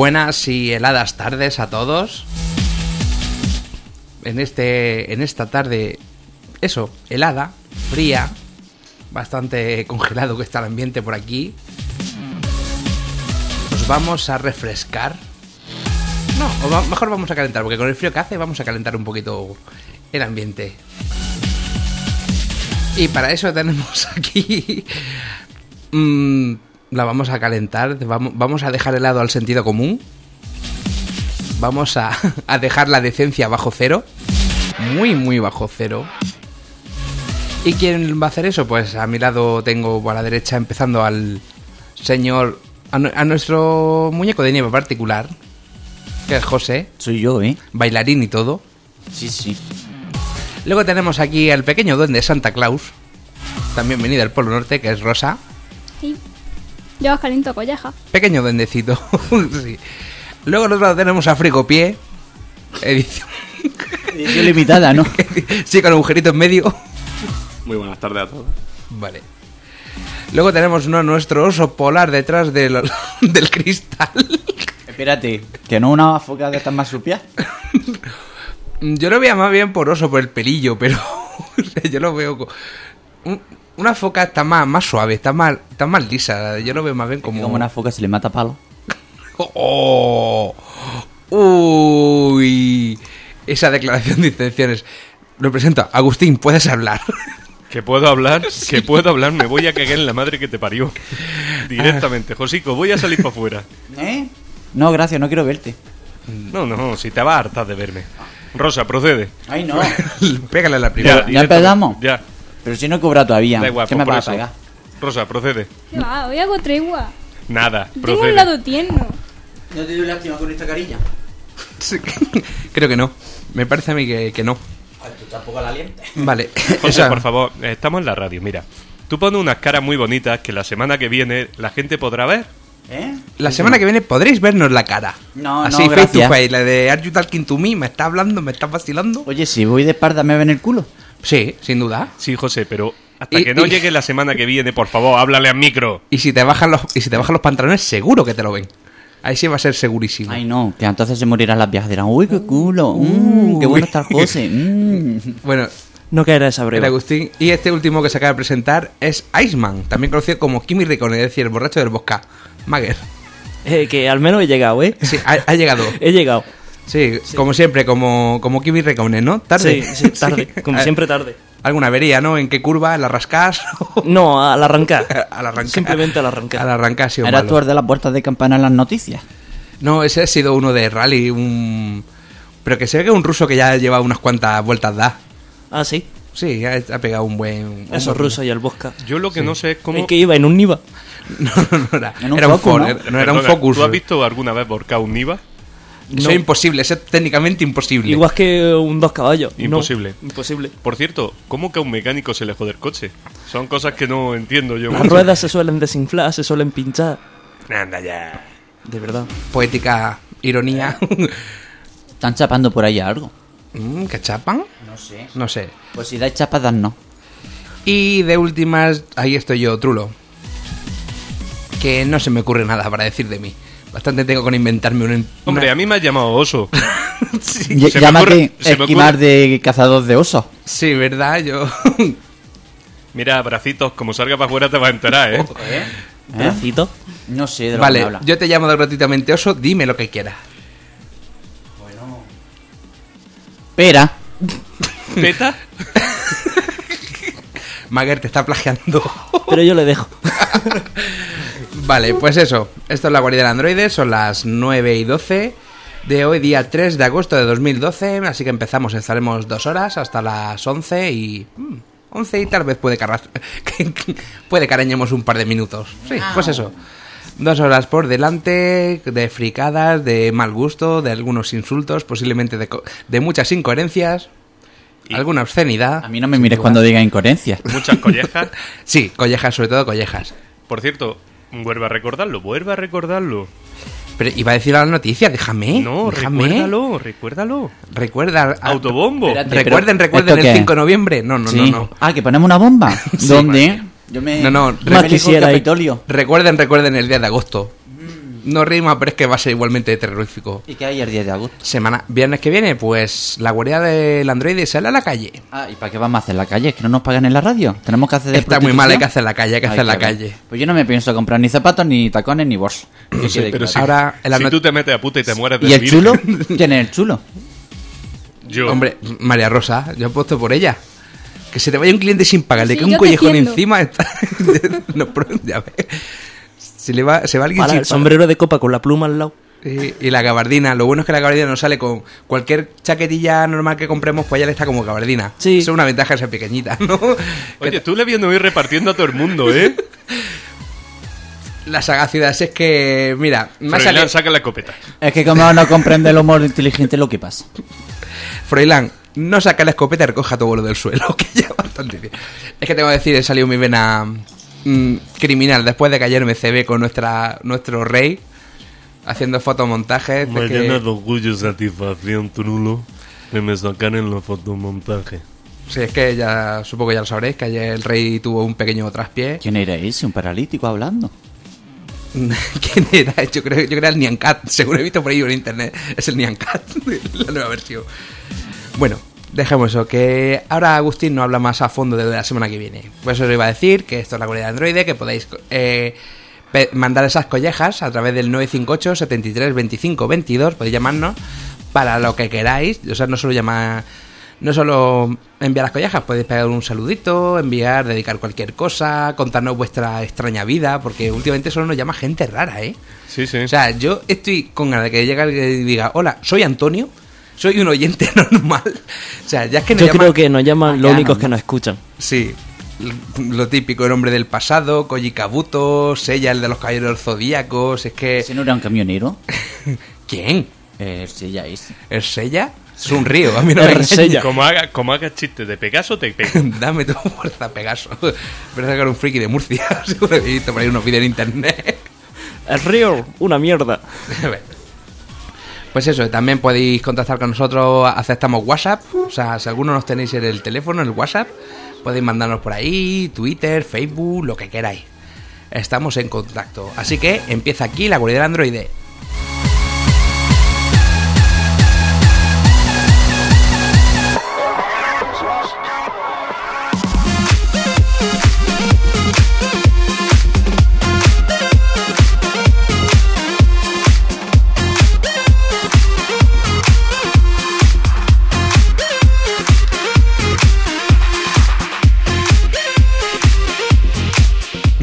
Buenas y heladas tardes a todos. En este en esta tarde eso, helada, fría, bastante congelado que está el ambiente por aquí. Nos vamos a refrescar. No, mejor vamos a calentar, porque con el frío que hace vamos a calentar un poquito el ambiente. Y para eso tenemos aquí Mm, la vamos a calentar, vamos, vamos a dejar helado al sentido común. Vamos a, a dejar la decencia bajo cero. Muy, muy bajo cero. ¿Y quién va a hacer eso? Pues a mi lado tengo a la derecha empezando al señor... A nuestro muñeco de nieve particular, que es José, Soy yo, ¿eh? bailarín y todo. Sí, sí. Luego tenemos aquí al pequeño duende Santa Claus, también venido del Polo Norte, que es Rosa. Sí. Yo os caliento colleja. Pequeño duendecito. sí. Luego nosotros tenemos a Frigopié. Edición. Edición limitada, ¿no? sí, con agujerito en medio. Muy buenas tardes a todos. Vale. Luego tenemos uno, nuestro oso polar detrás del, del cristal. Espérate, que no una foca de estas más supias. Yo lo veía más bien por oso, por el pelillo, pero o sea, yo lo veo co- un- una foca está más, más suave, está más, está más lisa. Yo lo veo más bien como, Como una foca se le mata palo. ¡Oh! ¡Uy! Esa declaración de intenciones. Lo presento. Agustín, puedes hablar. Que puedo hablar, que puedo hablar, me voy a cagar en la madre que te parió. Directamente. Josico, voy a salir para afuera. ¿Eh? No, gracias, no quiero verte. No, no, si te vas a hartar de verme. Rosa, procede. Ay, no. Pégale a la primera. ¿Ya directamente. empezamos? Ya. Pero si no he cobrado todavía. Da igual, ¿Qué pues me vas eso. a pagar? Rosa, procede. ¿Qué va? Hoy hago tregua. Nada, Tengo un procede. lado tierno. ¿No te doy lástima con esta carilla? Sí, Creo que no. Me parece a mí que, que no. Ay, tú tampoco la alientes. Vale. José, O sea, por favor, estamos en la radio, mira. Tú pones unas caras muy bonitas que la semana que viene la gente podrá ver. ¿Eh? La semana que viene podréis vernos la cara. No, Así, no, face to gracias. face. La de Are You Talking to Me. ¿Me está hablando? ¿Me está vacilando? Oye, si voy de espalda, ¿me ven el culo? Sí, sin duda. Sí, José, pero hasta Y- que no y- llegue la semana que viene, por favor, háblale al micro. Y si te bajan los, y si te bajan los pantalones, seguro que te lo ven. Ahí sí va a ser segurísimo. Ay, no, que entonces se morirán las viejas. Dirán, uy, qué culo. mm, qué bueno está el José. mm". Bueno, No caerá esa el. Agustín. Y este último que se acaba de presentar es Iceman, también conocido como Kimi Ricone, es decir, el borracho del bosca. Mager. Eh, que al menos he llegado, ¿eh? Sí, ha, ha llegado. He llegado. Sí, como siempre, como, como Kimi Ricone, ¿no? Tarde. Sí, sí, tarde. Como siempre tarde. Alguna avería, ¿no? ¿En qué curva? ¿La rascas? No, al arrancar. al arrancar. Simplemente al arrancar. Al arrancar, Eras malo. tú de las puertas de campana en las noticias. No, ese ha sido uno de rally, un... Pero que se ve que es un ruso que ya lleva unas cuantas vueltas da. Ah, sí. Sí, ha, ha pegado un buen... un Esos buen- rusos y el Bosca. Yo lo que no sé es cómo... ¿En qué iba? ¿En un Niva? No, no, no era, un era un Focus, ¿no? era- no era un Perdona, Focus. ¿Tú has visto alguna vez volcado un Niva? Eso es imposible, eso es técnicamente imposible. Igual que un dos caballos. No, Imposible. imposible. Por cierto, ¿cómo que a un mecánico se le jode el coche? Son cosas que no entiendo yo. Las mucho. ruedas se suelen desinflar, se suelen pinchar. Anda ya. De verdad. Poética ironía. Están chapando por ahí algo. Mm, ¿Que chapan? No sé. No sé. Pues si dais chapas, dan no. Y de últimas, ahí estoy yo, Trulo. Que no se me ocurre nada para decir de mí. Bastante tengo con inventarme un... Hombre, a mí me has llamado oso. Se me Llámate ocurre- se me esquimar ocurre- de cazador de osos. Sí, ¿verdad? Yo... Mira, bracitos, como salga para afuera te vas a enterar, ¿eh? ¿Eh? Bracito. No sé de lo que vale, me habla. yo te llamo gratuitamente oso, dime lo que quieras. Espera. ¿Teta? Mager te está plagiando. Pero yo le dejo. vale, pues eso. Esto es la guarida del androide, son las 9 y 12. de hoy, día 3 de agosto de 2012. Así que empezamos, estaremos dos horas hasta las 11 y... mm, 11 y tal vez puede que, arras- que- que- puede que arañemos un par de minutos. Sí, pues eso. Dos horas por delante, de fricadas, de mal gusto, de algunos insultos, posiblemente de, co- de muchas incoherencias, Y- alguna obscenidad. A mí no me mires cuando diga incoherencias. Muchas collejas. Sí, collejas, sobre todo collejas. Por cierto, vuelve a recordarlo, vuelve a recordarlo. Pero iba a decir la noticia, déjame. No, déjame. recuérdalo, recuérdalo. Recuerda. a- Autobombo. Espérate. Recuerden, recuerden ¿esto el qué? 5 de noviembre. No, no, Sí. no, no. Ah, que ponemos una bomba. Sí, ¿Dónde? Yo me... No, no, me quisiera. Capitolio. Recuerden, recuerden el día de agosto. No rima, pero es que va a ser igualmente terrorífico. ¿Y qué hay el 10 de agosto? Semana, viernes que viene, pues la guardia del androide sale a la calle. Ah, ¿y para qué vamos a hacer la calle? ¿Es que no nos pagan en la radio? ¿Tenemos que hacer de Está muy mal, hay que hacer la calle, hay que Hay hacer la ver. calle. Pues yo no me pienso comprar ni zapatos, ni tacones, ni bolsos. Que Sí, pero claro. sí. Ahora, en la si not- tú te metes a puta y te mueres de ¿Y el chulo? ¿Quién es el chulo? Yo. Hombre, María Rosa, yo he puesto por ella. Que se te vaya un cliente sin pagarle, Sí, que un yo te collejón entiendo. encima está. no, pero ya ves. Se, le va, se va alguien Para sin el sombrero de copa con la pluma al lado. Y, y la gabardina, lo bueno es que la gabardina no sale con cualquier chaquetilla normal que compremos, pues ya le está como gabardina. Sí. Eso es una ventaja esa pequeñita, ¿no? Oye, tú le viendo ir repartiendo a todo el mundo, ¿eh? la sagacidad es que, mira, me ha Froilán, salido- saca la escopeta. Es que como no comprende el humor inteligente lo que pasa. Froilán, no saca la escopeta y recoja todo lo del suelo, que ya bastante bien. Es que tengo que decir, he salido mi vena mm, criminal después de que ayer me cebé con nuestra, nuestro rey haciendo fotomontajes. Me que- llena de orgullo y satisfacción, Trulo, que me sacan en los fotomontajes. Sí, es que ya supongo que ya lo sabréis, que ayer el rey tuvo un pequeño traspié. ¿Quién era ese? ¿Un paralítico hablando? ¿Quién era? Yo creo, yo creo que era el Nyan Cat. Seguro he visto por ahí en internet. Es el Nyan Cat, la nueva versión. Bueno, dejemos eso. Que ahora Agustín no habla más a fondo de la semana que viene. Pues eso os iba a decir que esto es la comunidad de Android, que podéis eh, mandar esas collejas a través del 958 73 25 22. Podéis llamarnos para lo que queráis. O sea, no solo llamar. No solo enviar las collejas, podéis pegar un saludito, enviar, dedicar cualquier cosa, contarnos vuestra extraña vida, porque últimamente solo nos llama gente rara, ¿eh? Sí, sí. O sea, yo estoy con ganas de que llegue alguien y diga, hola, soy Antonio, soy un oyente normal. O sea, ya es que nos Yo llaman- creo que nos llaman los únicos no, que no. nos escuchan. Sí, lo típico, el hombre del pasado, Koji Kabuto, Sella, el de los caballeros zodíacos, es que... ¿Ese no era un camionero? ¿Quién? Eh, sí, ya es. ¿Es Sella? Es un río, a mí no me. Sella. Como haga, como haga chiste de Pegaso, te pego. Dame tu fuerza, Pegaso. Parece que era un friki de Murcia, seguro que he visto por ahí unos vídeos en internet. El río, una mierda. Pues eso, también podéis contactar con nosotros, aceptamos WhatsApp, o sea, si alguno nos tenéis en el teléfono, en el WhatsApp, podéis mandarnos por ahí, Twitter, Facebook, lo que queráis. Estamos en contacto. Así que empieza aquí la guardia del androide.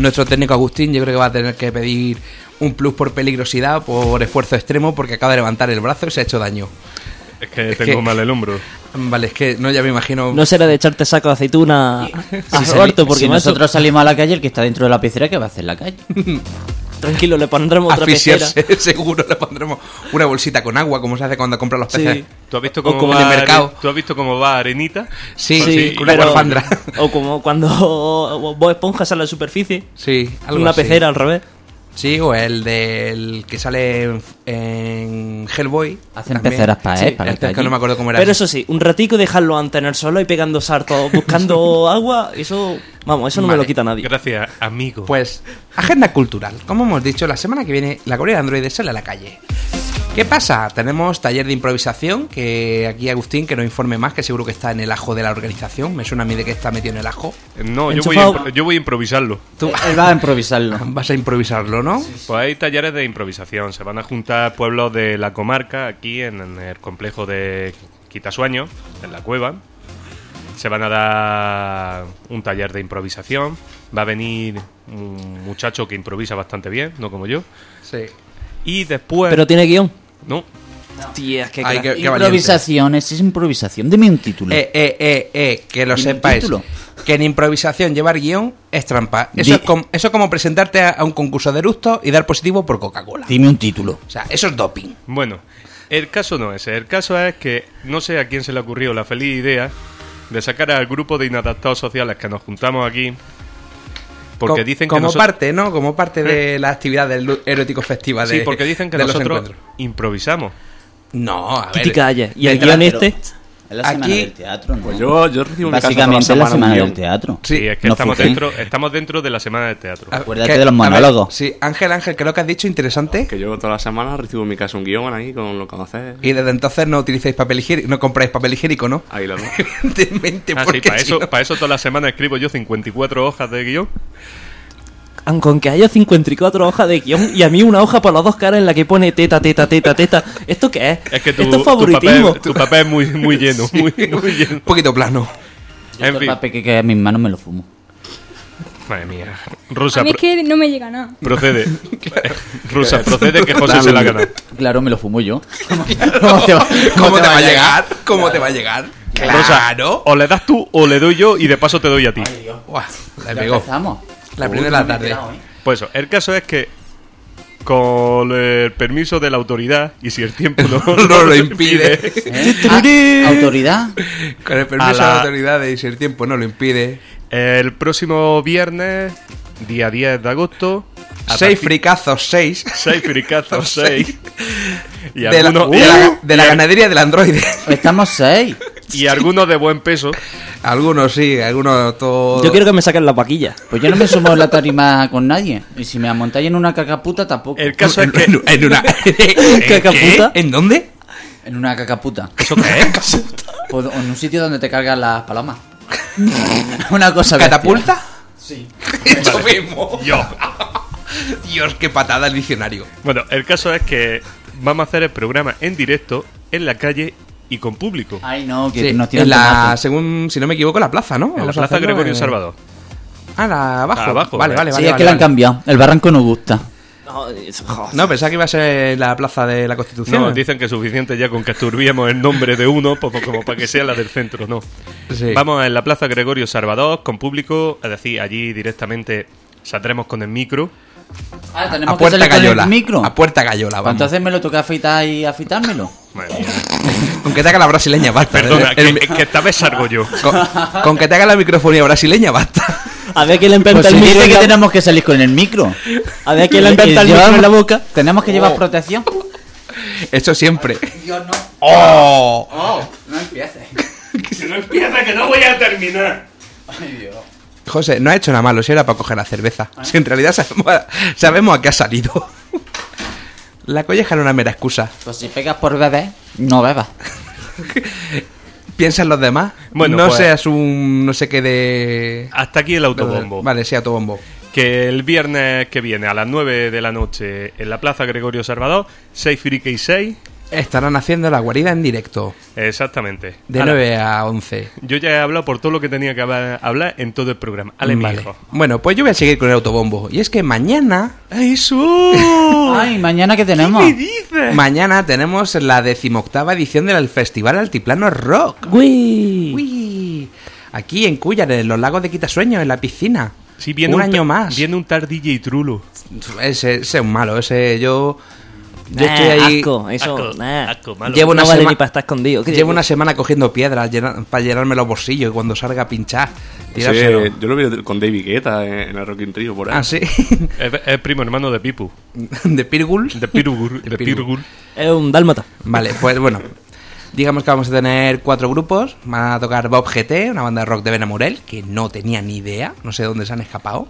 Nuestro técnico Agustín yo creo que va a tener que pedir un plus por peligrosidad, por esfuerzo extremo, porque acaba de levantar el brazo y se ha hecho daño. Es que Es tengo que- mal el hombro. Vale, es que no, ya me imagino... No será de echarte saco de aceituna a Si, Roberto, porque si nosotros salimos a la calle, el que está dentro de la pecera, ¿qué va a hacer en la calle? tranquilo, le pondremos otra pecera. asfixiarse, seguro le pondremos una bolsita con agua, como se hace cuando compran los peces. Sí. ¿Tú has visto cómo, como va, en el mercado. ¿Tú has visto cómo va Arenita? Sí, Sí, con una pero-. O como cuando vos esponjas a la superficie, Sí, algo una así. pecera al revés. Sí, o el del que sale en, en Hellboy. Hacen peceras pa' Sí, para es que no me acuerdo cómo era. Pero eso sí, un ratico dejarlo a tener solo y pegando sartos, buscando agua, eso, vamos, eso no me lo quita nadie. Gracias, amigo. Pues, agenda cultural. Como hemos dicho, la semana que viene la Corea de Android sale a la calle. ¿Qué pasa? Tenemos taller de improvisación, que aquí Agustín, que nos informe más, que seguro que está en el ajo de la organización. Me suena a mí de que está metido en el ajo. no, yo voy, a, yo voy a improvisarlo. Tú Él va a improvisarlo. vas a improvisarlo, ¿no? Pues hay talleres de improvisación. Se van a juntar pueblos de la comarca aquí en, en el complejo de Quitasueño, en la cueva. Se van a dar un taller de improvisación. Va a venir un muchacho que improvisa bastante bien, no como yo. Sí. Y después... Pero tiene guion. No, Tía, Ay, crack. qué- qué. Improvisación, es improvisación. Dime un título. Eh, eh, eh, eh, que lo Dime sepáis. título. Que en improvisación llevar guion es trampa. Eso, Di- es, como, eso es como presentarte a, a un concurso de eructo y dar positivo por Coca-Cola. Dime un título. O sea, eso es doping. Bueno, el caso no es ese. El caso es que no sé a quién se le ocurrió la feliz idea de sacar al grupo de inadaptados sociales que nos juntamos aquí. Porque Co- dicen que como nosotros- parte, ¿no? Como parte de la actividad del erótico festival. Sí, de- porque dicen que nosotros encuentros. improvisamos. No, a ver. Y el guion pero- este... Es la semana Aquí- del teatro, ¿no? Pues yo, yo recibo Básicamente es la semana del teatro. Sí, Sí, es que no estamos, dentro, estamos dentro de la semana del teatro. A- Acuérdate que- de los a ver, monólogos. sí, Ángel, Ángel, creo que has dicho interesante. Que yo toda la semana recibo en mi casa un guion ahí con lo que hacer. Y desde entonces no utilizáis papel higiénico, no compráis papel higiénico, ¿no? Ahí lo. Evidentemente, Ah, sí, porque para si eso, no- para eso toda la semana escribo yo 54 hojas de guion. Aunque haya 54 hojas de guion y a mí una hoja por las dos caras en la que pone teta, teta, teta, teta. ¿Esto qué es? Es que tu, Esto es tu favoritismo. papel, tu papel es muy, muy lleno. Muy, muy lleno. un poquito plano. Yo En fin. papel que queda en mis manos me lo fumo. Madre mía. Rusa, A mí es que no me llega nada. procede. Rusa, procede que José se la gana. Claro, me lo fumo yo. ¿Cómo te va, ¿Cómo te va a llegar? ¿Cómo te va a llegar? Rosa, Claro. o le das tú o le doy yo y de paso te doy a ti. Buah, la Ya pegó. empezamos. La Uy, primera me he tarde. enterado, ¿eh? Pues eso, el caso es que con el permiso de la autoridad y si el tiempo no, No lo impide. ¿Eh? Ah, ¿Autoridad? Con el permiso de la- la autoridad y si el tiempo no lo impide. el próximo viernes, día 10 de agosto, a Seis partir- fricazos, seis. seis fricazos, seis. Y De la, de la- de la ganadería del androide. Estamos seis. y algunos de buen peso. Algunos sí, algunos todo. Yo quiero que me saquen la vaquilla. Pues yo no me sumo en la tarima con nadie. Y si me montáis en una cacaputa, tampoco. El caso es en, que en- en una. ¿Cacaputa? ¿En dónde? En una cacaputa. ¿Eso qué es? Pues en un sitio donde te cargan las palomas. una cosa bestia. Sí. Eso mismo. Yo. Dios, qué patada el diccionario. Bueno, el caso es que vamos a hacer el programa en directo, en la calle y con público. Ay, no, que Sí, nos tiran en la, tomate. según, si no me equivoco, la plaza, ¿no? En la Plaza Gregorio en- Salvador. Ah, la abajo. Abajo, vale, vale. vale, Sí, vale. es vale, que la han vale. cambiado. El barranco no gusta. No, pensaba que iba a ser la plaza de la Constitución. No, dicen que es suficiente ya con que estuviéramos el nombre de uno, pues, como para que sea la del centro, no. Sí. Vamos en la Plaza Gregorio Salvador, con público, es decir, allí directamente saldremos con el micro. Ah, tenemos a que puerta con gallola. el micro. A puerta gallola, Pues vamos. entonces me lo toca afeitar y mía. Con que te haga la brasileña basta. Perdona, El- que, que esta vez salgo yo. con, con que te haga la microfonía brasileña basta. A ver quién le inventa Pues el si micro. dice que la- tenemos que salir con el micro. A ver quién le inventa el micro en la boca. Tenemos que llevar protección. Eso siempre. Dios, no. ¡Oh! No empieces. Que no empieza, que no voy a terminar. José, no ha hecho nada malo, si era para coger la cerveza. Si en realidad sabemos a, sabemos a qué ha salido. La colleja era una mera excusa. Pues si pegas por bebé, no bebas. ¿Piensan los demás? Bueno, no pues- seas un no sé qué de... Hasta aquí el autobombo. Vale, sí, autobombo. Que el viernes que viene a las 9 de la noche en la Plaza Gregorio Salvador, 6 Friki y 6. Estarán haciendo la guarida en directo. Exactamente. De Ala, 9 a 11. Yo ya he hablado por todo lo que tenía que hablar, en todo el programa. Ale, mi Vale. hijo. Bueno, pues yo voy a seguir con el autobombo. Y es que mañana... ¡Eso! Ay, mañana que tenemos. ¿Qué dices? Mañana tenemos la decimoctava edición del Festival Altiplano Rock. Uy. Uy, aquí en Cuyar, en los lagos de Quitasueño, en la piscina. Sí, viene un, año más. Viene un tar DJ Trulo. Ese, ese es un malo, ese yo. Yo Nah, estoy ahí. Asco, eso. Asco, nah. asco, malo. Llevo una no vale sema- ni para estar escondido. ¿Qué Llevo digo? una semana cogiendo piedras llena- para llenarme los bolsillos y cuando salga a pinchar, Sí, yo lo vi con David Guetta en, el Rock in Trio por ahí. Ah, sí. Es, es primo hermano de Pipu. de Pirgul. De Pirugur. de. Pirgur. Es un dálmata. Vale, pues bueno. Digamos que vamos a tener cuatro grupos. Van a tocar Bob GT, una banda de rock de Benamurel, que no tenía ni idea. No sé dónde se han escapado.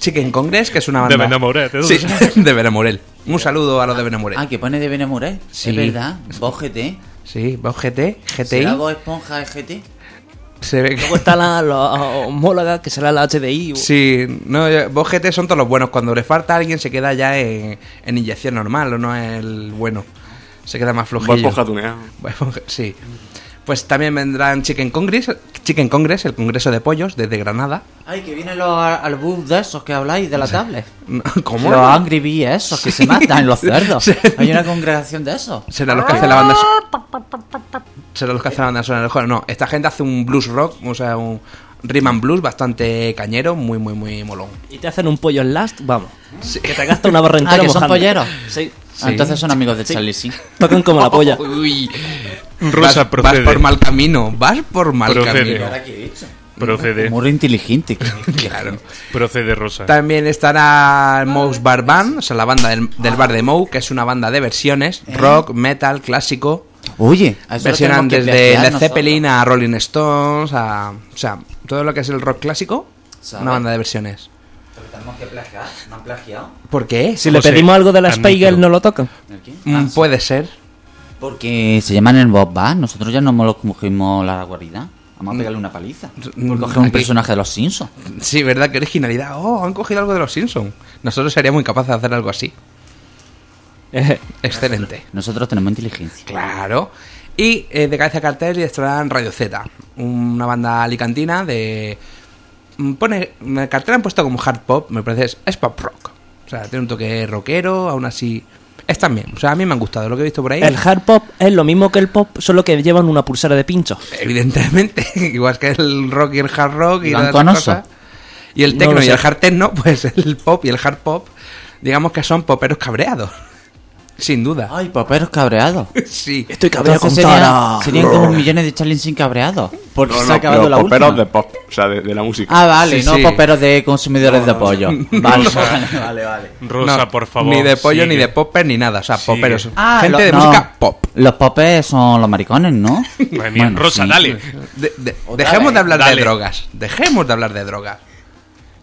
Chicken Congress, que es una De banda. Benamorel, ¿de dónde Sí, de Benamurel. Un saludo a los de Benamurel. Ah, que pone de Benemoré. Sí. Es verdad. Vos GT. Sí, Bob GT, GTI. ¿Será Bob Esponja GT? Se ve que. Luego está la, la homóloga, que será la HDI. o- Sí, no, Bob GT son todos los buenos. Cuando le falta a alguien se queda ya en, en inyección normal, o no es el bueno. Se queda más flojillo. Esponja tuneado. Sí. Pues también vendrán Chicken Congress, Chicken Congress, el Congreso de Pollos desde Granada. Ay, que vienen los al bus de esos que habláis, de la tablet. ¿Cómo? Los Angry Bee esos que se matan, los cerdos. Sí. Hay una congregación de esos. Será los que hacen la banda Será los que hacen la banda sonora. No, esta gente hace un blues rock, o sea, un rhythm and blues bastante cañero, muy, muy, muy molón. Y te hacen un pollo en last, vamos. Que te gasta una barra Ah, entera que son polleros. Sí. Ah, Entonces son amigos de Charlie Sin. Tocan como la polla. Uy, Rosa vas, procede. vas por mal camino, vas por mal Procede. camino. Procede. Muy inteligente. Claro. Procede Rosa. También estará Mouse Bar Band, o sea, la banda del, del bar de Moe, que es una banda de versiones, rock, metal, clásico. Oye, Versionan desde Led. Zeppelin a Rolling Stones, a, o sea, todo lo que es el rock clásico, ¿Sabe? una banda de versiones. Tenemos que plagiar. ¿No han plagiado? ¿Por qué? Si le pedimos algo de la Spiegel, no lo tocan. Mm, puede ser. Porque se llaman el Bob Bass. Nosotros ya no nos cogimos la guarida. Vamos a pegarle una paliza. Mm, Por coger un personaje de los Simpsons. Sí, ¿verdad? Qué originalidad. Oh, han cogido algo de los Simpsons. Nosotros seríamos incapaces de hacer algo así. Excelente. Nosotros tenemos inteligencia. Claro. Y eh, de cabeza cartel estarán Radio Z, una banda alicantina de... mm, Pone, cartel han puesto como hard pop, me parece, es, es pop rock. O sea, tiene un toque rockero, aún así... Es también, o sea, a mí me han gustado lo que he visto por ahí. El hard pop es lo mismo que el pop, solo que llevan una pulsera de pincho. Evidentemente, igual que el rock y el hard rock y ¿Y todas van esas con oso? cosas. Y el No techno y el hard techno, pues el pop y el hard pop, digamos que son poperos cabreados. Sin duda. Ay, paperos cabreados. Sí. Estoy cabreado con serían, Tara. serían como millones de Charlie sin cabreados. Porque No, se ha acabado la poperos última. de pop, o sea, de, de la música. Ah, vale, Sí, no sí. poperos de consumidores de pollo. Vale, vale, vale. Rosa, No, por favor. Ni de pollo, sigue. ni de popper, ni nada. O sea, Sigue. poperos. Ah, Gente lo- de no. música pop. Los popes son los maricones, ¿no? Madre mía, Rosa, sí. dale. De- de- dejemos de hablar Dale. de drogas. Dejemos de hablar de drogas.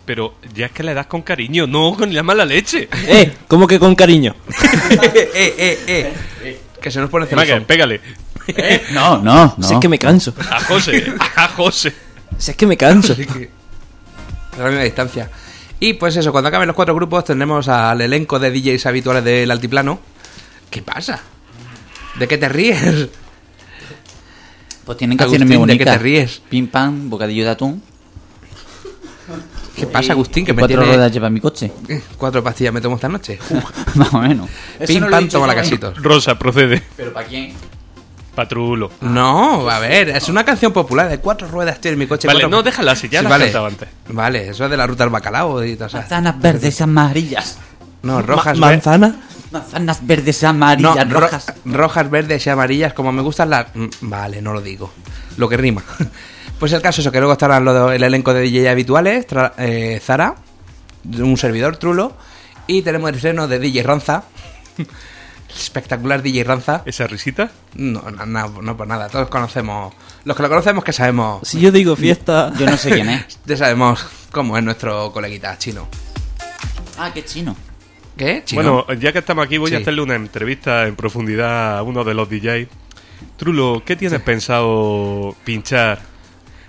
Pero ya es que le das con cariño, no con la mala leche. Eh, ¿cómo que con cariño? eh, eh, eh. Que se nos pone celoso. pégale. No, no, no. Si es que me canso. A José, a José. Si es que me canso. A la misma distancia. Y pues eso, cuando acaben los cuatro grupos tendremos al elenco de DJs habituales del altiplano. ¿Qué pasa? ¿De qué te ríes? Pues tienen canciones muy Agustín, ¿de qué bonitas. te ríes? Pim pam, bocadillo de atún. ¿Qué pasa, Agustín? Que ¿Qué me cuatro tiene... ruedas lleva mi coche? Eh, Cuatro pastillas me tomo esta noche. Más o menos. pim, pam, toma la casitos. Rosa, procede. ¿Pero para quién? Patrulo. No, a ver, es una canción popular de cuatro ruedas tiene mi coche. Vale, cuatro- no, déjala así, ya Sí, la vale. antes. Vale, eso es de la ruta del bacalao y. Manzanas verdes amarillas. No, rojas, Ma- ¿Manzana? Manzanas verdes no, amarillas, ro- rojas. rojas, verdes y amarillas, como me gustan las. Mm, Vale, no lo digo. Lo que rima. Pues el caso es que luego estarán el elenco de DJ habituales: Tra- eh, Zara, un servidor Trulo, y tenemos el estreno de DJ Ranza. Espectacular DJ Ranza. ¿Esa risita? No, no, no, no por nada. Todos conocemos. Los que lo conocemos, que sabemos. Si yo digo fiesta. Yo no sé quién es. Ya sabemos cómo es nuestro coleguita chino. Ah, qué chino. ¿Qué? ¿Chino? Bueno, ya que estamos aquí, voy a hacerle una entrevista en profundidad a uno de los DJs. Trulo, ¿qué tienes pensado pinchar?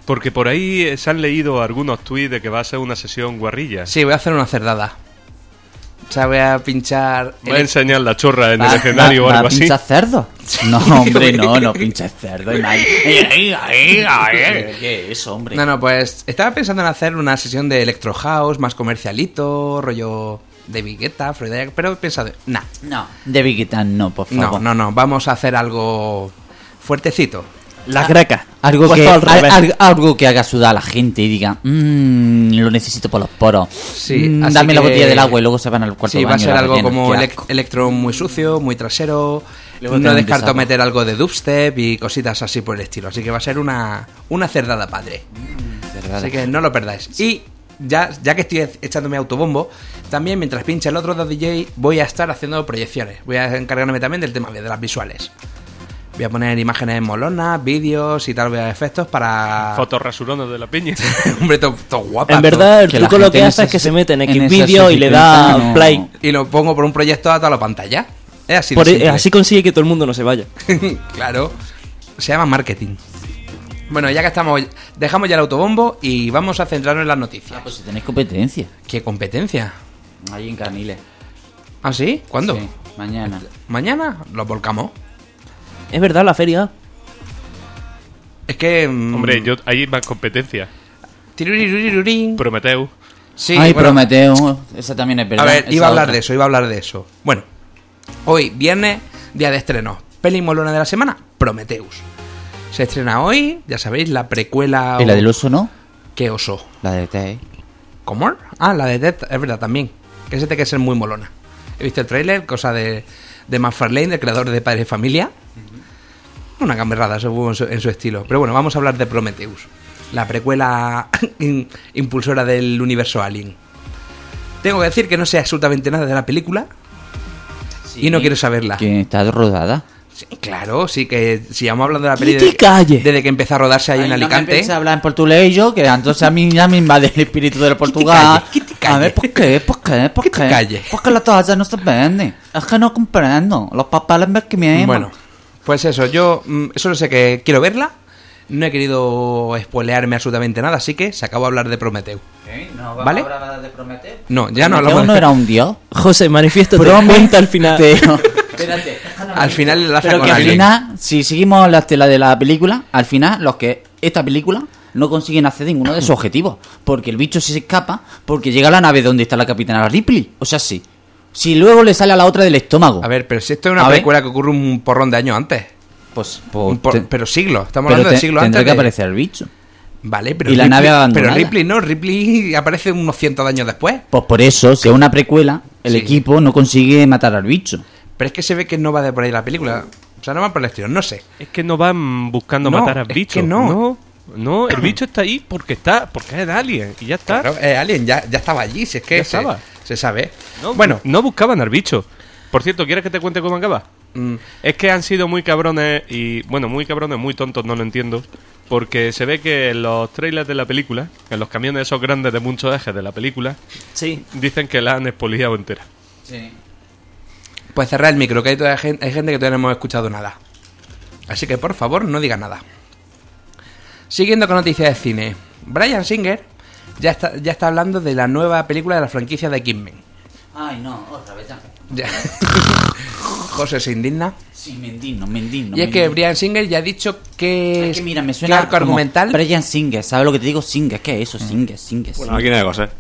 Porque por ahí eh, se han leído algunos tweets de que va a ser una sesión guarrilla. Sí, voy a hacer una cerdada. O sea, voy a pinchar. Voy a enseñar la chorra en ¿Va- el escenario va- o va algo a así. pinchar cerdo? No, hombre, no, no pinches cerdo. ¿Qué es eso, hombre? No, no, pues estaba pensando en hacer una sesión de electro house más comercialito, rollo de Vigueta, Freud, pero he pensado, nah, No, de Vigueta no, por no, favor. no, no, vamos a hacer algo fuertecito. La greca. Algo Puesto que, al al- algo que haga sudar a la gente y diga, mmm, lo necesito por los poros. Sí, Mm, dame la botella del agua y luego se van al cuarto Sí, de va a baño. ser algo como elec- electro muy sucio, muy trasero. Luego no descarto desagüe. meter algo de dubstep y cositas así por el estilo. Así que va a ser una, una cerdada padre. Verdad. Así que no lo perdáis. Y ya, ya que estoy echándome autobombo, también mientras pincha el otro dos DJ, voy a estar haciendo proyecciones. Voy a encargarme también del tema de las visuales. Voy a poner imágenes molonas, vídeos y tal, voy a efectos para. Fotos rasuronas de la peña. Hombre, todo, todo guapa. En verdad, el truco lo que hace es que se mete en X vídeo y le da 50 no- play. Y lo pongo por un proyector a toda la pantalla. Es así Por- consigue que todo el mundo no se vaya. claro. Se llama marketing. Bueno, ya que estamos, dejamos ya el autobombo y vamos a centrarnos en las Ah, noticias. pues si tenéis competencia. ¿Qué competencia? Ahí en Caniles. ¿Ah, sí? ¿Cuándo? Sí, mañana. ¿Mañana? Los volcamos. Es verdad, la feria. Es que... mm, Hombre, yo hay más competencia. tirurirurirurín. Prometeu. Sí, Ay, bueno, Prometeo. Esa también es verdad. A ver, esa iba a hablar otra. de eso, iba a hablar de eso. Bueno, hoy, viernes, día de estreno. Peli molona de la semana, Prometheus. Se estrena hoy, ya sabéis, la precuela... ¿Y la del oso no? ¿Qué oso? La de T. ¿Cómo? Ah, la de Dead, es verdad, también. Que ese tiene que ser muy molona. He visto el tráiler, cosa de, de McFarlane, el creador de Padre de Familia. Una gamberrada, según su- en su estilo. Pero bueno, vamos a hablar de Prometheus. La precuela impulsora del universo Alien. Tengo que decir que no sé absolutamente nada de la película. Y no quiero saberla. Que está rodada. Sí, claro, sí que si vamos hablando de la Que te desde, que empezó a rodarse ahí en Ay, no me Alicante. a hablar en portugués yo, que entonces a mí ya me invade el espíritu del Portugal. que te A ver. ¿por qué? ¿Por qué? ¿Por Que qué? te calles. Porque la toalla no se vende. Es que no comprendo. Los papeles me queman. Bueno, pues eso, yo mm, solo sé que quiero verla. No he querido spoilearme absolutamente nada, así que se acabó de hablar de Prometeo. ¿Vale? No, ya no hablamos no de era un dios. José, manifiéstate. Prometeo. Cuenta al final. Espérate. Al final enlaza Pero con que al Alien. final, si seguimos la estela de la película, al final los que esta película no consiguen hacer ninguno de sus objetivos. Porque el bicho se escapa, porque llega a la nave donde está la capitana Ripley. O sea, sí. Si luego le sale a la otra del estómago. A ver, pero si esto es una A ver. película que ocurre un porrón de años antes. pues, pues por- te- pero siglos, estamos pero hablando de siglos tendrá antes. que de- aparecer el bicho. Vale, pero Y la Ripley- nave Pero abandonada. Ripley no, Ripley aparece unos cientos de años después. Pues por eso, si es una precuela, el Sí. equipo no consigue matar al bicho. Pero es que se ve que no va de por ahí la película. O sea, no va por el estilo, no sé. Es que no van buscando No, matar al es bicho. que no. no. no, el bicho está ahí porque está, porque es alien y ya está. Claro, eh, Alien ya, ya estaba allí, si es que Ya se, estaba. Se sabe. No, bueno, no buscaban al bicho. Por cierto, ¿quieres que te cuente cómo acaba? mm, Es que han sido muy cabrones y, bueno, muy cabrones, muy tontos, no lo entiendo. Porque se ve que en los trailers de la película, en los camiones esos grandes de muchos ejes de la película, Sí. dicen que la han expoliado entera. pues cerrar el micro, que hay, todavía gen- hay gente que todavía no hemos escuchado nada. Así que por favor, no diga nada. Siguiendo con noticias de cine. Brian Singer ya está, ya está hablando de la nueva película de la franquicia de Kidman. Ay, no, otra vez ya. Ya. José se indigna. Sí, me indigno, me indigno. y es me que indigno. Brian Singer ya ha dicho que... Es que mira, me suena arco argumental. Brian Singer, ¿sabes lo que te digo? Singer, ¿qué es eso? Singer, Singer, Bueno, Singer. aquí no hay cosas.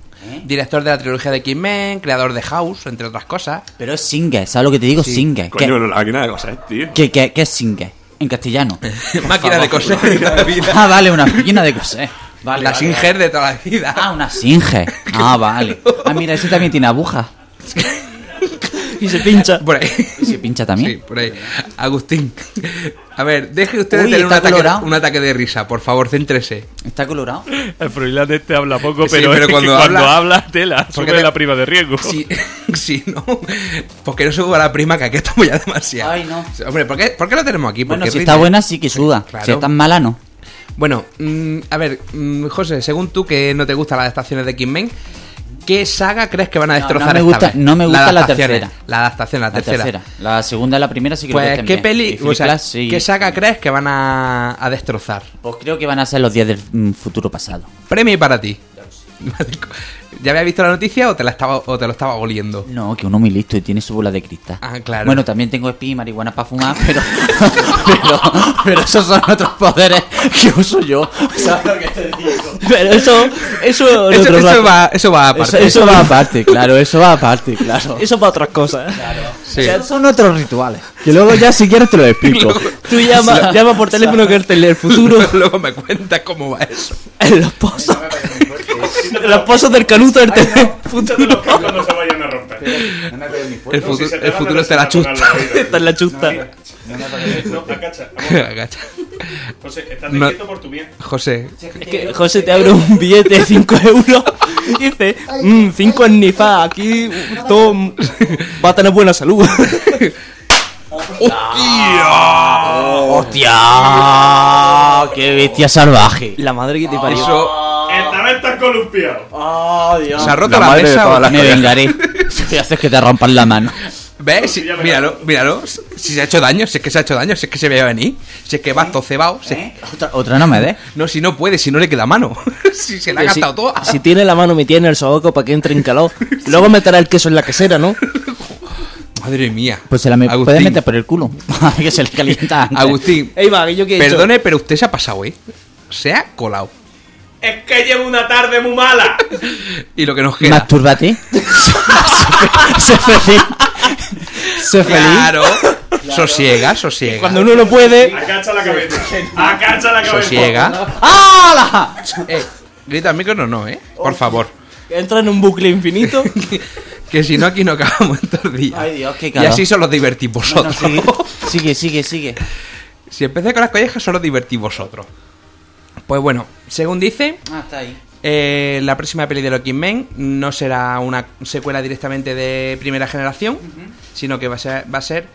Director de la trilogía de Kidman, creador de House, entre otras cosas. Pero es Singer, ¿sabes lo que te digo? Singer. ¿Qué, Coño, aquí no hay cosas, tío. qué, qué- qué es Singer? En castellano. Máquina de coser ah, vale, una máquina de coser. Vale, la vale, Singer de toda la vida. Ah, una Singer. Ah, vale. Ah, mira, ese también tiene agujas. Y se pincha. Por ahí. ¿Y se pincha también? Sí, por ahí. Agustín. A ver, deje usted Uy, de tener un ataque, colorado. un ataque de risa, por favor, céntrese. ¿Está colorado? El Froilán este habla poco, Sí, pero, pero es que cuando cuando, habla- tela, Porque sube te- la prima de riesgo. Sí, sí, no. Porque no subo a la prima, que aquí estamos ya demasiado. Ay, no. Hombre, ¿por qué, por qué lo tenemos aquí? Bueno, Porque si rinde. está buena, sí que suda. Claro. Si está mala, no. Bueno, mm, a ver, mm, José, según tú que no te gustan las adaptaciones de Kidman, ¿qué saga crees que van a No, no destrozar esta vez? no me gusta la tercera. La adaptación, la La tercera. tercera. La segunda y la primera sí que Pues, ¿qué peli, o sea, sí. qué saga crees que van a, a destrozar? Pues creo que van a ser los días del mm, futuro pasado. Premio para ti. ¿Ya había visto la noticia o te, la estaba, o te lo estaba oliendo? No, que uno muy listo y tiene su bola de cristal. Ah, claro. Bueno, también tengo espí y marihuana para fumar, pero, pero, pero esos son otros poderes que uso yo. ¿Sabes lo que te digo? Pero eso, eso, Eso, otro eso va, eso va Eso, aparte. eso va aparte, claro, eso va aparte, claro. Eso para otras cosas. ¿eh? Sí. O sea, son otros rituales. Que luego ya si quieres te lo explico. Tú llama, llama por teléfono que te lee el futuro. Luego me cuentas cómo va eso. En los pozos. En los pozos del canuto del futuro. Cuando se vayan a romper. El futuro, el futuro te la chusta. Está en la chusta. No, agacha. Agacha. José, estás No. quieto por tu bien. José, Es que José te abre un billete de 5 euros y dice, 5 en Nifa, aquí todo mm, va a tener buena salud. ¡Hostia! ¡Qué bestia salvaje! La madre que te parió. eso Esta vez estás columpiado. se ha roto La la, mesa. Me vengaré. Si haces que te rompan la mano. ¿Ves? Si- míralo, míralo. Si se ha hecho daño, si es que se ha hecho daño, si es que se veía venir, si es que va todo cebado. si- Otra, otra no me des. No, si no puede, si no le queda mano. si se la ha si, gastado toda. si tiene la mano metida en el sobaco para que entre en calor. Luego meterá el queso en la quesera, ¿no? Madre mía. Pues se la me Agustín. puede meter por el culo. que se le calienta antes. Agustín, Ey, va, que yo qué he hecho? perdone, pero usted se ha pasado, ¿eh? Se ha colado. Es que llevo una tarde muy mala. Y lo que nos queda. Mastúrbate. sé feliz. Sé feliz. Claro. Sosiega, sosiega. Cuando uno no puede. Agacha la cabeza. Agacha la cabeza. Sosiega. ¡Hala! Eh, grita al micro, no, no, ¿eh? Por favor. Entra en un bucle infinito. Que si no, aquí no acabamos en todos días. Ay, Dios, qué Y calor. así solo divertís Bueno, vosotros. sigue, sigue, sigue, sigue. Si empecé con las collejas, solo divertís vosotros. Pues bueno, según dice, Ah, está ahí. eh, la próxima peli de Loki Men no será una secuela directamente de primera generación, sino que va a ser, va a ser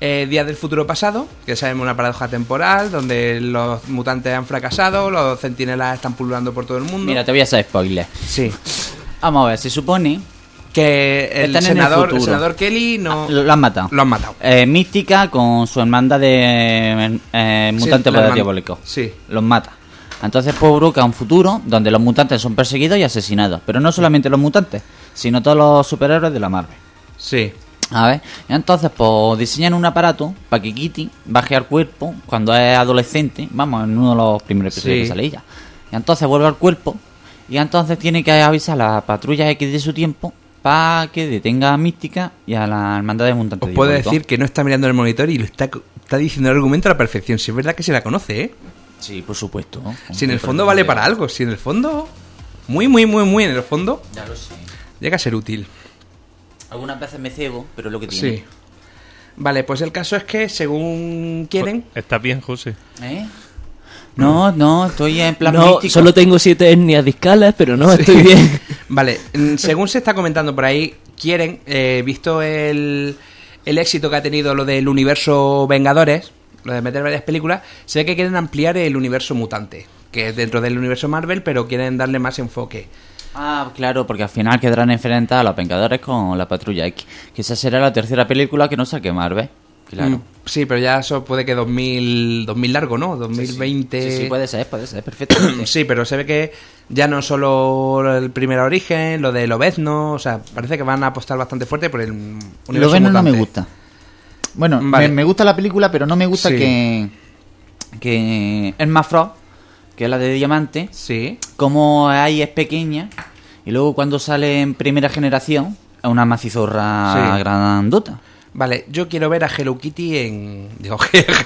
eh, Días del Futuro Pasado, que sabemos una paradoja temporal, donde los mutantes han fracasado, los centinelas están pululando por todo el mundo. Mira, te voy a hacer spoiler. Sí. Vamos a ver, se supone. Que el Están en el senador, el senador Kelly no... Lo, lo han matado. Lo han matado. Eh, Mística con su hermanda de eh, poder herman- diabólicos. Sí. Los mata. Entonces provoca un futuro donde los mutantes son perseguidos y asesinados. Pero no solamente los mutantes, sino todos los superhéroes de la Marvel. Sí. A ver, entonces pues diseñan un aparato para que Kitty baje al cuerpo cuando es adolescente, vamos, en uno de los primeros episodios Sí. que sale ella. Y entonces vuelve al cuerpo y entonces tiene que avisar a la patrulla X de su tiempo para que detenga a Mística y a la hermandad de mutantes. Os puedo decir que no está mirando el monitor y lo está, está diciendo el argumento a la perfección. Si es verdad que se la conoce, ¿eh? Sí, por supuesto. Si en el fondo vale para algo. Si en el fondo... Muy, muy, muy, muy en el fondo Ya lo sé. llega a ser útil. Algunas veces me cebo, pero es lo que tiene. Sí. Vale, pues el caso es que según quieren... ¿Estás bien, José? ¿Eh? No, no, estoy en plan No, místico. solo tengo siete etnias discales, pero no, estoy bien. Vale, mm, según se está comentando por ahí, quieren, eh, visto el, el éxito que ha tenido lo del universo Vengadores, lo de meter varias películas, se ve que quieren ampliar el universo mutante, que es dentro del universo Marvel, pero quieren darle más enfoque. Ah, claro, porque al final quedarán enfrentados a los Vengadores con la Patrulla X. Que esa será la tercera película que no saque Marvel. Claro. Mm, Sí, pero ya eso puede que 2000, 2000 largo, ¿no? 2020... Sí, sí, puede ser, puede ser, perfectamente. Sí, pero se ve que ya no solo el primer origen, lo de Lobezno, o sea, parece que van a apostar bastante fuerte por el universo Lo bueno no me gusta. Bueno, Vale. me, me gusta la película, pero no me gusta Sí. que. Que. Emma Frost, que es la de Diamante, Sí. como ahí es pequeña, y luego cuando sale en primera generación, es una macizorra Sí. grandota. Vale, yo quiero ver a Hello Kitty en... Digo,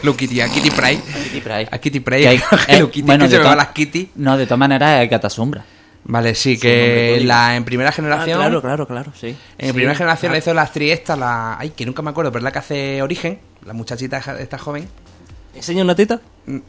Hello Kitty, a Kitty Pryde. Kitty Pryde. A Kitty Pryde, a Hello eh, Kitty, bueno, que se me las Kitty. No, de todas maneras es Gata Sombra. Vale, sí, que la en primera Ah, generación... claro, claro, claro, sí. En primera generación la hizo la actriz esta, la... Ay, que nunca me acuerdo, pero es la que hace Origen, la muchachita esta joven. ¿Enseña una teta?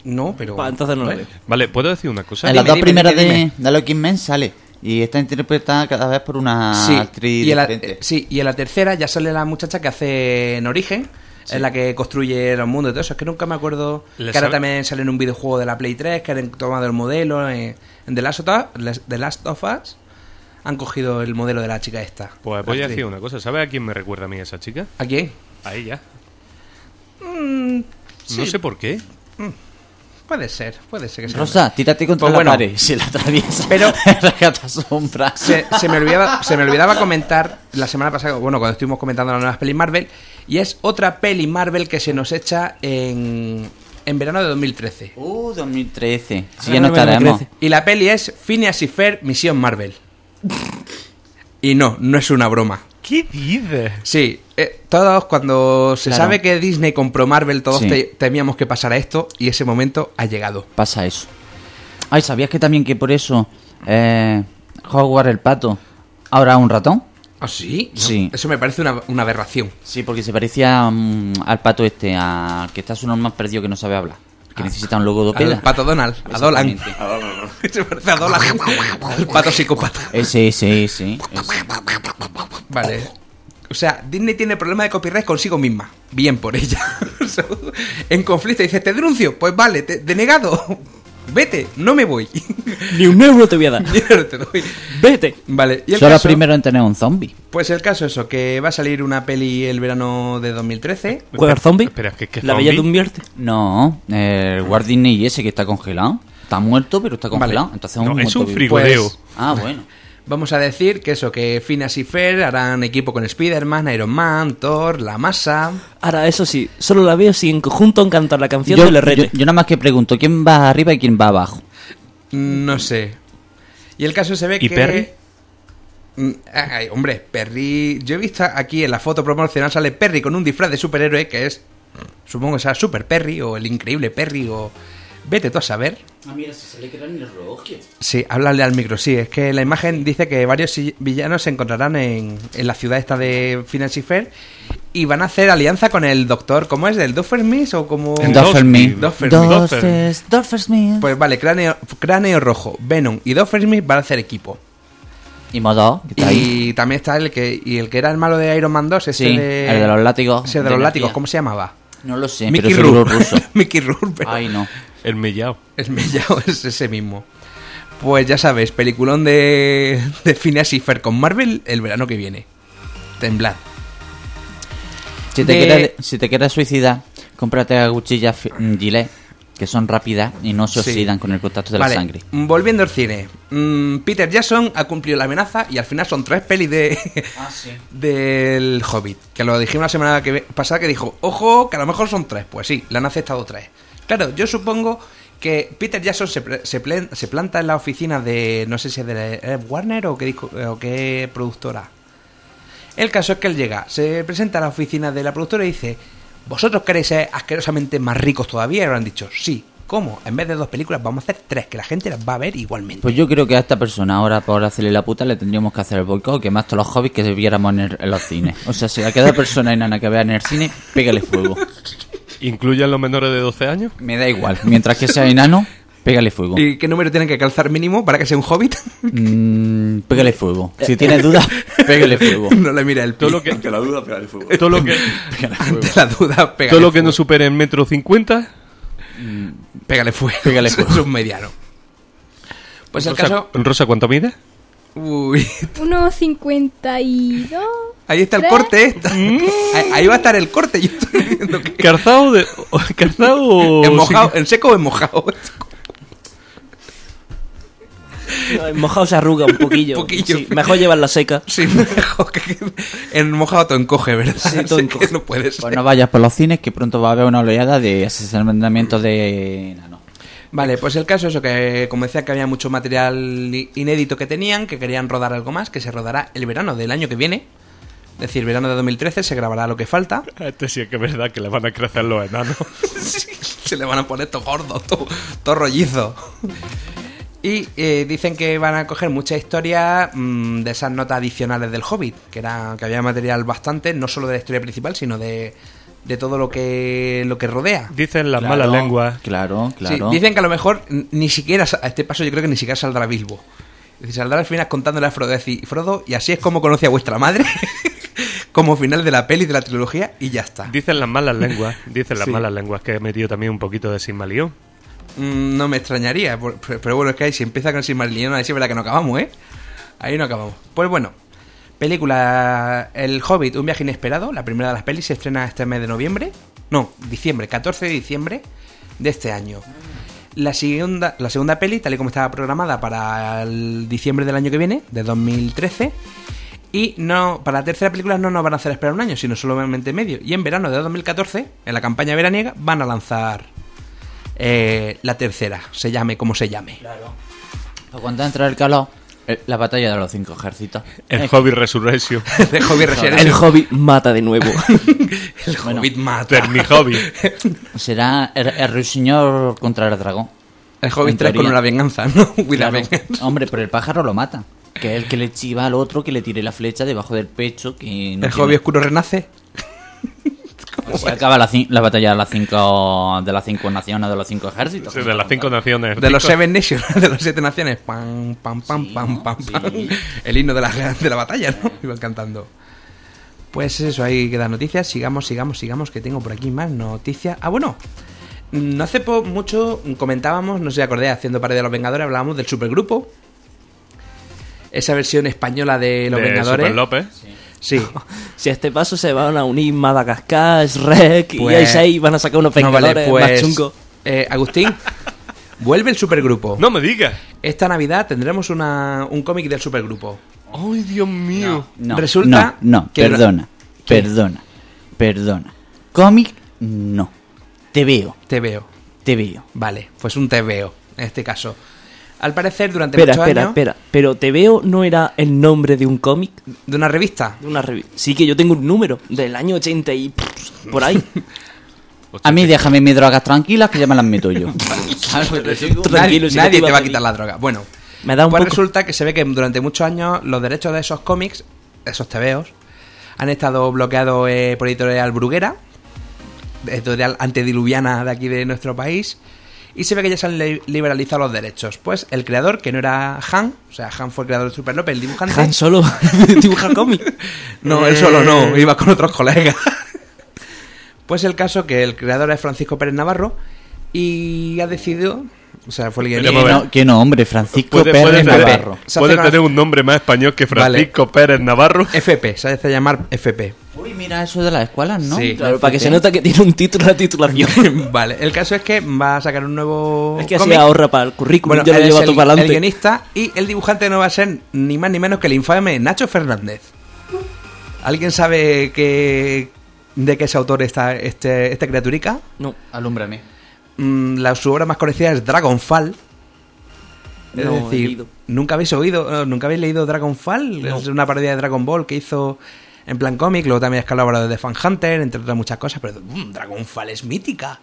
No, pero... Pa, entonces no. Vale, ¿puedo decir una cosa? en las dos dime, primeras dime, de, de los X-Men sale. Y está interpretada cada vez por una sí, actriz y en la, diferente. eh, sí, y en la tercera ya sale la muchacha que hace en Origen, es la que construye los mundos y todo eso. Es que nunca me acuerdo que ahora también sale en un videojuego de la Play 3, que han tomado el modelo en, en The, Last of Us, The Last of Us. Han cogido el modelo de la chica esta. Pues voy a decir una cosa. ¿Sabe a quién me recuerda a mí esa chica? ¿A quién? A ella. Mm, sí, No sé por qué. Puede ser, puede ser que sea. Rosa, tírate contra Pues la bueno. pared. Se la atraviesa. Pero- Gata Sombra. Se, se me olvidaba, se me olvidaba comentar la semana pasada, bueno, cuando estuvimos comentando las nuevas pelis Marvel, y es otra peli Marvel que se nos echa en, en verano de 2013. Uh, 2013. Si Ah, ya no estaremos. Y la peli es Phineas y Fer Misión Marvel. Y no, no es una broma. ¿Qué dices? Sí, eh, todos cuando se Claro. sabe que Disney compró Marvel, todos Sí. te- temíamos que pasara esto y ese momento ha llegado. Pasa eso. Ay, ¿sabías que también que por eso eh, Hogwarts el pato ahora es un ratón? ¿Ah, sí? No, Sí. Eso me parece una, una aberración. Sí, porque se parecía mm, al pato este, a que está su normal perdido que no sabe hablar. Que necesita un logopeda. Al pato Donald, a Dolan. Exactamente. se parece a Dolan. Al pato psicópata. Ese, ese, ese. ese. Vale. O sea, Disney tiene problema de copyright consigo misma. Bien por ella. en conflicto dice, ¿te denuncio? Pues vale, te- denegado. Vete, no me voy. Ni un euro te voy a dar. Dinero te doy. Vete. Vale, y el caso, primeros en tener un zombie. pues el caso es eso, que va a salir una peli el verano de 2013. ¿Juegas zombie? Espera, ¿qué- qué ¿La bella zombie? Dumbierte? No, el Walt Disney ese que está congelado. Está muerto, pero está congelado. Vale. Entonces es No, un es un frigodeo. Pues- Ah, bueno. Vamos a decir que eso, que Phineas y Fer harán equipo con Spider-Man, Iron Man, Thor, La Masa. Ahora, eso sí, solo la veo si en conjunto cantan la canción Yo, del RT. yo- yo nada más que pregunto, ¿quién va arriba y quién va abajo? No sé. Y el caso se ve ¿Y que... Perry? Mm, ay, hombre, Perry... Yo he visto aquí en la foto promocional sale Perry con un disfraz de superhéroe que es... Supongo que sea Super Perry o el increíble Perry o... Vete tú a saber. Ah, mira, si se le quedan el reloj. Sí, háblale al micro, sí. Es que la imagen dice que varios villanos se encontrarán en, en la ciudad esta de y Fer y van a hacer alianza con el doctor, ¿cómo es? ¿Del Doffermis o como...? El Doffermi. Doffermi. Doffermi. Doffermi. Pues vale, cráneo, cráneo rojo, Venom y Doffermis van a hacer equipo. Y Modo, que. Y también está el que y el que era el malo de Iron Man 2, ese Sí, de... el de los látigos. Ese de de los energía. látigos, ¿cómo se llamaba? No lo sé, Mickey pero Rourke. ruso. Mickey Rourke, pero Ay, no. El mellao. es mellao, es ese mismo. Pues ya sabes, peliculón de, de Phineas y Fer con Marvel el verano que viene. Temblad. Si te, De- quieres, si te quieres suicidar, cómprate cuchillas fi- mm, Gillette, que son rápidas y no se Sí. oxidan con el contacto de Vale, la sangre. volviendo al cine. Mm, Peter Jackson ha cumplido la amenaza y al final son tres pelis de Ah, sí. del Hobbit. Que lo dijimos la semana que pasada que dijo, ojo, que a lo mejor son tres. Pues sí, le han aceptado tres. Claro, yo supongo que Peter Jackson se, se, plen- se planta en la oficina de, no sé si es de eh, Warner o qué, disco- o qué productora. El caso es que él llega, se presenta a la oficina de la productora y dice, ¿vosotros queréis ser asquerosamente más ricos todavía? Y le han dicho, sí. ¿Cómo? En vez de dos películas vamos a hacer tres, que la gente las va a ver igualmente. Pues yo creo que a esta persona ahora por hacerle la puta le tendríamos que hacer el boicot, que más todos los hobbies que viéramos en, el- en los cines. O sea, si a cada persona enana que vea en el cine, pégale fuego. ¿Incluyen los menores de 12 años? Me da igual, mientras que sea enano, pégale fuego. ¿Y qué número tienen que calzar mínimo para que sea un hobbit? Mm, pégale fuego. Si tienes dudas, pégale fuego. no le mira el Todo lo que, Ante la duda, pegar el fuego. todo lo que, Ante la duda, pégale todo lo que no supere en metro cincuenta. Pégale fuego. Pégale fuego. Es un mediano. Pues el Rosa, caso... Rosa, ¿cuánto mide? Uy, 1,52. ahí está el ¿Tres? corte. Ahí, ahí va a estar el corte. Yo estoy viendo que... ¿Calzado de, calzado o ¿En, mojado, ¿En seco o en mojado? No, en mojado se arruga un poquillo. Un poquillo. Sí, mejor llevarla seca. Sí, mejor que... En mojado todo encoge, ¿verdad? Sí, todo encoge. no. Pues no vayas por los cines, que pronto va a haber una oleada de asesoramientos de enano. Vale, pues el caso es eso, que como decía que había mucho material inédito que tenían, que querían rodar algo más, que se rodará el verano del año que viene. Es decir, verano de 2013 se grabará lo que falta. Este sí es que es verdad que le van a crecer los enanos. se le van a poner todo gordo, todo, todo rollizo. Y eh, dicen que van a coger mucha historia mm, de esas notas adicionales del Hobbit, que era que había material bastante, no solo de la historia principal, sino de, de todo lo que lo que rodea. Dicen las Claro, malas lenguas. Claro, claro. Sí, dicen que a lo mejor ni siquiera a este paso yo creo que ni siquiera saldrá Bilbo. Es decir, saldrá al final contándole a Frodo y Frodo, y así es como conoce a vuestra madre, como final de la peli de la trilogía, y ya está. Dicen las malas lenguas. Dicen las Sí. malas lenguas que he metido también un poquito de Sigmalión. Mm, no me extrañaría, pero, pero bueno, es que ahí si empieza con Silmarillion, ahí sí es verdad que no acabamos, ¿eh? Ahí no acabamos. Pues bueno, película El Hobbit, un viaje inesperado, la primera de las pelis se estrena este mes de noviembre, no, diciembre, 14 de diciembre de este año. La segunda, la segunda peli, tal y como estaba programada para el diciembre del año que viene, de 2013, y no, para la tercera película no nos van a hacer esperar un año, sino solamente medio. Y en verano de 2014, en la campaña veraniega, van a lanzar eh, la tercera, se llame como se llame. Para cuando entra el calor, la batalla de los cinco ejércitos. El Eh, Hobby Resurrection. De Hobby Resurrection. El hobby mata de nuevo. El Bueno. Hobbit mata. Termi Hobby. Será el, el ruiseñor contra el dragón. El Hobbit En 3 con una venganza, ¿no? Claro. Hombre, pero el pájaro lo mata. Que es el que le chiva al otro que le tire la flecha debajo del pecho. Que no El tiene- Hobbit oscuro renace. Se acaba la, cin- la batalla de las cinco de las cinco naciones de los cinco ejércitos. Sí, de las cinco naciones. De los Seven Nations, de las siete naciones. Pam, pam, pam, Sí, pam, ¿no? pam, Sí. pam. El himno de la, de la batalla, ¿no? Iban cantando. Pues eso, ahí quedan noticias. Sigamos, sigamos, sigamos, que tengo por aquí más noticias. Ah, bueno. No hace mucho comentábamos, no sé si acordé, haciendo parte de los Vengadores, hablábamos del supergrupo. Esa versión española de los de Vengadores. Super López. Sí. si a este paso se van a unir Madagascar, Shrek Pues- y seis van a sacar unos No, vale, vengadores pues, más chungos. eh, Agustín, vuelve el supergrupo. No me digas. Esta Navidad tendremos una, un cómic del supergrupo. ¡Ay, Dios mío! No, Resulta no, no, que- perdona, ¿Qué? perdona, perdona. Cómic, no. Te veo, Te veo. te veo. Vale, pues un te veo, en este caso. Al parecer, durante Espera, muchos espera, años, espera. Pero Te veo no era el nombre de un cómic, de una revista. de una revista. Sí que yo tengo un número del año 80 y por ahí. A mí déjame mis drogas tranquilas que ya me las meto yo. Tranquilo, nadie si no nadie te va a quitar la droga. Bueno, Me da un pues poco... resulta que se ve que durante muchos años los derechos de esos cómics, esos tebeos, han estado bloqueados eh, por editorial Bruguera, editorial antediluviana de aquí de nuestro país, y se ve que ya se han li- liberalizado los derechos. Pues el creador, que no era Han, o sea, Han fue el creador de Super López, el dibujante. Han Solo dibuja cómic. No, Eh, él solo no, iba con otros colegas. Pues el caso que el creador es Francisco Pérez Navarro y ha decidido, o sea, fue el guionista. vamos a ver. no, que no, hombre, Francisco Puede, Pérez puede Navarro. Puede tener un nombre más español que Vale. Francisco Pérez Navarro. FP, se hace llamar FP. Uy, mira eso de las escuelas, ¿no? Sí. Claro, para que se nota que tiene un título la titulación. vale, el caso es que va a sacar un nuevo. es que así cómic. ahorra para el currículum. Bueno, yo lo llevo todo el, para el adelante. guionista y el dibujante no va a ser ni más ni menos que el infame Nacho Fernández. ¿Alguien sabe que, de qué es autor esta, este, esta criaturica? No. Alúmbrame. Mm, la, su obra más conocida es Dragonfall. Es No, decir. ¿nunca habéis oído, eh, nunca habéis leído Dragonfall? No. Es una parodia de Dragon Ball que hizo en plan cómic, luego también es colaborador de Fan Hunter, entre otras muchas cosas, pero mm, Dragonfall es mítica.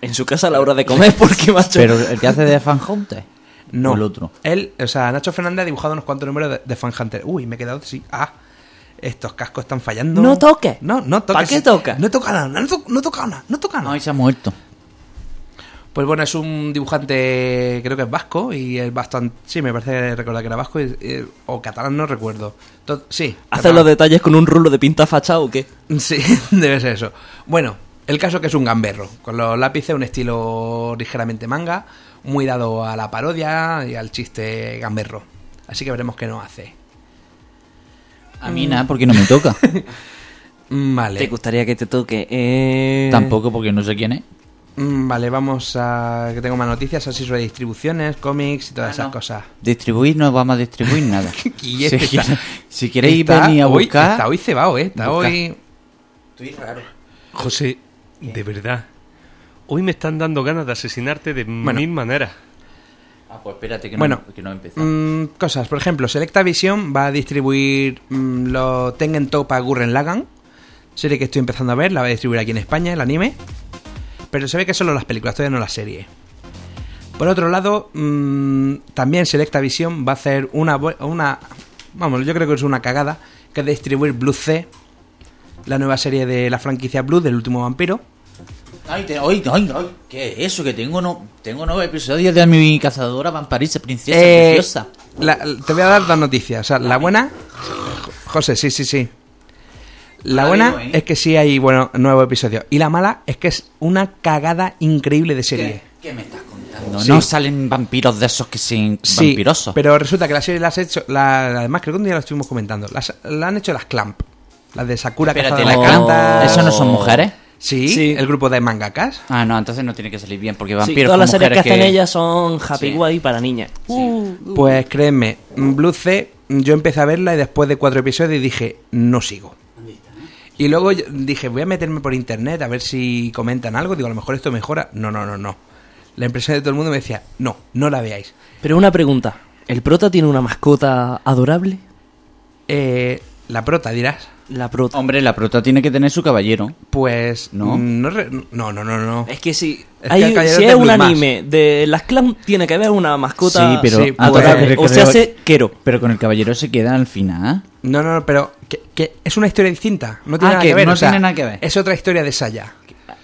En su casa a la hora de comer, porque macho. Pero el que hace de Fan Hunter. No. O el otro. Él, o sea, Nacho Fernández ha dibujado unos cuantos números de, de Fan Hunter. Uy, me he quedado, sí. Ah, estos cascos están fallando. No toques. No, no toques. ¿Para qué tocas? No toca nada, no, to- no toca nada, no toca nada. Ay, se ha muerto. Pues bueno, es un dibujante, creo que es vasco y es bastante. Sí, me parece recordar que era vasco y- y- o catalán, no recuerdo. To- sí. ¿Hace catalán. los detalles con un rulo de pinta facha o qué? Sí, debe ser eso. Bueno, el caso que es un gamberro, con los lápices, un estilo ligeramente manga, muy dado a la parodia y al chiste gamberro. Así que veremos qué nos hace. A mí nada, porque no me toca. Mm, Vale. ¿Te gustaría que te toque? Eh... Tampoco porque no sé quién es. Mm, Vale, vamos a. que tengo más noticias así sobre distribuciones, cómics y todas Ah, esas no. cosas. Distribuir no vamos a distribuir nada. Si, está- quiere- si queréis Está venir a hoy- buscar. está hoy cebado, ¿eh? Está Busca. hoy. José, de verdad. Hoy me están dando ganas de asesinarte de Bueno. mil maneras. Ah, pues espérate que no, Bueno, que no mm, cosas, por ejemplo, Selecta Vision va a distribuir mm, lo Tengen Topa Gurren Lagann, serie que estoy empezando a ver, la va a distribuir aquí en España, el anime. Pero se ve que solo las películas, todavía no la serie. Por otro lado, mm, también Selecta Vision va a hacer una, una. Vamos, yo creo que es una cagada, que es distribuir Blue C, la nueva serie de la franquicia Blue del último vampiro. Ay, te- ay, ay, ay, ¿qué es eso? Que tengo no, tengo nueve episodios de mi cazadora vampariza princesa Eh, preciosa. la- te voy a dar dos noticias. O sea, la buena. José, sí, sí, sí. La La buena digo, ¿eh? es que sí hay bueno, nuevo episodio. Y la mala es que es una cagada increíble de serie. ¿Qué me estás contando? Sí. No salen vampiros de esos que sean Sí, vampirosos. pero resulta que la serie la has hecho. La, además, creo que un día la estuvimos comentando. Las, la han hecho las Clamp. Las de Sakura Espérate, Cazadora ¿la de Clamp? ¿Eso no son mujeres? Sí, Sí. el grupo de mangakas. Ah, no, entonces no tiene que salir bien, porque Sí, vampiros todas las series que hacen ellas son happy Sí. guay para niñas. Pues créeme, Blue C, yo empecé a verla y después de cuatro episodios dije, no sigo. Y luego dije, voy a meterme por internet a ver si comentan algo. Digo, a lo mejor esto mejora. No, no, no, no. La impresión de todo el mundo me decía, no, no la veáis. Pero una pregunta. ¿El prota tiene una mascota adorable? Eh, la prota, dirás. La prota. Hombre, la prota tiene que tener su caballero. Pues ¿No? mm, no, re- no, no, no, no. Es que si, Es hay- que el caballero si es un anime de las clan, tiene que haber una mascota sí, pero sí, ah, pues- o se hace quero. Pero con el caballero se queda al final. No, no, no, pero que, que es una historia distinta. No tiene Ah, nada que que ver. no o sea, tiene nada que ver. Es otra historia de Saya.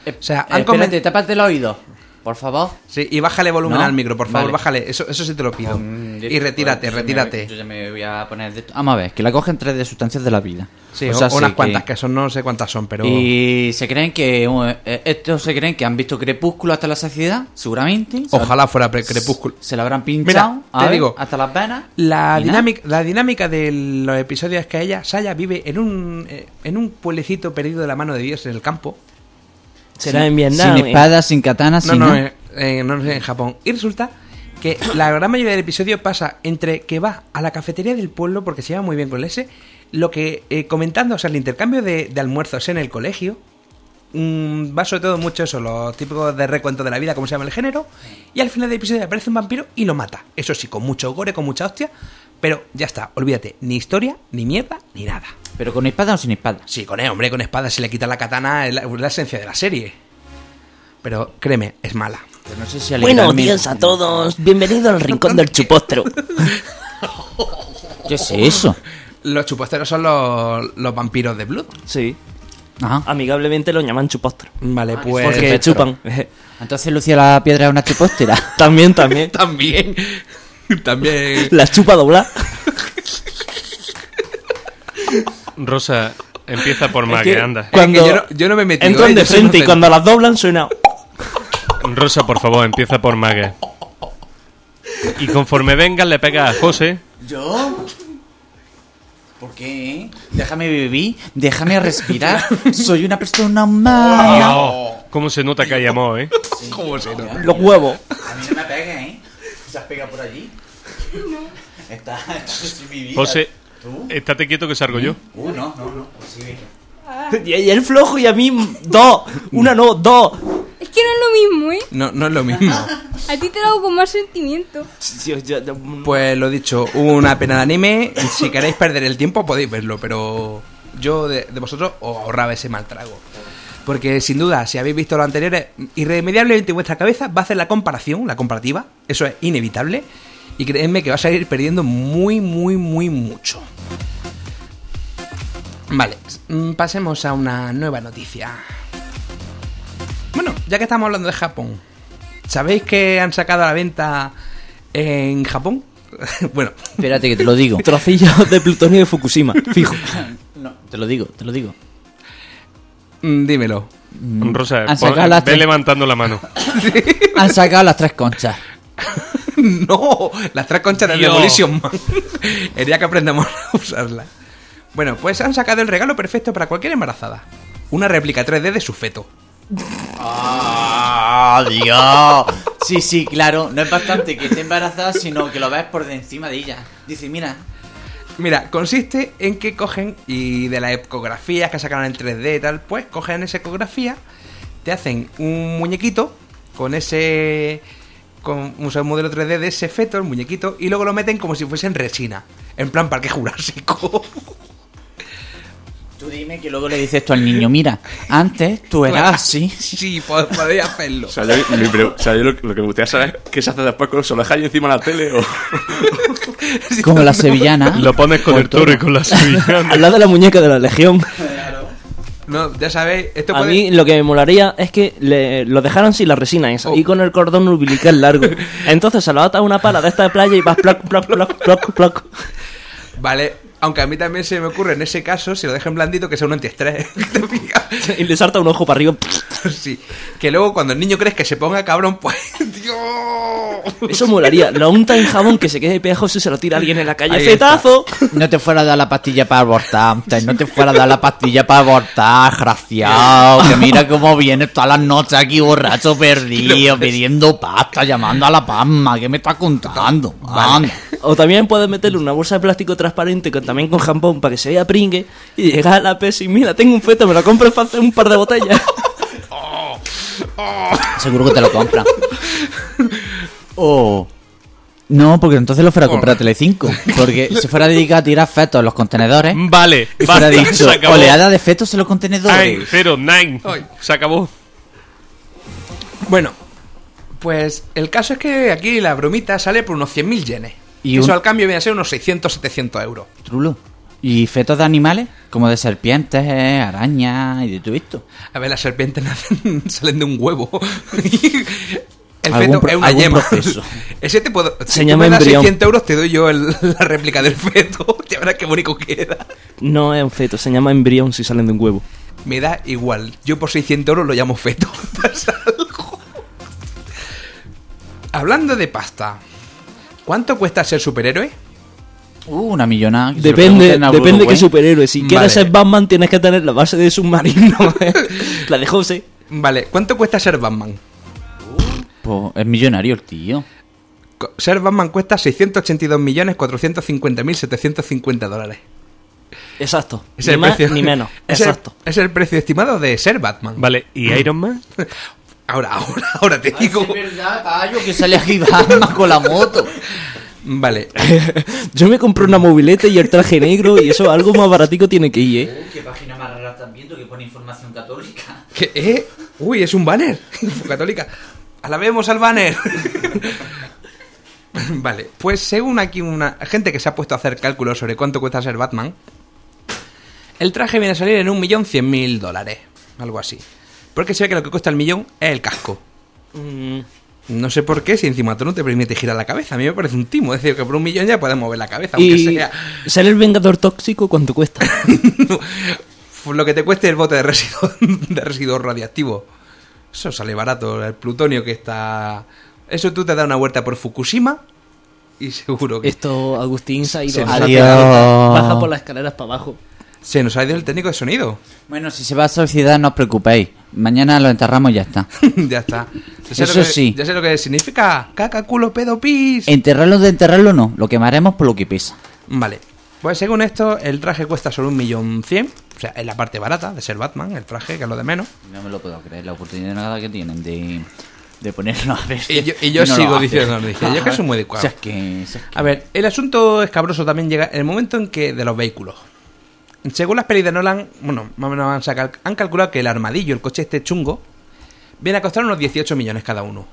O sea, han Eh, espérate, comen- tápate el oído, por favor. Sí, y bájale volumen ¿No? al micro, por favor, Vale. bájale. Eso, eso sí te lo pido. Y retírate, yo ya me- retírate. yo ya me voy a poner de. Vamos a ver, que la cogen tres de sustancias de la vida. Sí, O sea, o- sí unas que- cuantas que... son, no sé cuántas son, pero. Y se creen que eh, estos se creen que han visto Crepúsculo hasta la saciedad, seguramente. Se- Ojalá fuera crepúsculo. Se la habrán pinchado. Mira, te ver, digo, hasta las venas. La dinámica, la dinámica de los episodios es que ella, Saya, vive en un, eh, en un pueblecito perdido de la mano de Dios en el campo. Será en Vietnam. Sin eh. espada, sin katana, No, sin no, eh, eh, no, en Japón. Y resulta que la gran mayoría del episodio pasa entre que va a la cafetería del pueblo porque se lleva muy bien con el S, lo que eh, comentando, o sea, el intercambio de, de almuerzos en el colegio, va sobre todo mucho eso, los típicos de recuento de la vida, como se llama el género, y al final del episodio aparece un vampiro y lo mata. Eso sí, con mucho gore, con mucha hostia, pero ya está, olvídate, ni historia, ni mierda, ni nada. ¿Pero con espada o sin espada? Sí, con él, hombre, con espada se le quita la katana, es la, es la esencia de la serie. Pero créeme, es mala. Pero no sé si Buenos días a todos. Bienvenido al rincón del chupostro. ¿Qué es eso? Los chuposteros son los, los vampiros de Blood. Sí, Ajá. amigablemente lo llaman chupostro. Vale, pues. Porque perfecto. chupan. Entonces Lucía la piedra es una chupóstera. También, también. También. También. Las chupa doblar. Rosa, empieza por Mague, que- anda. Es Cuando que yo, no, yo no me he metido. Entran ¿eh? de frente y cuando las doblan suena. Rosa, por favor, empieza por Mague. Y conforme venga, le pega a José. ¿Yo? ¿Por qué? Déjame vivir, déjame respirar. Soy una persona mala. Oh, ¿Cómo se nota que hay amor, eh? ¿Cómo se nota? Los huevos. A mí no me pegues, ¿eh? ¿Se has pegado por allí? No. Está, es mi vida. José, ¿Tú? estate quieto que salgo yo. Uh, no, no, no. Sí, Y, y el flojo y a mí dos. Una no, dos. Es que no es lo mismo, ¿eh? No, no es lo mismo. A ti te lo hago con más sentimiento. Yo- yo- yo- Pues lo dicho, una pena de anime. Si queréis perder el tiempo, podéis verlo, pero yo de, de vosotros os ahorraba ese mal trago. Porque sin duda, si habéis visto lo anteriores, irremediablemente vuestra cabeza va a hacer la comparación, la comparativa. Eso es inevitable. Y creedme que vas a ir perdiendo muy, muy, muy mucho. Vale, mm, pasemos a una nueva noticia. Bueno, ya que estamos hablando de Japón, ¿sabéis que han sacado a la venta en Japón? bueno, Espérate que te lo digo. Trocillos de plutonio de Fukushima. Fijo. No, te lo digo, te lo digo. mm, dímelo. Rosa, han pon- ve tres- levantando la mano. Han sacado las tres conchas. no, las tres conchas de Dios. Demolition Man. El día que aprendamos a usarlas. Bueno, pues han sacado el regalo perfecto para cualquier embarazada. Una réplica 3D de su feto. ¡Ah, Dios! Sí, sí, claro. No es bastante que esté embarazada, sino que lo ves por de encima de ella. Dice, mira, Mira, consiste en que cogen y de las ecografías que sacaron en 3D y tal, pues cogen esa ecografía, te hacen un muñequito con ese. Con un modelo 3D de ese feto, el muñequito, y luego lo meten como si fuese en resina. En plan parque jurásico. tú dime que luego le dices esto al niño, mira, antes tú eras así. Sí, pod- podéis hacerlo. O sea, yo, mi pre- o sea, yo lo, lo que me gustaría saber es qué se hace después con eso. ¿Lo dejáis encima de la tele o...? Como la sevillana. Lo pones con el toro y con la sevillana. Al lado de la muñeca de la legión. No, ya sabéis, esto A puede... mí lo que me molaría es que le- lo dejaran sin la resina esa Oh. y con el cordón umbilical largo. Entonces se lo atas a una pala de esta de playa y vas ploc, ploc, ploc, ploc, ploc. Vale, aunque a mí también se me ocurre en ese caso, si lo dejan blandito, que sea un antiestrés. Y le salta un ojo para arriba. sí. Que luego cuando el niño crees que se ponga cabrón, pues... ¡Dios! Eso molaría. Lo unta en jabón que se quede pegajoso y se lo tira a alguien en la calle. Ahí está. ¡Fetazo! No te fuera a dar la pastilla para abortar antes, no te fuera a dar la pastilla para abortar, desgraciado. Que mira cómo vienes todas las noches aquí borracho perdido, pidiendo pasta, llamando a la palma. ¿Qué me estás contando? O también puedes meterle una bolsa de plástico transparente con, también con jambón para que se vea pringue y llegar a la PES y mira, tengo un feto, me lo compro para hacer un par de botellas. Seguro que te lo compran. O. No, porque entonces lo fuera a comprar a Telecinco. Porque se fuera a dedicar a tirar fetos en los contenedores. Vale, Y fuera basta, dicho, se acabó. oleada de fetos en los Nine, contenedores. cero, nine. Se acabó. Bueno, pues el caso es que aquí la bromita sale por unos 100.000 yenes. Y Y eso un- al cambio viene a ser unos 600-700 euros. Trulo. ¿Y fetos de animales? Como de serpientes, arañas y de todo esto. A ver, las serpientes nacen, salen de un huevo. El feto pro- es una yema. proceso. Ese te puedo. Se si tú llama me das embrión. 600 euros, te doy yo el- la réplica del feto. Ya verás qué bonito queda. No es un feto, se llama embrión si salen de un huevo. Me da igual. Yo por 600 euros lo llamo feto. Hablando de pasta, ¿cuánto cuesta ser superhéroe? Uh, una millonada. Depende, depende Bruce qué superhéroe. Si Vale. quieres ser Batman, tienes que tener la base de submarino. la de José. Vale, ¿cuánto cuesta ser Batman? Pues es millonario el tío. ser Batman cuesta 682.450.750 dólares. Exacto. Es ni el más precio- ni menos. Es el- Exacto. es el precio estimado de ser Batman. Vale, ¿y Iron Man? Ahora, ahora, ahora te digo. verdad, caballo, que sale aquí Batman con la moto. Vale. Yo me compré una mobileta y el traje negro y eso algo más baratico tiene que ir, ¿eh? Qué página más rara están viendo que pone información católica. ¿Qué? ¿Eh? Uy, es un banner. Católica. Alabemos al banner. vale, pues según aquí una gente que se ha puesto a hacer cálculos sobre cuánto cuesta ser Batman, el traje viene a salir en un millón cien mil dólares. Algo así. Porque se ve que lo que cuesta el millón es el casco. Mm, No sé por qué, si encima tú no te permite girar la cabeza. A mí me parece un timo. Es decir, que por un millón ya puedes mover la cabeza, aunque y sea. ser el vengador tóxico, ¿cuánto cuesta? Lo que te cueste el bote de residuos de residuos radiactivos. Eso sale barato. El plutonio que está. Eso tú te das una vuelta por Fukushima y seguro que. Esto, Agustín se ha ido. Se a- Adiós. Baja por las escaleras para abajo. Se nos ha ido el técnico de sonido. Bueno, si se va a sociedad, no os preocupéis. Mañana lo enterramos y ya está. ya está. Ya Eso que- sí. Ya sé lo que significa. Caca, culo, pedo, pis. Enterrarlo de enterrarlo no. Lo quemaremos por lo que pesa. Vale. Pues según esto, el traje cuesta solo un millón cien. O sea, es la parte barata de ser Batman, el traje, que es lo de menos. No me lo puedo creer. La oportunidad de nada que tienen de, de ponerlo a ver. Y yo, y yo no sigo diciendo, dice, yo que soy muy O adecuado. sea, es que... si es que- A ver, el asunto escabroso también llega en el momento en que de los vehículos. Según las pelis de Nolan, bueno, más o menos han, calculado que el armadillo, el coche este chungo, viene a costar unos 18 millones cada uno.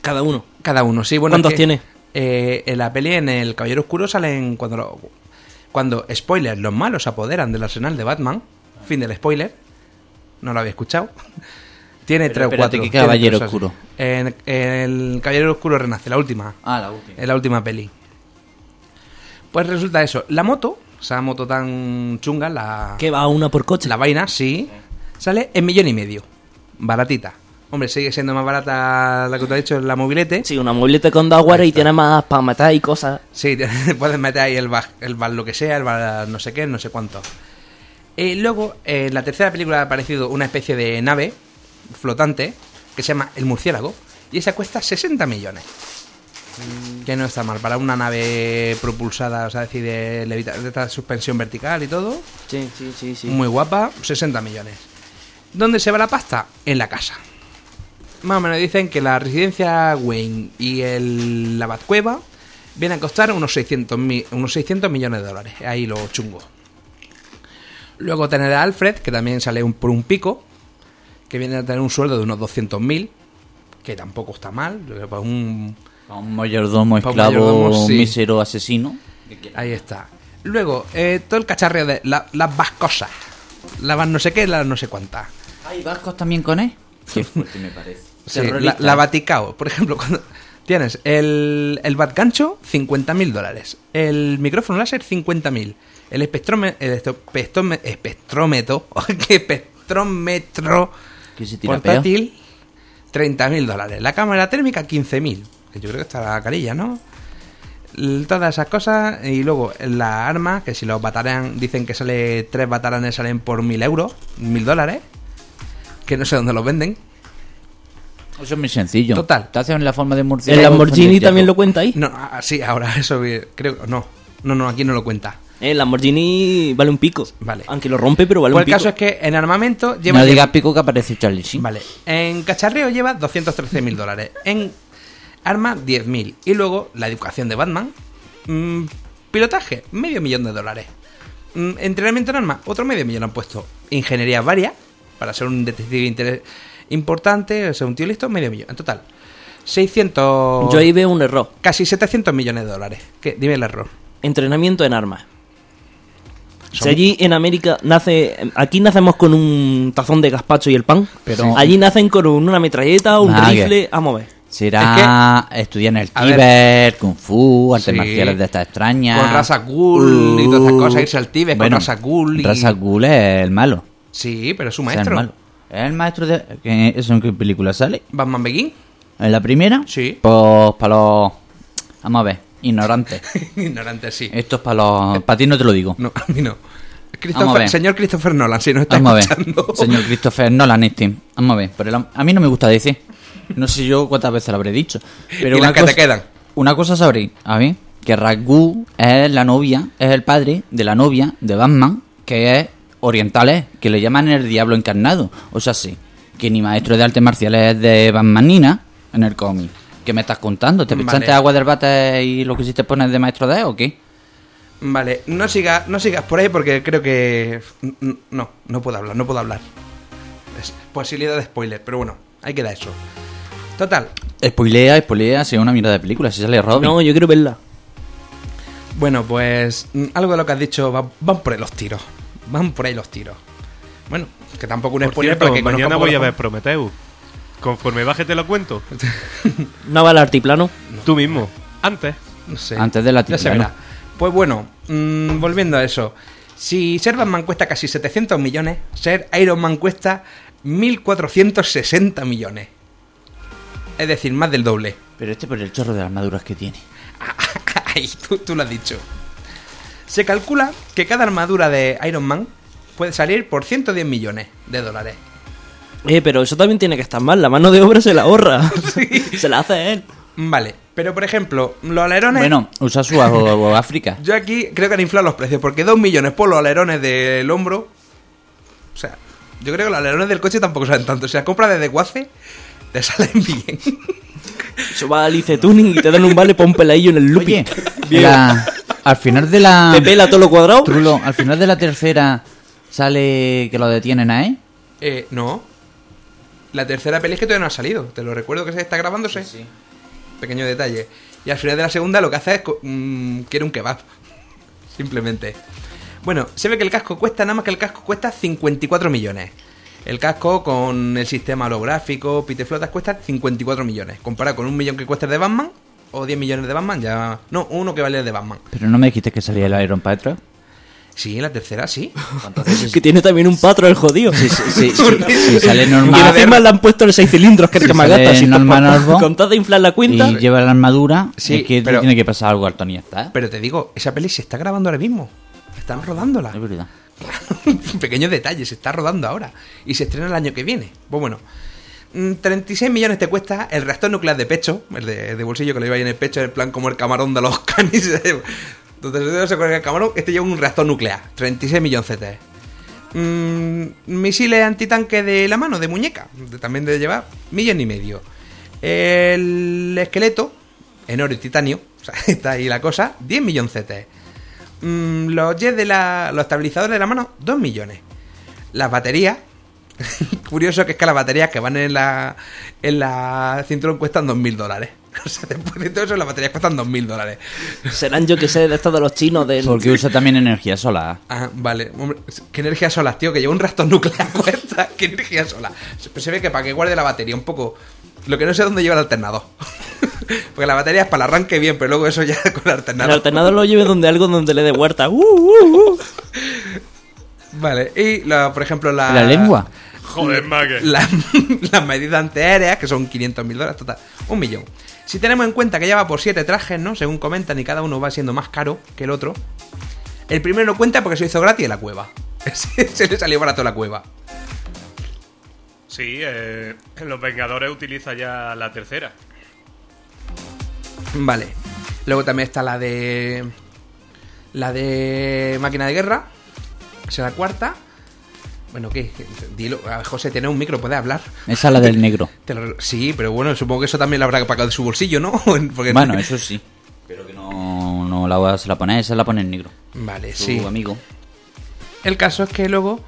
Cada uno. Cada uno, sí, bueno. ¿Cuántos es que, tiene? eh, en la peli en el Caballero Oscuro salen cuando lo- cuando spoiler, los malos se apoderan del arsenal de Batman. Fin del spoiler. No lo había escuchado. Tiene Pero tres o cuatro. ¿qué Caballero Oscuro? En, en el Caballero Oscuro renace, la última. Ah, la última. En la última peli. Pues resulta eso. La moto, esa moto tan chunga, la, Que va una por coche. la vaina, sí, sale en millón y medio. Baratita. Hombre, sigue siendo más barata la que te ha dicho la mobilete. Sí, una mobileta con Dawara y tiene más para matar y cosas. Sí, te- puedes meter ahí el bar, el bar lo que sea, el bar no sé qué, no sé cuánto. Y luego, eh, en la tercera película ha aparecido una especie de nave flotante que se llama El Murciélago. Y esa cuesta 60 millones. Que no está mal. Para una nave propulsada, o sea, decir, de, levita- de esta suspensión vertical y todo. Sí, sí, sí, sí. Muy guapa, 60 millones. ¿Dónde se va la pasta? En la casa. Más o menos dicen que la residencia Wayne y el, la Batcueva vienen a costar unos 600, mi- unos 600 millones de dólares. Ahí lo chungo. Luego tener a Alfred, que también sale un- por un pico, que viene a tener un sueldo de unos 200.000, que tampoco está mal. para un, Para un mayordomo, un esclavo, mayordomo, sí. mísero, asesino. Ahí está. Luego, eh, todo el cacharreo de la- las vascosas. Las vas no sé qué, las no sé cuántas. ¿Hay vascos también con él? Qué fuerte me parece. Sí, la, la Vaticao, por ejemplo, cuando tienes el, el Batgancho, 50.000 dólares. El micrófono láser, 50.000. El espectrome, el espectrome- espectrómetro, ¿qué espectrómetro ¿Que se tira portátil, 30.000 dólares. La cámara térmica, 15.000. Yo creo que está la carilla, ¿no? Todas esas cosas. Y luego la arma, que si los bataran, dicen que sale tres bataranes salen por 1.000 euros, 1.000 dólares. Que no sé dónde los venden. Eso es muy sencillo. Total. Te hacen la forma de murciélago. ¿El Lamborghini el también lo cuenta ahí? No, ah, sí, ahora eso creo no. No, no, aquí no lo cuenta. El Lamborghini vale un pico. Vale. Aunque lo rompe, pero vale Pues un el pico. caso es que en armamento lleva. No digas pico que aparece Charlie Sheen. Vale. En cacharreo lleva 213.000 dólares. En arma, 10.000. Y luego la educación de Batman. mm, pilotaje, medio millón de dólares. Mm, entrenamiento en arma, otro medio millón han puesto. Ingeniería varias, para ser un detective inter- importante, ser un tío listo, medio millón. En total, 600. Yo ahí veo un error. Casi 700 millones de dólares. ¿Qué? Dime el error. Entrenamiento en armas. Si allí en América nace. Aquí nacemos con un tazón de gazpacho y el pan. Pero- allí nacen con una metralleta, un rifle. Vamos a ver. Será estudiar en el ver. Tíbet, Kung Fu, artes Sí. marciales de estas extrañas. Con raza ghoul y todas esas cosas, irse al Tíbet con Bueno, raza ghoul y- Raza Ghoul es el malo. Sí, pero es su maestro. el malo. ¿Es el maestro de. ¿qué- ¿Eso en qué película sale? Batman Begin. ¿En la primera? Sí. Pues para los. Vamos a ver, ignorantes. Ignorante, sí. Esto es para los. Para ti no te lo digo. No, a mí no. Christopher- señor Christopher Nolan, si nos está Vamos a ver. escuchando. Señor Christopher Nolan, este. Vamos a ver. Pero a mí no me gusta decir. No sé yo cuántas veces lo habré dicho. Pero Y una las que cosa- te quedan. Una cosa sabréis, a ver, que Ragu es la novia, es el padre de la novia de Batman, que es oriental, que le llaman el diablo encarnado. O sea, sí, que ni maestro de artes marciales es de Batmanina en el cómic. ¿Qué me estás contando? ¿Te Vale. echaste agua del bate y lo que sí te pones de maestro de o qué? Vale, no sigas, no sigas por ahí porque creo que... No, no puedo hablar, no puedo hablar. Es posibilidad de spoiler, pero bueno, ahí queda eso. Total, Spoilea, spoilea, si es una mierda de película, si sale Robin. No, yo quiero verla. bueno, pues mm, algo de lo que has dicho va- van por ahí los tiros. Van por ahí los tiros. Bueno, que tampoco un Por spoiler cierto, porque mañana voy a ver Prometheus. Conforme baje te lo cuento. ¿No va al altiplano? Tú mismo. Antes. No sé. Antes del altiplano. Pues bueno, mm, volviendo a eso. Si ser Batman cuesta casi 700 millones, ser Iron Man cuesta 1460 millones. Es decir, más del doble. Pero este por el chorro de armaduras que tiene. Ay, tú, tú lo has dicho. Se calcula que cada armadura de Iron Man puede salir por 110 millones de dólares. Eh, pero eso también tiene que estar mal. La mano de obra se la ahorra. se la hace él. Vale, pero por ejemplo, los alerones... Bueno, usa su o, o África. Yo aquí creo que han inflado los precios, porque 2 millones por los alerones del hombro. O sea, yo creo que los alerones del coche tampoco salen tanto. Si las compras desde Guace, te salen bien. Eso va al Tuning y te dan un vale para un peladillo en el Oye, looping. la- al final de la... Te pela todo lo cuadrado. Trulo, al final de la tercera sale que lo detienen a él. eh, no. La tercera peli es que todavía no ha salido. Te lo recuerdo que se está grabándose. Pequeño detalle. Y al final de la segunda lo que hace es... co- mm, quiere un kebab. Simplemente. Bueno, se ve que el casco cuesta, nada más que el casco cuesta 54 millones. El casco con el sistema holográfico, piteflotas, cuesta 54 millones. Comparado con un millón que cuesta el de Batman, o 10 millones de Batman, ya... No, uno que vale el de Batman. Pero no me dijiste que salía el Iron Patrol. Sí, la tercera sí. Que tiene también un patro el jodido. Sí, sí, sí, sí, sale Y normal encima le han puesto el 6 cilindros, que es el que más. Si normal con tal de inflar la cuenta, y lleva la armadura. Sí, es que pero- tiene que pasar algo al Tony. Pero te digo, esa peli se está grabando ahora mismo. Están rodándola. Es verdad. Pequeños detalles, se está rodando ahora. Y se estrena el año que viene. Pues bueno. mm, 36 millones te cuesta el reactor nuclear de pecho, el de, el bolsillo que lo lleva ahí en el pecho, en plan como el camarón de los canis. Entonces se el camarón, este lleva un reactor nuclear. 36 millones CT. Mm, misiles antitanque de la mano, de muñeca. también de llevar millón y medio. El esqueleto, en oro y titanio. O sea, está ahí la cosa. 10 millones CT. Mm, los jets de la, los estabilizadores de la mano, 2 millones. Las baterías. Curioso que es que las baterías que van en la, en la cinturón cuestan 2.000 dólares. O sea, después de todo eso, las baterías cuestan 2.000 dólares. serán yo que sé de estos de los chinos del... Porque usa también energía solar. Ah, vale. Hombre, ¿Qué energía solar, tío? Que lleva un reactor nuclear cuesta. ¿Qué energía solar? Pues se ve que para que guarde la batería un poco... Lo que no sé es dónde lleva el alternador. Porque la batería es para el arranque bien, pero luego eso ya con el El alternador. alternador lo lleve donde algo donde le dé huerta. Uh, uh, uh. Vale. Y, la, por ejemplo, la... La lengua. Joder, Mague. la- las medidas antiaéreas, que son 500 mil dólares, total, un millón. Si tenemos en cuenta que ya va por 7 trajes, ¿no? Según comentan, y cada uno va siendo más caro que el otro. El primero no cuenta porque se hizo gratis en la cueva. se se le salió barato la cueva. Sí, eh, en Los Vengadores utiliza ya la tercera. Vale. Luego también está la de. La de máquina de guerra. Es la cuarta. Bueno, ¿qué? Dilo. A José, tiene un micro, puede hablar. Esa es la del negro. Te lo- Sí, pero bueno, supongo que eso también lo habrá pagado de su bolsillo, ¿no? Porque- Bueno, eso sí. Pero que no, no la, se la pone, esa la pone en negro. Vale, Su sí. amigo. El caso es que luego.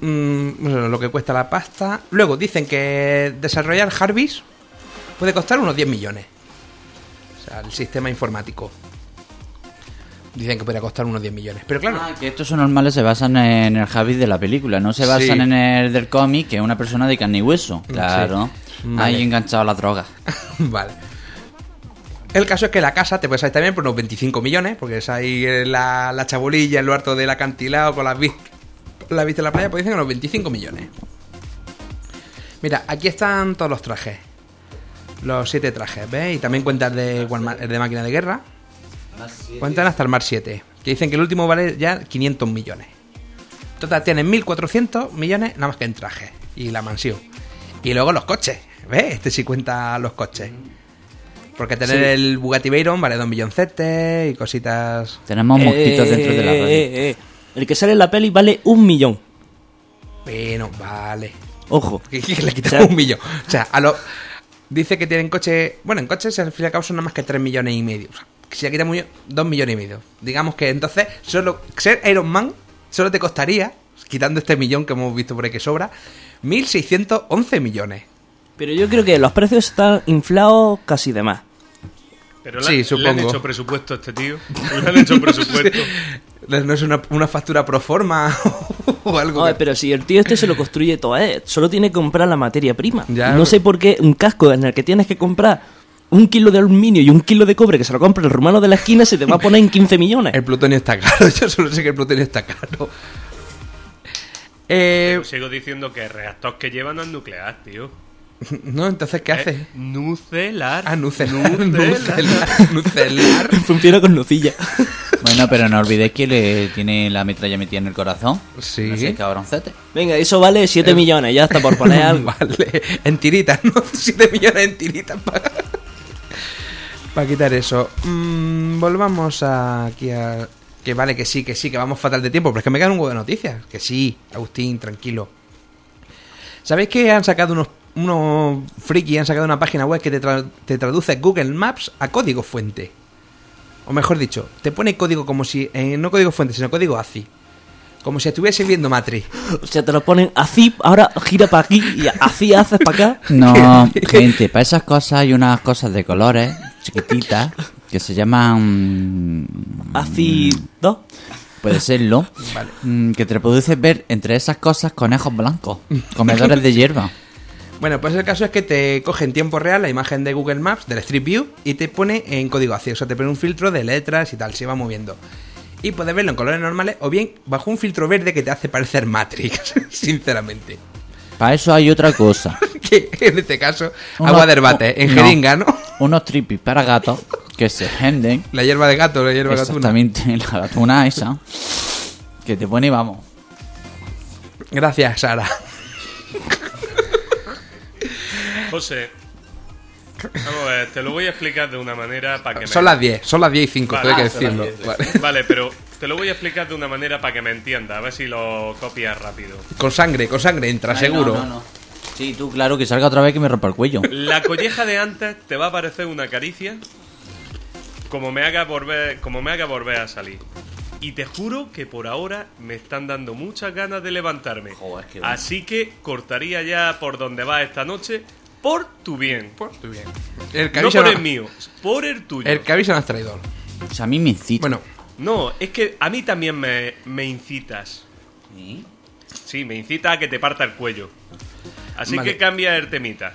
Mm, bueno, lo que cuesta la pasta. Luego dicen que desarrollar Jarvis puede costar unos 10 millones. O sea, el sistema informático. Dicen que podría costar unos 10 millones. Pero claro. Ah, que estos son normales se basan en el Javis de la película, no se basan Sí. en el del cómic, que es una persona de carne y hueso. Claro. Vale. Ahí enganchado a la droga. vale. El caso es que la casa te puede salir también por unos 25 millones, porque es ahí la, la chabolilla en lo harto del acantilado con las vistas la vista de la playa, pues dicen unos 25 millones. Mira, aquí están todos los trajes. Los siete trajes, ¿ves? Y también cuentan de, Walmart- de máquina de guerra. Cuentan hasta el Mar 7. Que dicen que el último vale ya 500 millones. Total, tienen 1.400 millones nada más que en trajes. Y la mansión. Y luego los coches. ¿Ves? Este sí cuenta los coches. Porque tener el Bugatti Veyron vale dos milloncetes y cositas. Tenemos mosquitos Eh, dentro de la radio. eh, eh. El que sale en la peli vale un millón. Bueno, vale. Ojo. Que, que le O quitamos sea- un millón. O sea, a lo. Dice que tienen coche. Bueno, en coches al fin y al cabo son nada más que 3 millones y medio. O sea, que si le quitamos 2 millones y medio. Digamos que entonces, solo ser Iron Man solo te costaría, quitando este millón que hemos visto por ahí que sobra, 1.611 millones. Pero yo creo que los precios están inflados casi de más. Pero Sí, le, le supongo. han hecho presupuesto a este tío. Le han hecho presupuesto. No es una, una factura pro forma o algo. Joder, que- pero si el tío este se lo construye todo, ¿eh? Solo tiene que comprar la materia prima. Ya. No sé por qué un casco en el que tienes que comprar un kilo de aluminio y un kilo de cobre que se lo compra el rumano de la esquina se te va a poner en 15 millones. El plutonio está caro. Yo solo sé que el plutonio está caro. Eh, sigo diciendo que el reactor que lleva no es nuclear, tío. no, entonces, ¿qué hace? Es nucelar. Ah, nucelar. Nucelar. Nucelar. Nucelar. Funciona con nocilla. Bueno, pero no olvidéis que le tiene la metralla metida en el corazón. Sí. No sé, cabroncete. Venga, eso vale 7 millones, ya está por poner algo. Vale, en tiritas, ¿no? 7 millones en tiritas para, para quitar eso. Mm, volvamos a- aquí a... Que vale, que sí, que sí, que vamos fatal de tiempo, pero es que me quedan un huevo de noticias. Que sí, Agustín, tranquilo. ¿Sabéis que han sacado unos, unos friki, han sacado una página web que te, tra- te traduce Google Maps a código fuente? O mejor dicho, te pone código como si, eh, no código fuente, sino código ACI. Como si estuviese viendo Matrix. O sea, te lo ponen así, ahora gira para aquí y así haces para acá. No, gente, para esas cosas hay unas cosas de colores chiquititas que se llaman. Así dos. Puede serlo. mm, Que te produce ver entre esas cosas conejos blancos, comedores de hierba. Bueno, pues el caso es que te coge en tiempo real la imagen de Google Maps, del Street View, y te pone en código ACI. O sea, te pone un filtro de letras y tal, se va moviendo. Y puedes verlo en colores normales o bien bajo un filtro verde que te hace parecer Matrix, sinceramente. Para eso hay otra cosa. Que en este caso, Unos- agua de herbate, en no. jeringa, ¿no? Unos tripis para gatos que se venden. La hierba de gato, la hierba de gatuna. Exactamente, la gatuna esa. Que te pone, vamos. Gracias, Sara. José. Vamos a ver, te lo voy a explicar de una manera para que me... Son las 10, son las 10 y 5, Vale, tengo que decirlo. Vale. Vale, pero te lo voy a explicar de una manera para que me entienda, a ver si lo copias rápido. Con sangre, con sangre entra, seguro. Ay, no, no, no. Sí, tú, claro, que salga otra vez que me rompa el cuello. La colleja de antes te va a parecer una caricia como me haga volver, como me haga volver a salir. Y te juro que por ahora me están dando muchas ganas de levantarme. Joder, qué Así que cortaría ya por donde va esta noche por tu bien. Por tu bien. El No por no- el mío, por el tuyo. El que avisa no es traidor. O sea, a mí me incita. Bueno, No, es que a mí también me, me incitas. Sí, me incita a que te parta el cuello. Así Vale. que cambia el temita.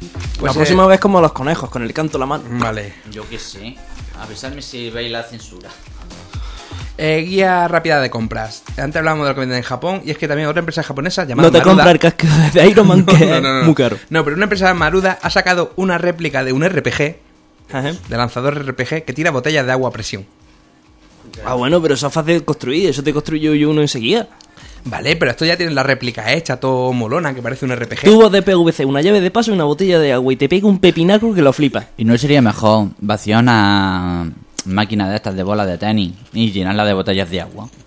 pues, la próxima vez como los conejos, con el canto en la mano. Vale. Yo qué sé. Avisarme si veis la censura. Eh, guía rápida de compras. Antes hablábamos de lo que venden en Japón y es que también otra empresa japonesa llamada No te Maruda- compra el casco de Iron Man, que No, no, no, es no. muy caro. No, pero una empresa Maruda ha sacado una réplica de un RPG, Ajá. de lanzador RPG, que tira botellas de agua a presión. Ah, bueno, pero eso es fácil de construir, eso te construyo yo uno enseguida. Vale, pero esto ya tiene la réplica hecha, todo molona, que parece un RPG. Tubos de PVC, una llave de paso y una botella de agua y te pega un pepinaco que lo flipas. ¿Y no sería mejor vaciar una máquina de estas de bola de tenis y llenarla de botellas de agua?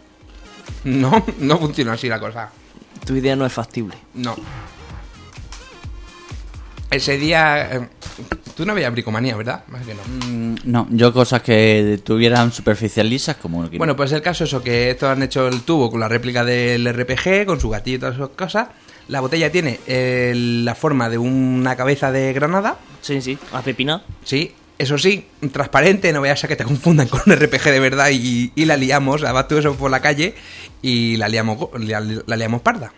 No, no funciona así la cosa. Tu idea no es factible. No. Ese día... eh, tú no veías bricomanía, ¿verdad? Más que no. Mm, no, yo cosas que tuvieran superficies lisas como no quiero. Bueno, pues el caso es eso, que estos han hecho el tubo con la réplica del RPG, con su gatillo y todas esas cosas. La botella tiene eh, la forma de una cabeza de granada. Sí, sí, a pepinar. Sí, eso sí, transparente, no veas a que te confundan con un RPG de verdad y, y la liamos, vas tú eso por la calle y la liamos, la, la liamos parda.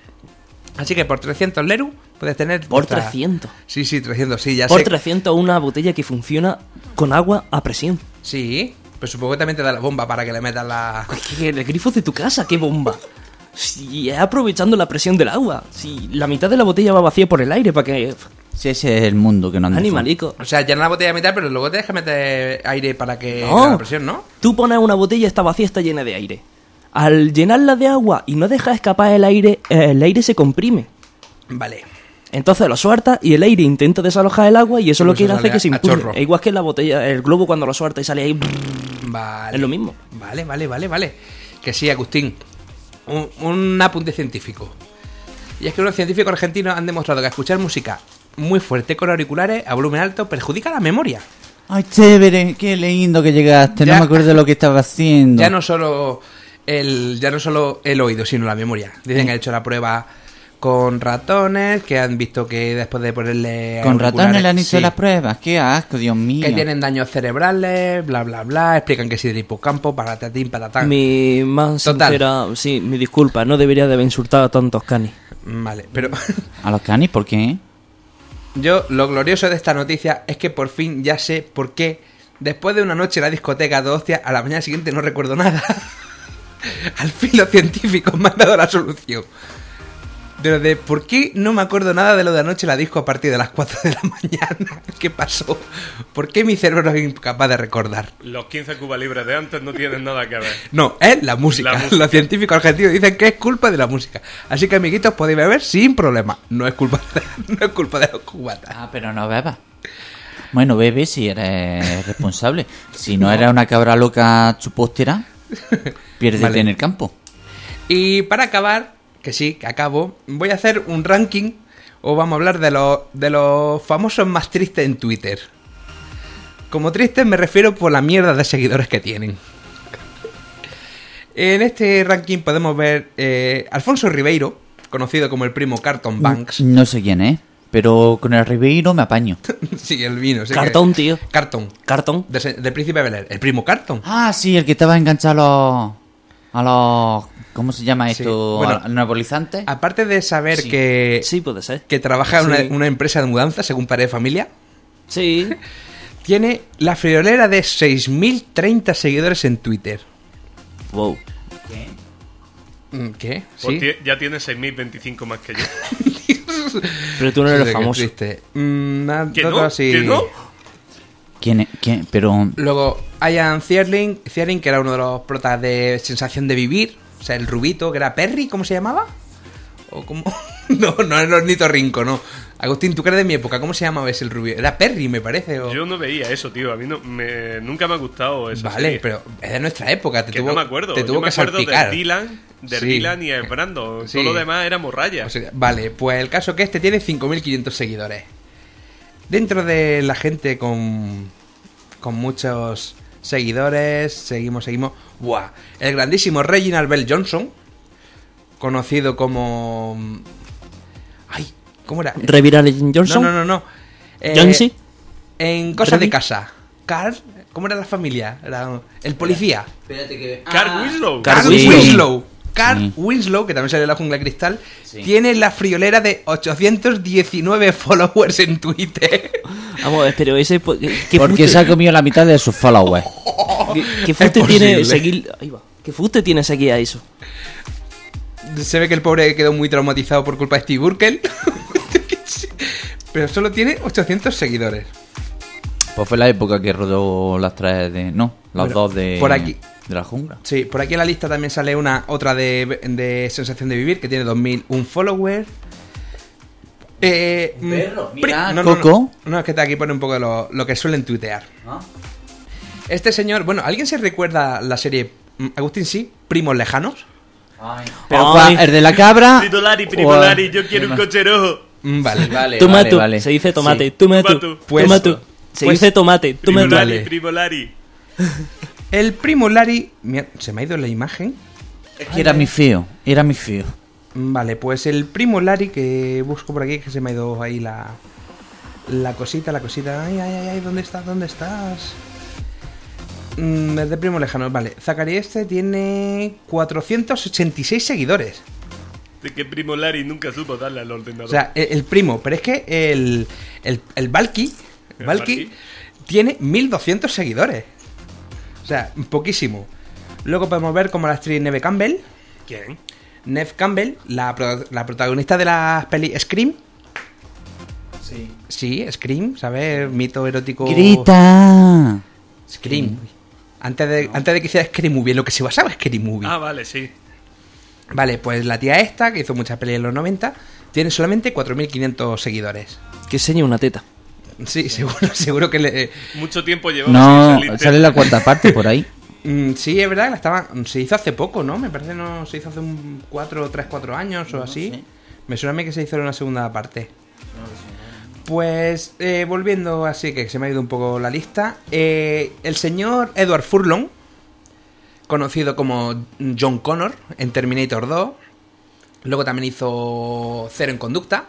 Así que por 300 leru puedes tener... Por vuestra- 300. Sí, sí, 300, sí, ya Por sé. 300 una botella que funciona con agua a presión. Sí, pues supongo que también te da la bomba para que le metas la... ¿Qué, el grifo de tu casa, qué bomba. Si es aprovechando la presión del agua. Si la mitad de la botella va vacía por el aire para que. Si ese es el mundo que no anda. Animalico. O sea, llena la botella de metal, pero luego tienes que meter aire para que No. la presión, ¿no? Tú pones una botella, está vacía, está llena de aire. Al llenarla de agua y no dejar escapar el aire, eh, el aire se comprime. Vale. Entonces lo suelta y el aire intenta desalojar el agua y eso lo que hace que se impulse. chorro. Es igual que la botella, el globo cuando lo suelta y sale ahí. Vale. Es lo mismo. Vale, vale, vale, vale. Que sí, Agustín. Un, un apunte científico. Y es que unos científicos argentinos han demostrado que escuchar música muy fuerte con auriculares a volumen alto perjudica la memoria. Ay, chévere, qué lindo que llegaste. Ya- no me acuerdo de lo que estaba haciendo. Ya no solo el, ya no solo el oído, sino la memoria. Dicen que han hecho la prueba con ratones, que han visto que después de ponerle Con ratones le han hecho sí, las pruebas. Qué asco, Dios mío. que tienen daños cerebrales, bla bla bla, explican que si del hipocampo, patatín, patatán. Mi más Total. sincera, sí, mi disculpa, no debería de haber insultado a tantos canis. Vale, pero ¿A los canis? ¿Por qué? Yo, lo glorioso de esta noticia es que por fin ya sé por qué, después de una noche en la discoteca de hostia, a la mañana siguiente no recuerdo nada. Al fin los científicos me han dado la solución. De lo de por qué no me acuerdo nada de lo de anoche la disco a partir de las 4 de la mañana. ¿Qué pasó? ¿Por qué mi cerebro es incapaz de recordar? Los 15 Cuba libres de antes no tienen nada que ver. No, es la música. La música. Los científicos argentinos dicen que es culpa de la música. Así que, amiguitos, podéis beber sin problema. No es culpa de, no es culpa de los cubatas. Ah, pero no bebas. Bueno, bebe si eres responsable. Si no eres una cabra loca chupóstera, piérdete Vale. en el campo. Y para acabar, que sí, que acabo, voy a hacer un ranking o vamos a hablar de los, de los famosos más tristes en Twitter. Como tristes me refiero por la mierda de seguidores que tienen. En este ranking podemos ver eh, Alfonso Ribeiro, conocido como el primo Carton Banks. No sé quién es, pero con el Ribeiro me apaño. sí, el vino. que- Cartón, tío. Carton. Cartón. De príncipe Bel Air. El primo Carton. Ah, sí, el que estaba enganchado a los... A los ¿Cómo se llama Sí, esto? bueno. ¿A- ¿Anabolizantes? Aparte de saber Sí. que, Sí, puede ser. que trabaja en una, Sí. una empresa de mudanza, según padre de familia, Sí. Tiene la friolera de 6.030 seguidores en Twitter. Wow. Mm, ¿Qué? Pues ¿Sí? ya tiene 6.025 más que yo. Pero tú no Sí, eres qué famoso. Mm, nada, ¿Que todo no? así. ¿Que no? ¿Quién es? ¿Quién? Pero... Luego, Ian Thierling, Thierling, que era uno de los protas de Sensación de Vivir. O sea, el rubito, que era Perry, ¿cómo se llamaba? ¿O cómo? no, no es el ornitorrinco, no. Agustín, tú que eres de mi época, ¿cómo se llamaba ese el rubio? Era Perry, me parece. o- Yo no veía eso, tío. A mí no, me, nunca me ha gustado eso. Vale, pero es de nuestra época. Te Que tuvo, no me acuerdo. Te Yo tuvo me que acuerdo salpicar. de Dylan, de Sí. Dylan y el Brando. Sí. Todo lo demás era morralla. O sea, vale, pues el caso que este tiene 5.500 seguidores. Dentro de la gente con, con muchos seguidores, seguimos, seguimos. ¡Buah! El grandísimo Reginald Bell Johnson, conocido como. ¡Ay! ¿Cómo era? Reviral Johnson. No, no, no, no. Eh, Johnson. En Cosas de. Casa. Carl, ¿cómo era la familia? Era el policía. Espérate que... Carl Winslow. Carl Carl Winslow. Carl Sí. Winslow, que también sale de la jungla cristal, Sí. tiene la friolera de 819 followers en Twitter. Vamos pero ese. ¿Qué Porque se ha comido la mitad de sus followers. ¿Qué, qué fuste tiene seguir. Ahí va. ¿Qué fuste tiene seguir a eso? Se ve que el pobre quedó muy traumatizado por culpa de Steve Urkel. Pero solo tiene 800 seguidores. Pues fue la época que rodó las tres de... No, las Bueno, dos de... por aquí. De la jungla. Sí, por aquí en la lista también sale una otra de, de Sensación de Vivir, que tiene 2001 followers. Eh, Un perro, mm, mira, pri- no, no, no. Coco. No, es que aquí pone un poco lo, lo que suelen tuitear. Este señor, bueno, ¿alguien se recuerda la serie mm, Agustín sí? Primos lejanos. Pero Ay. el de la cabra... Primolari, o- Primolari, yo quiero un coche rojo. Mm, Vale, Vale, Tomato. vale, vale. Se dice tomate. Sí. Tomato. Tomato. Pues- Tomato. Se pues- dice tomate. Tomato. Primolari, Vale. Primolari. El primo Lari. mira, se me ha ido la imagen. Es que era mi feo, era mi feo. Mm, Vale, pues el primo Lari que busco por aquí, que se me ha ido ahí la. La cosita, la cosita. Ay, ay, ay, ay, ¿dónde estás? ¿Dónde estás? Mm, el de primo lejano, vale. Zacari este tiene 486 seguidores. De que Primolari nunca supo darle al ordenador. O sea, el, el primo, pero es que el. El. ¿El Valky Valky? tiene 1200 seguidores. O sea, poquísimo. Luego podemos ver como la actriz Neve Campbell. ¿Quién? Neve Campbell, la, pro- la protagonista de la peli Scream. Sí. Sí, Scream, ¿sabes? Mito erótico. ¡Grita! Scream. Antes de, antes de que hiciera Scream Movie, en lo que se basaba Scream Movie. Ah, vale, sí. Vale, pues la tía esta, que hizo muchas pelis en los 90, Tiene solamente 4.500 seguidores. Que enseñe una teta. Sí, seguro, seguro que le... Mucho tiempo llevamos No, sale la cuarta parte por ahí. Mm, sí, es verdad, la estaba, se hizo hace poco, ¿no? Me parece no se hizo hace un 4, 3, 4 años o así. Me suena a mí que se hizo una segunda parte. Pues eh, volviendo así, que se me ha ido un poco la lista. eh, el señor Edward Furlong, conocido como John Connor en Terminator 2. Luego también hizo Cero en Conducta,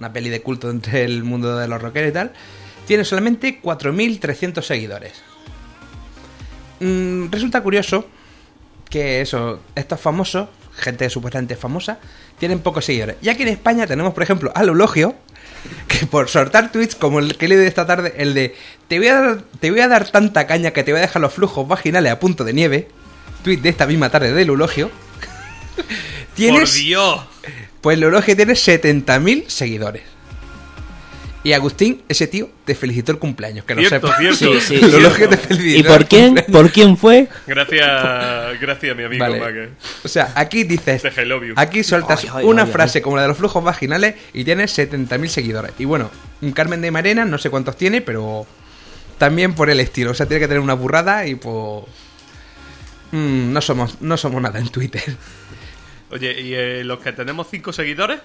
una peli de culto entre el mundo de los rockeros y tal. Tiene solamente 4.300 seguidores. Mm, resulta curioso que eso, estos famosos, gente supuestamente famosa, tienen pocos seguidores. Y aquí en España tenemos, por ejemplo, al Eulogio, que por soltar tweets como el que he leído esta tarde, el de te voy, a dar, te voy a dar tanta caña que te voy a dejar los flujos vaginales a punto de nieve, tweet de esta misma tarde del Eulogio, Por tienes, Dios. Pues el Eulogio tiene 70.000 seguidores. Y Agustín, ese tío, te felicitó el cumpleaños, que no Cierto, sepa. cierto. Sí, sí. El Eulogio te felicitó ¿Y por el quién? cumpleaños. ¿Por quién fue? Gracias, gracias mi amigo Vale. Maque. O sea, aquí dices. Aquí sueltas Ay, ay, una ay, frase como la de los flujos vaginales y tienes 70.000 seguidores. Y bueno, un Carmen de Marena, no sé cuántos tiene, pero también por el estilo. O sea, tiene que tener una burrada y pues. mm, no, somos, no somos nada en Twitter. Oye, ¿y eh, los que tenemos cinco seguidores?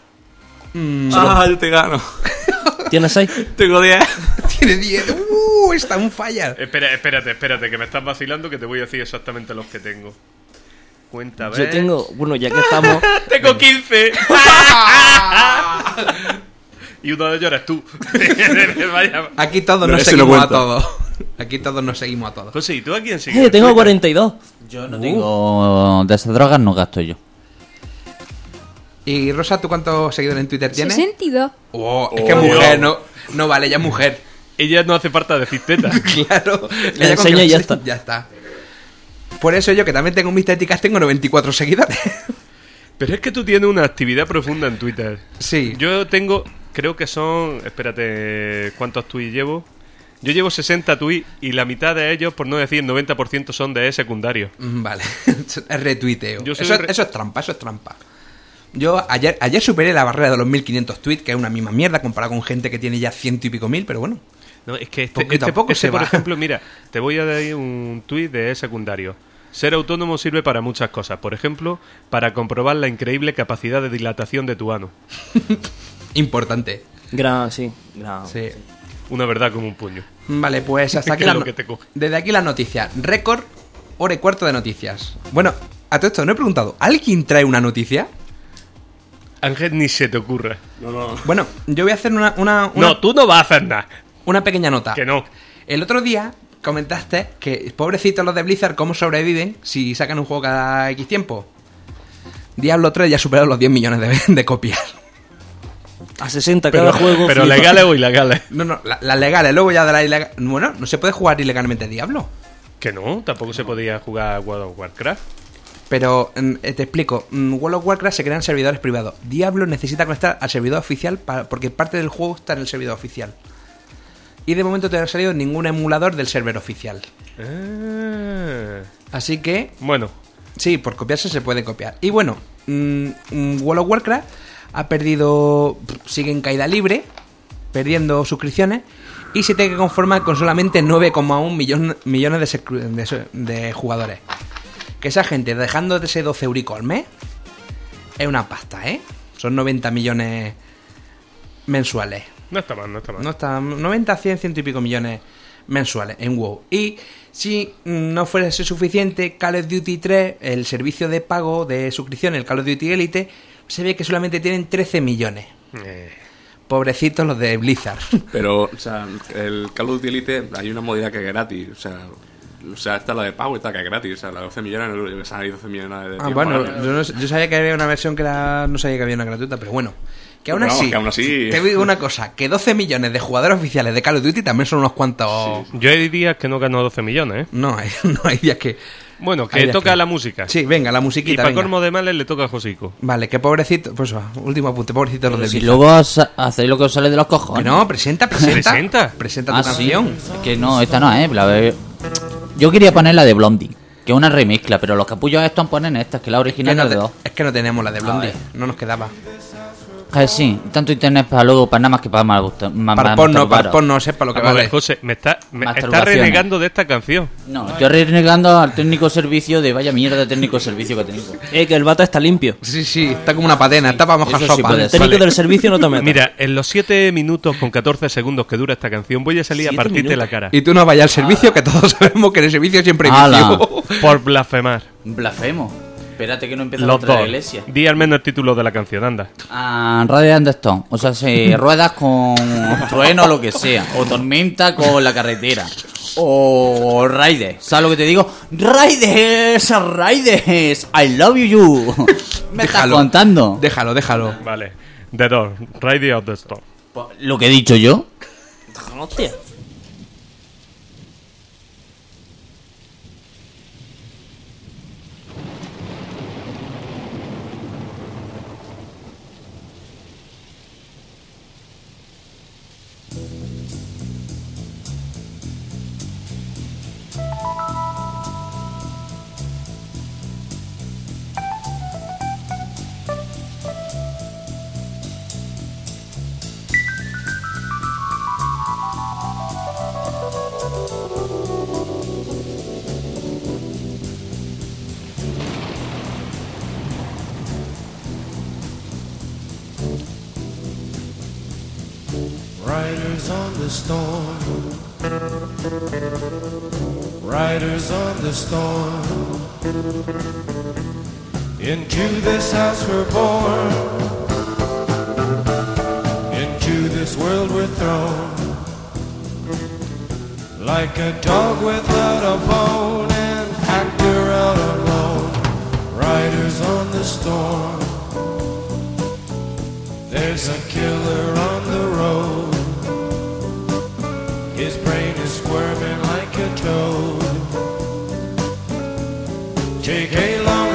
Mm, Ah, yo te gano. ¿Tienes seis? Tengo 10. tiene 10. ¡Uh! Está un fire. Espera, espérate, espérate, que me estás vacilando que te voy a decir exactamente los que tengo. Cuenta, a ver. Yo tengo, bueno, ya que estamos, ¡Tengo 15! y uno de ellos eres tú. Aquí todos nos seguimos a todos. Aquí todos nos seguimos a todos. José, ¿y tú a quién sigues? eh, en tengo Twitter? 42. Yo no digo. De esas drogas no gasto yo. Y Rosa, ¿tú cuántos seguidores en Twitter tienes? 62. Oh, es que Oh. mujer, no, no vale, ya es mujer. Ella no hace falta decir teta. Claro. Le Ella enseña y ya está. Ya está. Por eso yo, que también tengo mis téticas, tengo 94 seguidores. Pero es que tú tienes una actividad profunda en Twitter. sí. Yo tengo, creo que son, espérate, ¿cuántos tweets llevo? Yo llevo 60 tweets y la mitad de ellos, por no decir 90%, son de secundario. Mm, Vale. es retuiteo. Re- eso es trampa, eso es trampa. Yo ayer, ayer superé la barrera de los 1500 tweets, que es una misma mierda comparado con gente que tiene ya ciento y pico mil, pero bueno. No, es que este, este- poco este, se por va. ejemplo, mira, te voy a dar un tweet de secundario. Ser autónomo sirve para muchas cosas. Por ejemplo, para comprobar la increíble capacidad de dilatación de tu ano. Importante. Gran, sí, gran. Sí. Una verdad como un puño. Vale, pues hasta aquí Que la lo no- que te coge. Desde aquí las noticias. Récord, hora y cuarto de noticias. Bueno, a todo esto no he preguntado. ¿Alguien trae una noticia? Ángel, ni se te ocurra. No, no. Bueno, yo voy a hacer una, una, una, No, tú no vas a hacer nada. una pequeña nota. Que no. El otro día comentaste que pobrecitos los de Blizzard, ¿cómo sobreviven si sacan un juego cada X tiempo? Diablo 3 ya ha superado los 10 millones de, de copias. A 60 Pero, cada juego. pero flipa. legales o ilegales. No, no, la- las legales, luego ya de la ilegal. Bueno, no se puede jugar ilegalmente Diablo. Que no, tampoco se podía jugar a World of Warcraft. Pero mm, eh, te explico, mm, World of Warcraft se crean servidores privados. Diablo necesita conectar al servidor oficial porque parte del juego está en el servidor oficial. Y de momento no ha salido ningún emulador del server oficial. Ah. Así que Bueno, Sí, por copiarse se puede copiar. Y bueno, mm, mm, World of Warcraft ha perdido. sigue en caída libre, perdiendo suscripciones. Y se tiene que conformar con solamente 9,1 millón- millones de jugadores. Que esa gente, dejando de ese 12 euricos al mes, es una pasta, ¿eh? Son 90 millones mensuales. no está mal, no está mal. No está 90, 100, ciento y pico millones mensuales en WoW. Y si no fuese suficiente, Call of Duty 3, el servicio de pago de suscripción, el Call of Duty Elite, se ve que solamente tienen 13 millones. Eh, Pobrecitos los de Blizzard. Pero, o sea, el Call of Duty Elite hay una modalidad que es gratis. O sea, o sea esta la de pago, esta que es gratis. O sea, la de 12 millones, no hay 12 millones de ah, tiempo bueno, yo, no sé- yo sabía que había una versión que era, no sabía que había una gratuita, pero bueno. Que aún Pero así, que aún así- te digo una cosa, que 12 millones de jugadores oficiales de Call of Duty también son unos cuantos... Yo hay días que no gano 12 millones, ¿eh? No, hay, no hay días que... Bueno, que toca que- la música. Sí, venga, la y musiquita, para venga. colmo de males le toca a Josico. Vale, que pobrecito. Pues va, último apunte, pobrecito los de Si Blizzard. luego hacéis lo que os sale de los Que cojones. no, presenta, presenta. ¿Presenta? Presenta tu Ah, sí. canción. Es que no, esta no es. La Yo quería poner la de Blondie, que es una remezcla, pero los capullos estos ponen estas, que la Que original no es de te- dos. es que no teníamos la de Blondie, no nos quedaba. Que sí, tanto internet para luego, para nada más que para mal gusto. Para porno, para porno, sepa lo que Vamos a ver, vale. José, me está, me está renegando de esta canción. No, estoy renegando al técnico servicio de vaya mierda de técnico servicio que tengo. Eh, que el bata está limpio. Sí, sí, está como una patena, está para mojar sí sopa. El ser. técnico Vale. del servicio no te metas. Mira, en los 7 minutos con 14 segundos que dura esta canción, voy a salir a partirte minutos. la cara. Y tú no vayas al servicio, que todos sabemos que en el servicio siempre hay. Por blasfemar. Blasfemo. Espérate que no empieza Los a la dos. iglesia. Di al menos el título de la canción, anda. Ah, Radiant Stone. O sea, se ruedas con trueno o lo que sea. O tormenta con la carretera. O Raiders. ¿Sabes lo que te digo? Raiders, Raiders. I love you. you. Me estás Déjalo. contando. Déjalo, déjalo. Vale. The Door, Radio of the Storm. Pues, Lo que he dicho yo. Hostia. Riders on the storm. Into this house we're born. Into this world we're thrown. Like a dog without a bone and actor out alone. Riders on the storm. There's a killer on the road. His brain is squirming like a toad. Take a long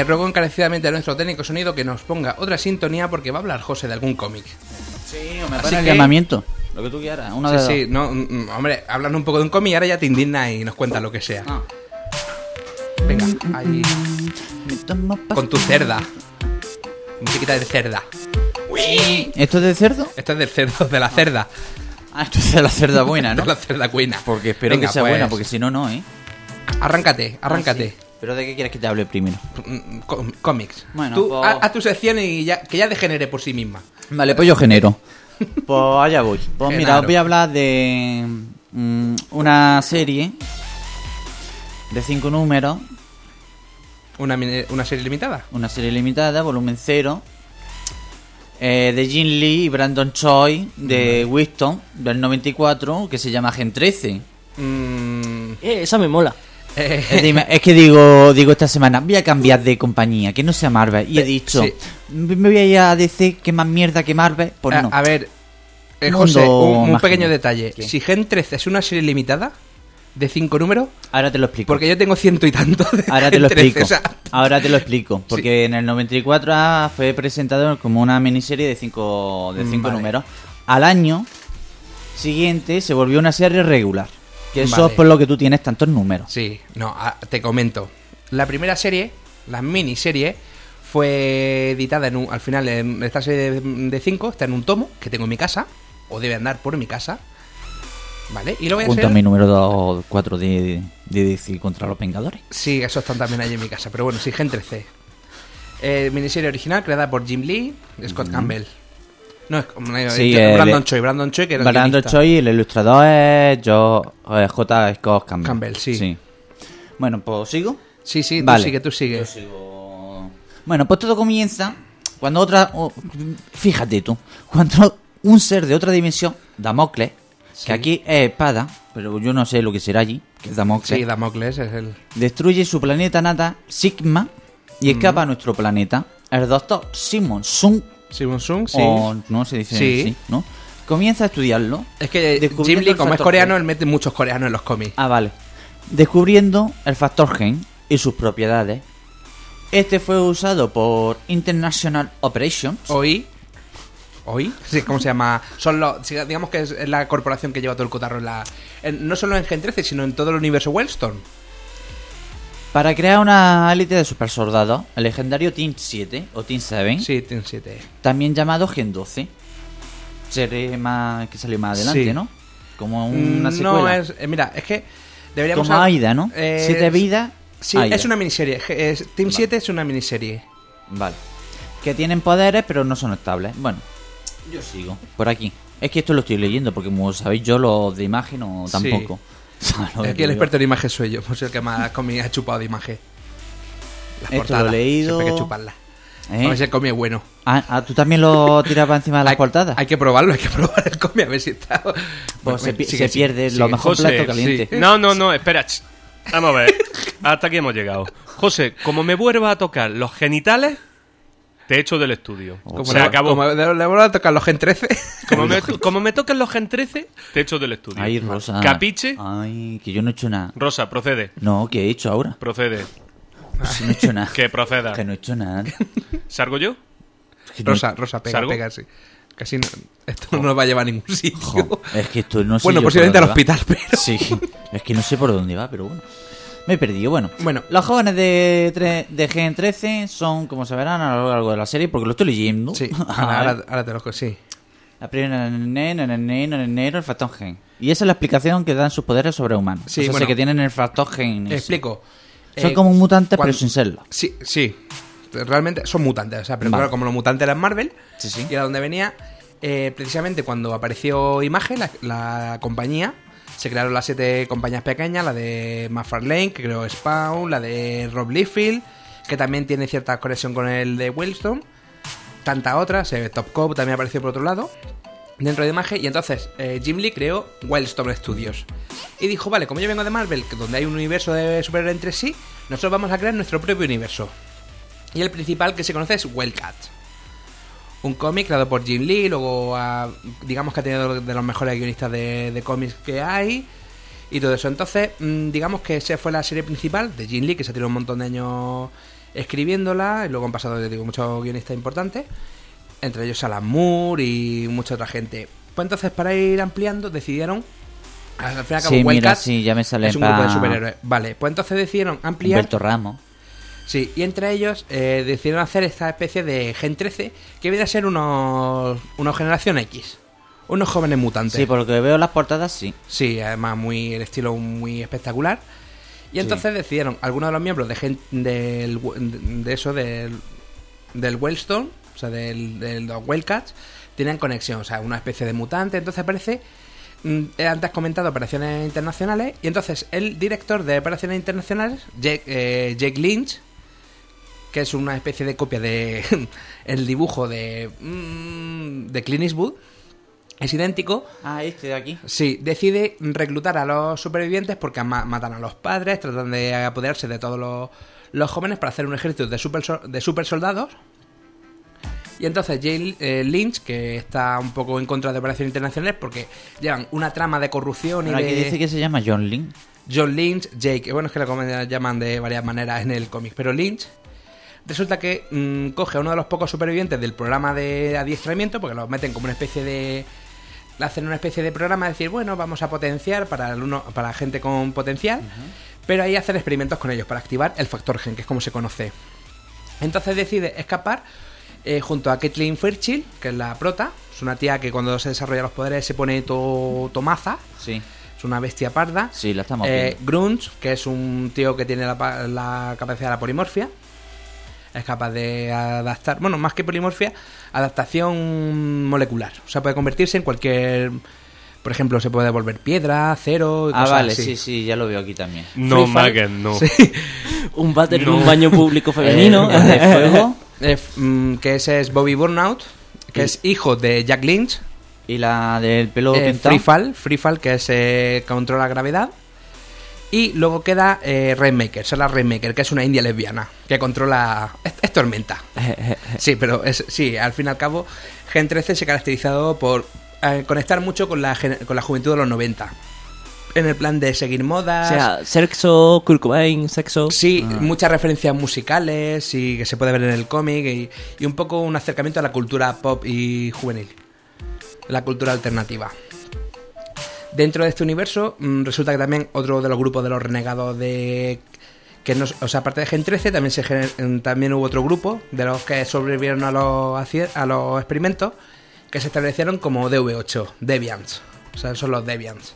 Eh, ruego encarecidamente a nuestro técnico sonido que nos ponga otra sintonía porque va a hablar José de algún cómic. Sí, o me Así el que- llamamiento. Lo que tú quieras. Una de Sí, sí, no, mm, hombre, hablan un poco de un cómic y ahora ya te indigna y nos cuentas lo que sea. Ah. Venga, ahí, pa- con tu cerda. Musiquita de cerda. ¿Esto es de cerdo? Esto es del cerdo, de la cerda. Ah, esto es de la cerda buena, ¿no? De la cerda cuina. Porque espero Venga, que sea pues, buena, porque si no, no, ¿eh? Arráncate, arráncate. Ah, sí. ¿Pero de qué quieres que te hable primero? Mm, com- Cómics. Bueno, Tú, pues- haz haz tu sección y ya, que ya degenere por sí misma. Vale, pues yo genero. Pues allá voy. Pues mira, Genaro. os voy a hablar de mm, una serie de cinco números, Una, mini- una serie limitada. una serie limitada, volumen cero, eh, de Jin Lee y Brandon Choi de Winston del 94, que se llama Gen 13. Mm, Eh, esa me mola. Es, que digo, digo esta semana, voy a cambiar de compañía, que no sea Marvel. Y he dicho, sí. me voy a ir a DC, que más mierda que Marvel. Pues no. a ver, eh, José, un, pequeño detalle. ¿Qué? Si Gen 13 es una serie limitada de cinco números, Ahora te lo explico. porque yo tengo ciento y tanto. de Ahora te lo 13, explico. o sea, Ahora te lo explico. Porque en el 94 ah, fue presentado como una miniserie de cinco, de cinco vale. números. Al año siguiente se volvió una serie regular. Que eso Vale. es por lo que tú tienes tantos números. Sí, no, a- te comento. La primera serie, la miniserie, fue editada en un, al final en esta serie de, cinco, está en un tomo que tengo en mi casa, o debe andar por mi casa. ¿Vale? Y lo voy a Junto a mi número 4 de, de DC contra los Vengadores. Sí, esos están también allí en mi casa, pero bueno, sí, Gen 13. Eh, miniserie original creada por Jim Lee, Scott Campbell. No, es como- eh, Sí, el- Brandon Choi, Brandon Choi que era el Brandon guionista. Choi el ilustrador es yo, eh, J. Scott Campbell. Campbell, sí. Bueno, pues sigo. Sí, sí, tú Vale. sigue, tú sigue. Bueno, pues todo comienza cuando otra. oh, fíjate tú, cuando un ser de otra dimensión, Damocles, Sí. que aquí es espada, pero yo no sé lo que será allí, que es Damocles, Sí, Damocles es el... destruye su planeta natal, Sigma, y escapa a nuestro planeta. El doctor Simon Sun Sung, sí. o no se dice Sí. ¿no? Comienza a estudiarlo. Es que descubriendo Jim Lee, como es coreano, él mete muchos coreanos en los cómics. Ah, vale. Descubriendo el factor gen y sus propiedades. Este fue usado por International Operations. Hoy. ¿Hoy? Sí, ¿cómo se llama? Son los, digamos que es la corporación que lleva todo el cotarro en la. en- no solo en Gen 13, sino en todo el universo Wellstone. Para crear una élite de super soldados, el legendario Team 7 o Team 7, Sí, Team 7. también llamado Gen 12. Seré más que salió más adelante, Sí. ¿no? Como una secuela. No es. eh, mira, es que. Deberíamos. Como hab- Aida, ¿no? Eh, Siete vidas. Sí, Aida. es una miniserie. Es- Team 7 es una miniserie. Vale. Que tienen poderes, pero no son estables. Bueno, yo sigo. Por aquí. Es que esto lo estoy leyendo, porque como sabéis yo, los de imagen no Sí. tampoco. ¿Sabes lo que Aquí el experto en imagen soy yo, pues el que más cómic ha chupado de imagen. Las Esto portadas, lo he leído. Siempre hay que chuparlas. ¿Eh? A ver si el cómic es bueno. Ah, ah, ¿tú también lo tirabas encima de las hay, portadas? Hay que probarlo, hay que probar el cómic a ver si está. Pues Bueno, se, pi- sigue, se sigue, pierde sigue. lo mejor José, plato caliente. sí. No, no, no, espera. Vamos a ver. Hasta aquí hemos llegado. José, como me vuelva a tocar los genitales, te echo del estudio. Como Se le, acabó. Como le, vuelvo a tocar los Gen 13. Como me, como me toquen los Gen 13, te echo del estudio. Ay, Rosa. Capiche. Ay, que yo no he hecho nada. Rosa, procede. No, ¿qué he hecho ahora? Procede. Pues no he hecho nada. Que proceda. Que no he hecho nada. ¿Salgo yo? Que no- Rosa, Rosa, pega, sí. Casi no, esto no nos va a llevar a ningún sitio. Jo, es que esto no sé bueno, posiblemente al va. hospital, pero. Sí, es que no sé por dónde va, pero bueno. Me he perdido. Bueno, Bueno. los jóvenes de, de Gen 13 son, como se verán a lo largo de la serie, porque lo estoy leyendo. Sí, ahora, ahora, te lo sí. La primera, el factor gen. Y esa es la explicación que dan sus poderes sobrehumanos. Sí, o sea, bueno. que tienen el factor gen. Explico. Son Eh, como mutantes, cuando- pero sin serlo. Sí, sí. Realmente son mutantes. O sea, pero Vale. claro, como los mutantes eran Marvel, Sí, sí. y a donde venía, eh, precisamente cuando apareció Imagen, la, la compañía, se crearon las siete compañías pequeñas, la de McFarlane, que creó Spawn, la de Rob Liefeld, que también tiene cierta conexión con el de Wellstone, tantas otras, eh, Top Cop también apareció por otro lado, dentro de Imagen, y entonces eh, Jim Lee creó Wellstone Studios. Y dijo, vale, como yo vengo de Marvel, donde hay un universo de superhéroes entre sí, nosotros vamos a crear nuestro propio universo. Y el principal que se conoce es Wildcat. Un cómic creado por Jim Lee, luego digamos que ha tenido de los mejores guionistas de, de cómics que hay. Y todo eso. Entonces, mm, digamos que esa fue la serie principal de Jim Lee, que se tiró un montón de años escribiéndola. Y luego han pasado, ya digo, muchos guionistas importantes. Entre ellos Alan Moore y mucha otra gente. Pues entonces, para ir ampliando, decidieron. Al fin y al cabo, Sí, mira, sí, ya me sale es un grupo de superhéroes. Vale, pues entonces decidieron ampliar. Humberto Ramos. Sí, y entre ellos eh, decidieron hacer esta especie de Gen 13 que viene a ser unos, unos Generación X. Unos jóvenes mutantes. Sí, por lo que veo las portadas, sí. Sí, además muy el estilo muy espectacular. Y entonces decidieron, algunos de los miembros de, gen- del, de eso, del, del Wellstone, o sea, del, de los Wildcats, tenían conexión, o sea, una especie de mutante. Entonces aparece, mm, eh, antes comentado, operaciones internacionales. Y entonces el director de operaciones internacionales, Jake, eh, Jake Lynch, que es una especie de copia de el dibujo de, mm, de Clint Eastwood, es idéntico. Ah, este de aquí. Sí, decide reclutar a los supervivientes porque ma- matan a los padres, tratan de apoderarse de todos los, los jóvenes para hacer un ejército de super, de super soldados. Y entonces Jay eh, Lynch, que está un poco en contra de operaciones internacionales porque llevan una trama de corrupción y Aquí de... dice que se llama John Lynn. John Lynch, Jake, bueno, es que lo llaman de varias maneras en el cómic, pero Lynch resulta que mm, coge a uno de los pocos supervivientes del programa de adiestramiento, porque los meten como una especie de... le hacen una especie de programa de decir, bueno, vamos a potenciar para, alumno, para gente con potencial, pero ahí hacen experimentos con ellos para activar el factor gen, que es como se conoce. Entonces decide escapar eh, junto a Kathleen Fairchild, que es la prota, es una tía que cuando se desarrolla los poderes se pone to tomaza, Sí, es una bestia parda. sí, la estamos Eh. Grunge, que es un tío que tiene la, la capacidad de la polimorfia. Es capaz de adaptar, bueno, más que polimorfia, adaptación molecular. O sea, puede convertirse en cualquier. Por ejemplo, se puede volver piedra, acero. y Ah, cosas vale, así. sí, sí, ya lo veo aquí también. No. Magen, no. Sí. Un váter en un baño público femenino. Eh, de fuego Eh, mm, que ese es Bobby Burnout, que es hijo de Jack Lynch. y la del pelo Eh, pintado. Free Fall, Free Fall, que es eh, controla gravedad. Y luego queda eh, Rainmaker, Sarah Rainmaker, que es una india lesbiana que controla. Es, es tormenta. Sí, pero es, sí, al fin y al cabo, Gen 13 se ha caracterizado por eh, conectar mucho con la, con la juventud de los 90. En el plan de seguir O modas. sea, sexo, Kurt Cobain, sexo. Sí, muchas referencias musicales y que se puede ver en el cómic y, y un poco un acercamiento a la cultura pop y juvenil, la cultura alternativa. Dentro de este universo mm, resulta que también otro de los grupos de los renegados de que no, o sea, aparte de Gen 13 también se gener- también hubo otro grupo de los que sobrevivieron a los a los experimentos que se establecieron como DV8, Deviants. O sea, son los Deviants.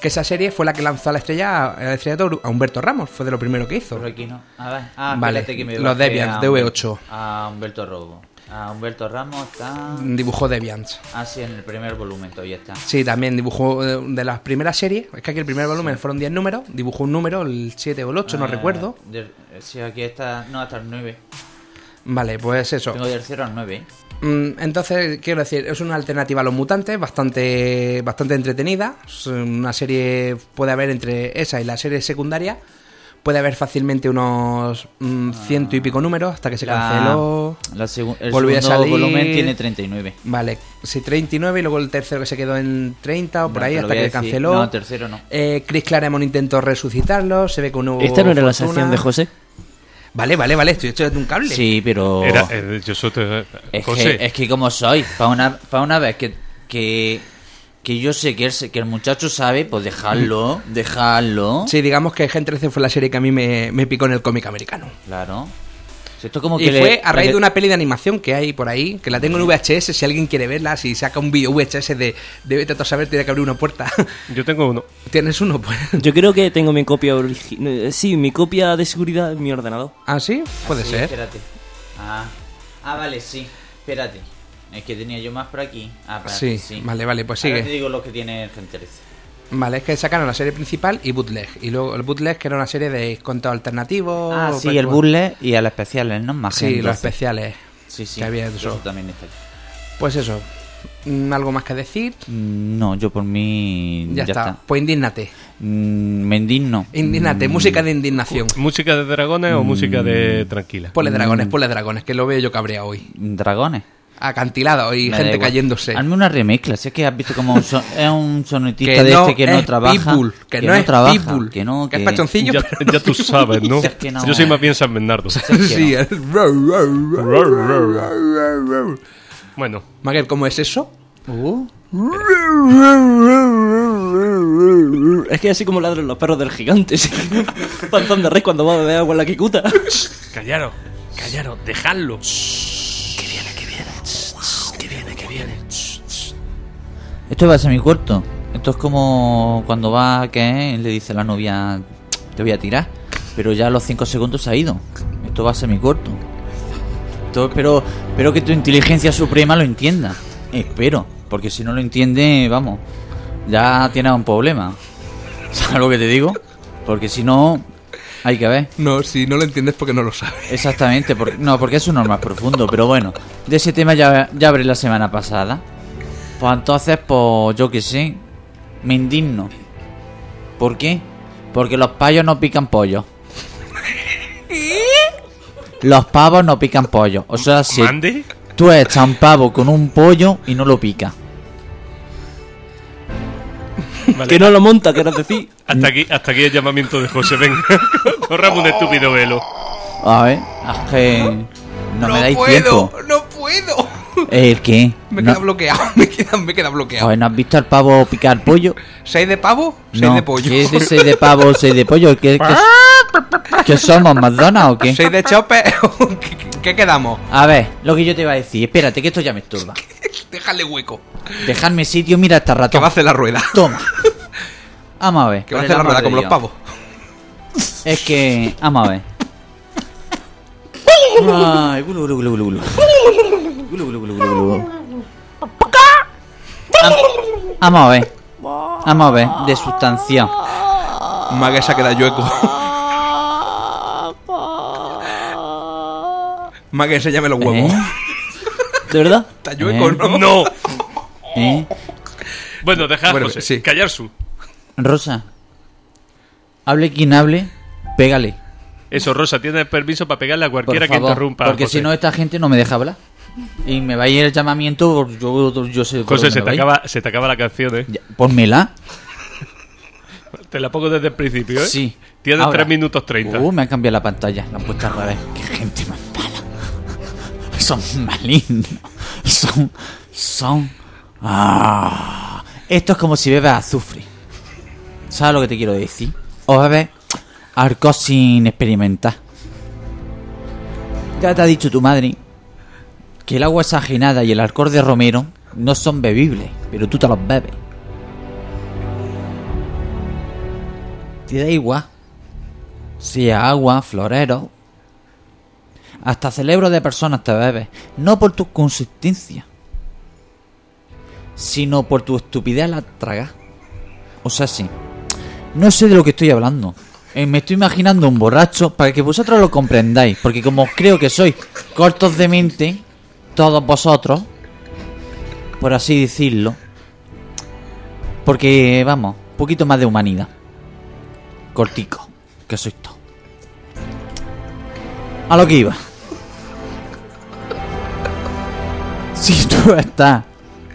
Que esa serie fue la que lanzó a la estrella a la estrellato a Humberto Ramos, fue de lo primero que hizo. Por aquí no. A ver. Ah, Vale, espérate que me los Deviants, a- DV8. A Humberto Robo. A Humberto Ramos está. Dibujó Deviants. Así en el primer volumen, todavía está. Sí, también dibujó eh, de las primeras series. Es que aquí el primer volumen fueron 10 números. Dibujó un número, el 7 o el 8, no Ah, recuerdo. del- sí, aquí está. No, hasta el 9. Vale, pues eso. Tengo del 0 al 9. Mm, Entonces, quiero decir, es una alternativa a los mutantes, bastante, bastante entretenida. Es una serie, puede haber entre esa y la serie secundaria, puede haber fácilmente unos mm, ciento y pico números hasta que se canceló. La segu- el volvió a segundo salir. volumen tiene 39. Vale, sí, 39 y luego el tercero que se quedó en 30 o por No, ahí hasta que decir. canceló. No, tercero no. Eh, Chris Claremont intentó resucitarlo, se ve que no ¿Esta no era la sección de José? Vale, vale, vale, estoy hecho de un cable. Sí, pero. Era, eh, yo soy te- Es José, que, es que como soy, para una, para una vez que, que, que yo sé que el, que el muchacho sabe, pues dejarlo, dejarlo. Sí, digamos que Gen 13 fue la serie que a mí me, me picó en el cómic americano. Claro. Si Esto como Y que le- fue a raíz le- de una peli de animación que hay por ahí, que la tengo en VHS, si alguien quiere verla, si saca un vídeo VHS de, de vete a saber, tiene que abrir una puerta. yo tengo uno. ¿Tienes uno? Pues. Yo creo que tengo mi copia original. Sí, mi copia de seguridad en mi ordenador. ¿Ah, sí? Puede Ah, sí, ser. Espérate. Ah. ah, vale, sí. Espérate. Es que tenía yo más por aquí. Ah, espérate, Sí, vale, vale, pues Ahora sigue. te digo lo que tiene el Gen 13. Vale, es que sacaron la serie principal y Bootleg. Y luego el Bootleg, que era una serie de contos alternativos. Ah, sí, el burle y a los especiales, ¿no? Más Sí, los 12. especiales. Sí, sí. que había eso. Eso también está aquí. Pues eso. Mm, ¿Algo más que decir? Mm, No, yo por mí. Ya, Ya, está. Pues indígnate. Mm, me indigno. Indígnate, Mm, música de indignación. ¿Música de dragones o música de tranquila? Ponle dragones, Mm. ponle dragones, que lo veo yo cabreado hoy. Dragones. Acantilado y Me gente cayéndose. Hazme una remezcla. Si es que has visto como un son- es un sonetista Que de no este que no trabaja. Que no es trabaja. Que no, Que que, es pachoncillo. Ya, pero ya tú sabes, ¿no? Si es que no- Yo soy más bien San Bernardo. sí, es... Bueno, Maguel, ¿cómo es eso? Es que así como ladran los perros del gigante. sí. Panzón de rey cuando va a beber agua en la Kikuta. callaros, callaros, dejadlo. Esto va a ser mi corto. Esto es como cuando va que le dice a la novia te voy a tirar, pero ya a los 5 segundos se ha ido. Esto va a ser mi corto. Esto- pero espero que tu inteligencia suprema lo entienda. Espero, porque si no lo entiende, vamos, ya tiene un problema. ¿Sabes lo que te digo? Porque si no, hay que ver. No, si no lo entiendes porque no lo sabes. Exactamente, porque, no, porque es uno más profundo, pero bueno, de ese tema ya, ya hablé la semana pasada. Pues entonces, pues yo que sé, me indigno. ¿Por qué? Porque los payos no pican pollo. Los pavos no pican pollo. O sea, si ¿Mande? tú echas un pavo con un pollo y no lo pica. Vale, Que no lo monta, quieres decir. hasta, aquí, hasta aquí el llamamiento de José. Venga, corramos un estúpido velo. A ver, es que no, me dais puedo, tiempo. no puedo. ¿El qué? Me No- queda bloqueado, me queda, me queda bloqueado. Joder, ¿no has visto al pavo picar pollo? ¿Seis de pavo? Seis No, de pollo. ¿Qué es de seis de pavo o seis de pollo? ¿Qué, qué, qué somos, McDonald's o qué? ¿Seis de chope? ¿Qué, quedamos? A ver, lo que yo te iba a decir. Espérate, que esto ya me esturba. Déjale hueco. Dejadme sitio, mira esta Que ratón. va a hacer la rueda. Toma. Vamos a ver. Que va a hacer la rueda como los pavos. Es que. Vamos a ver. Ay, gulu, gulu, gulu, Am- Vamos a ver. Vamos a ver. De sustancia. Mague se ha quedado. Mague, enséñame los huevos. ¿Eh? ¿De verdad? Está hueco, ¿Eh? ¿no? ¡No! ¿Eh? Bueno, dejad, Bueno, José. sí. Callar su. Rosa. Hable quien hable, pégale. Eso, Rosa, tienes permiso para pegarle a Por cualquiera que interrumpa. porque José. si no, esta gente no me deja hablar. Y me va a ir el llamamiento, yo, yo sé. José, se te, acaba, se te acaba la canción, ¿eh? Ya, Pónmela. Te la pongo desde el principio, ¿eh? Sí. Tienes Ahora. 3 minutos 30. Uh, me han cambiado la pantalla. La han puesto al revés. Qué gente más mala. Son malignos. Son. Son. Ah. Esto es como si bebes azufre. ¿Sabes lo que te quiero decir? O bebes alcohol sin experimentar. Ya te ha dicho tu madre que el agua exagerada y el alcohol de romero no son bebibles, pero tú te los bebes. Te da igual. Sea agua, florero. Hasta cerebro de personas te bebes. No por tu consistencia. Sino por tu estupidez al tragar. O sea, sí. No sé de lo que estoy hablando. Eh, me estoy imaginando un borracho para que vosotros lo comprendáis. Porque como creo que sois cortos de mente, todos vosotros, por así decirlo. Porque, vamos, un poquito más de humanidad. Cortico, que sois todo. A lo que iba. Si tú estás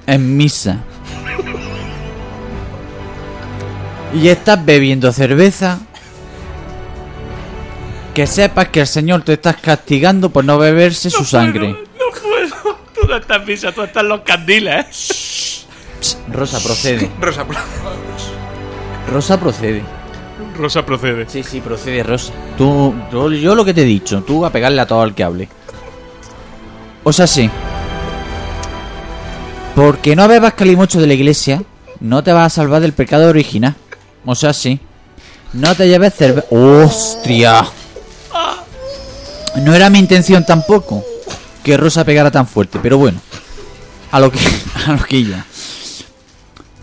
en misa y estás bebiendo cerveza, que sepas que el Señor te está castigando por no beberse su sangre. No puedo. Tú no estás misa, tú estás en los candiles, ¿eh? Rosa procede. Rosa, Rosa procede. Rosa procede. Sí, sí, procede Rosa. Tú, yo, yo lo que te he dicho, tú a pegarle a todo el que hable. O sea, sí. Porque no bebas calimocho de la iglesia, no te vas a salvar del pecado original. O sea, sí. No te lleves cerveza. ¡Hostia! No era mi intención tampoco que Rosa pegara tan fuerte, pero bueno. A lo que, a lo que iba.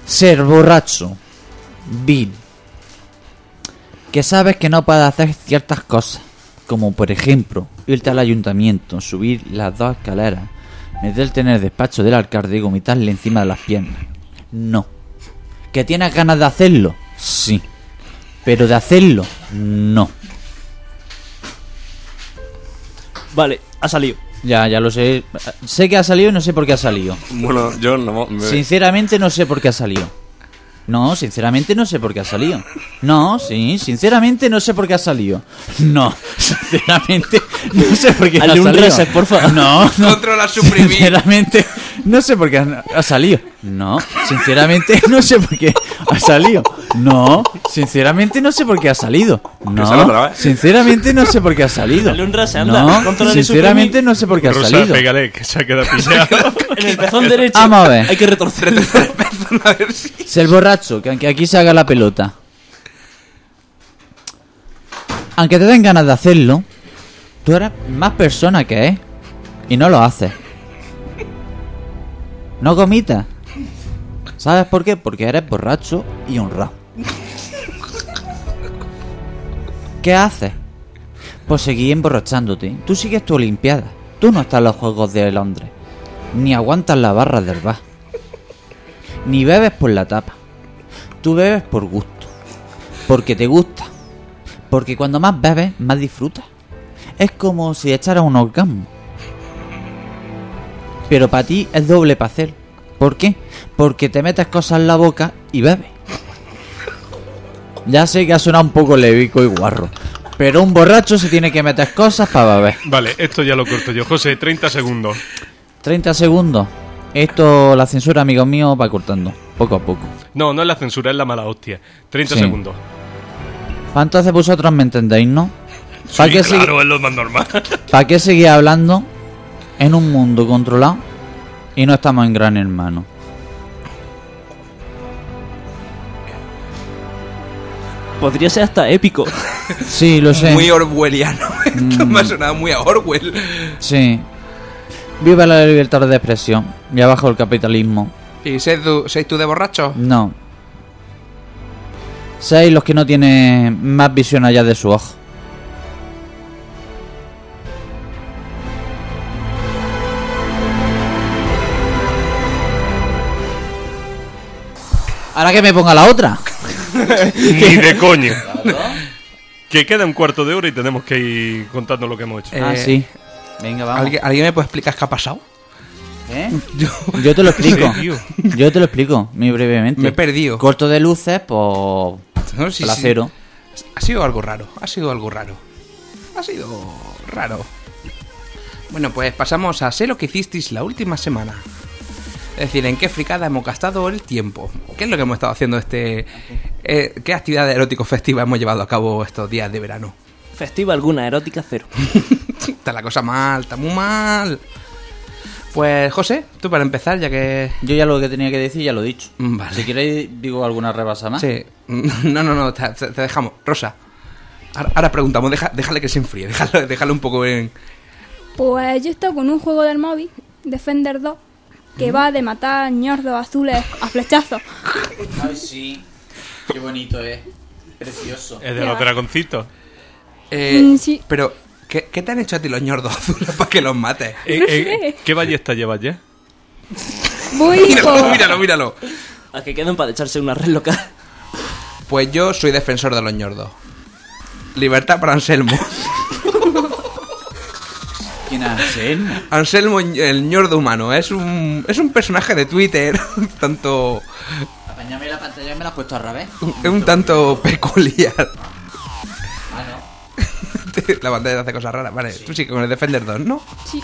Ser borracho, vil, que sabes que no puedes hacer ciertas cosas, como por ejemplo irte al ayuntamiento, subir las dos escaleras, meterte en el despacho del alcalde y vomitarle encima de las piernas. No. ¿Que tienes ganas de hacerlo? Sí. Pero de hacerlo, no. Vale, ha salido. Ya, ya lo sé. Sé que ha salido y no sé por qué ha salido. Bueno, yo no. me- Sinceramente no sé por qué ha salido. No, sinceramente no sé por qué ha salido. No, sí, sinceramente no sé por qué ha salido. No, sinceramente no sé por qué ha Hazle un salido. reset, por favor. No, no. Controla suprimir. Sinceramente no sé por qué ha, ha salido. No, sinceramente no sé por qué ha salido. No, sinceramente no sé por qué ha salido. No, sinceramente no sé por qué ha salido. Dale un anda. No, sinceramente no sé por qué ha Rosa, salido. pégale, que se ha quedado pillado. En el pezón derecho. Vamos a ver. Hay que retorcer. a ver si. Ser borracho, que aunque aquí se haga la pelota. Aunque te den ganas de hacerlo, tú eres más persona que es. Y no lo haces. No comitas. ¿Sabes por qué? Porque eres borracho y honrado. ¿Qué haces? Pues seguir emborrachándote. Tú sigues tu olimpiada. Tú no estás en los Juegos de Londres. Ni aguantas la barra del bar. Ni bebes por la tapa. Tú bebes por gusto. Porque te gusta. Porque cuando más bebes, más disfrutas. Es como si echaras un orgasmo. Pero para ti es doble placer. ¿Por qué? Porque te metes cosas en la boca y bebes. Ya sé que ha sonado un poco levico y guarro. Pero un borracho se tiene que meter cosas para beber. Vale, esto ya lo corto yo. José, 30 segundos. 30 segundos. Esto, la censura, amigos míos, va cortando. Poco a poco. No, no es la censura, es la mala hostia. 30 Sí. segundos. Pa' Entonces vosotros me entendéis, ¿no? Sí, ¿Para qué, claro, es lo más normal. ¿pa' qué seguir hablando en un mundo controlado y no estamos en gran hermano? Podría ser hasta épico. Sí, lo sé. Muy orwelliano. Esto me ha sonado muy a Orwell. Sí. Viva la libertad de expresión y abajo el capitalismo. ¿Y seis tú, seis tú de borracho? No. Seis los que no tienen más visión allá de su ojo. Ahora que me ponga la otra. Ni de coño. Que queda un cuarto de hora y tenemos que ir contando lo que hemos hecho. Ah, Eh, sí. Venga, vamos. ¿Alguien, alguien me puede explicar qué ha pasado? ¿Eh? Yo te lo explico. Tío. Yo te lo explico, muy brevemente. Me he perdido. Corto de luces, pues. No, sí, sí. placero. Ha sido algo raro, ha sido algo raro. Ha sido raro. Bueno, pues pasamos a sé lo que hicisteis la última semana. Es decir, en qué fricada hemos gastado el tiempo. ¿Qué es lo que hemos estado haciendo este... eh, ¿Qué actividad erótico festiva hemos llevado a cabo estos días de verano? Festiva alguna, erótica cero. está la cosa mal, está muy mal. Pues José, tú para empezar, ya que... Yo ya lo que tenía que decir ya lo he dicho. Mm, Vale. Si queréis, digo alguna rebasa más. Sí. No, no, no, te, te dejamos. Rosa, ahora, ahora preguntamos, deja- déjale que se enfríe, déjalo, déjalo un poco en... Pues yo he estado con un juego del móvil, Defender 2, que va de matar ñordos azules a flechazos. Ay, sí. Qué bonito es. Precioso. Es de los dragoncitos. Eh, Mm, sí. Pero, ¿qué, qué te han hecho a ti los ñordos azules para que los mates? Eh, No eh, sé. ¿Qué ballesta llevas ya? Voy Míralo, míralo, míralo. A que queden para echarse una red local. Pues yo soy defensor de los ñordos. Libertad para Anselmo. ¿Quién es Anselmo? Anselmo, el ñordo humano, es un, es un personaje de Twitter, tanto, Apañame la pantalla y me la has puesto al revés. es un tanto peculiar. Ah, no. La pantalla hace cosas raras. Vale, tú sí que con el Defender 2, ¿no? Sí.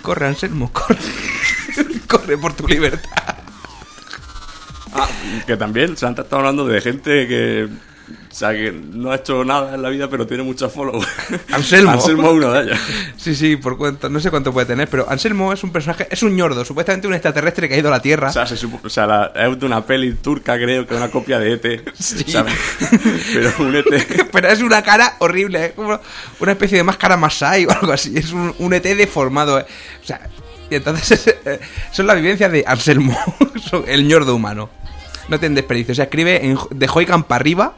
Corre, Anselmo, corre. corre por tu libertad. Ah, que también han estado hablando de gente que. O sea, que no ha hecho nada en la vida, pero tiene muchos followers. Anselmo. Anselmo es uno de ellos. Sí, sí, por cuánto, no sé cuánto puede tener, pero Anselmo es un personaje, es un ñordo, supuestamente un extraterrestre que ha ido a la Tierra. O sea, se supo- o sea la- es de una peli turca, creo que es una copia de ET. ¿sabes? Pero un ET. Pero es una cara horrible, es como una especie de máscara Masai o algo así. Es un, un ET deformado. eh. O sea, y entonces eh, son las vivencias de Anselmo, el ñordo humano. No tienen desperdicio. O sea, escribe en, de Hoigan para arriba.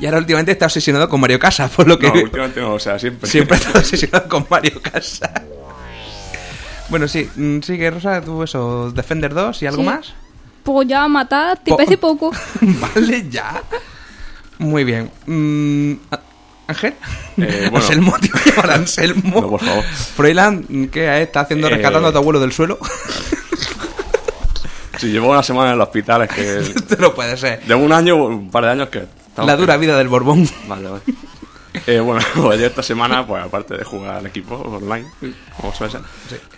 Y ahora últimamente está obsesionado con Mario Casas, por lo que No, últimamente no, o sea, siempre. siempre está obsesionado con Mario Casas. Bueno, sí, mm, sigue Rosa, tú eso, Defender 2 y algo Sí. más. Pues ya matar, te Po- parece poco. vale, ya. Muy bien. Mm, ¿a- Ángel. Eh, bueno. Anselmo, tío, Anselmo. No, por favor. Froilán, ¿qué está haciendo Eh, rescatando a tu abuelo del suelo? Si llevo una semana en el hospital, es que. Esto no puede ser. Llevo un año, un par de años que. La dura vida del Borbón. Vale, vale. Eh, bueno, pues yo esta semana, pues aparte de jugar al equipo online, como suele ser,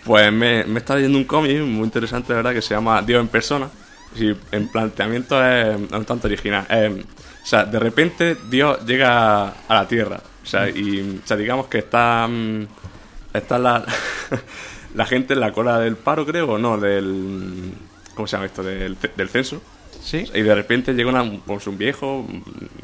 pues me, me está leyendo un cómic muy interesante, de verdad, que se llama Dios en persona. Y en planteamiento es un tanto original. Eh, o sea, de repente Dios llega a la Tierra. O sea, y o sea, digamos que está, mm, está la, la gente en la cola del paro, creo, o no, del... ¿Cómo se llama esto? Del, del censo. Sí. Y de repente llega una, pues, un viejo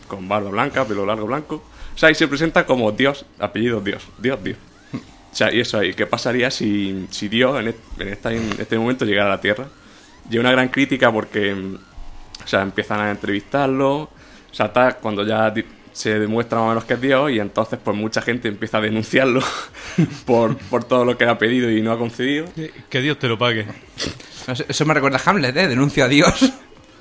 con barba blanca, pelo largo blanco. O sea, y se presenta como Dios, apellido Dios, Dios, Dios. O sea, y eso ahí, ¿qué pasaría si, si Dios en, est- en esta- en este momento llegara a la Tierra? Y una gran crítica porque, o sea, empiezan a entrevistarlo, o sea, está cuando ya se demuestra más o menos que es Dios y entonces pues mucha gente empieza a denunciarlo por, por todo lo que ha pedido y no ha concedido. Que, que Dios te lo pague. Eso, eso me recuerda a Hamlet, ¿eh? Denuncia a Dios.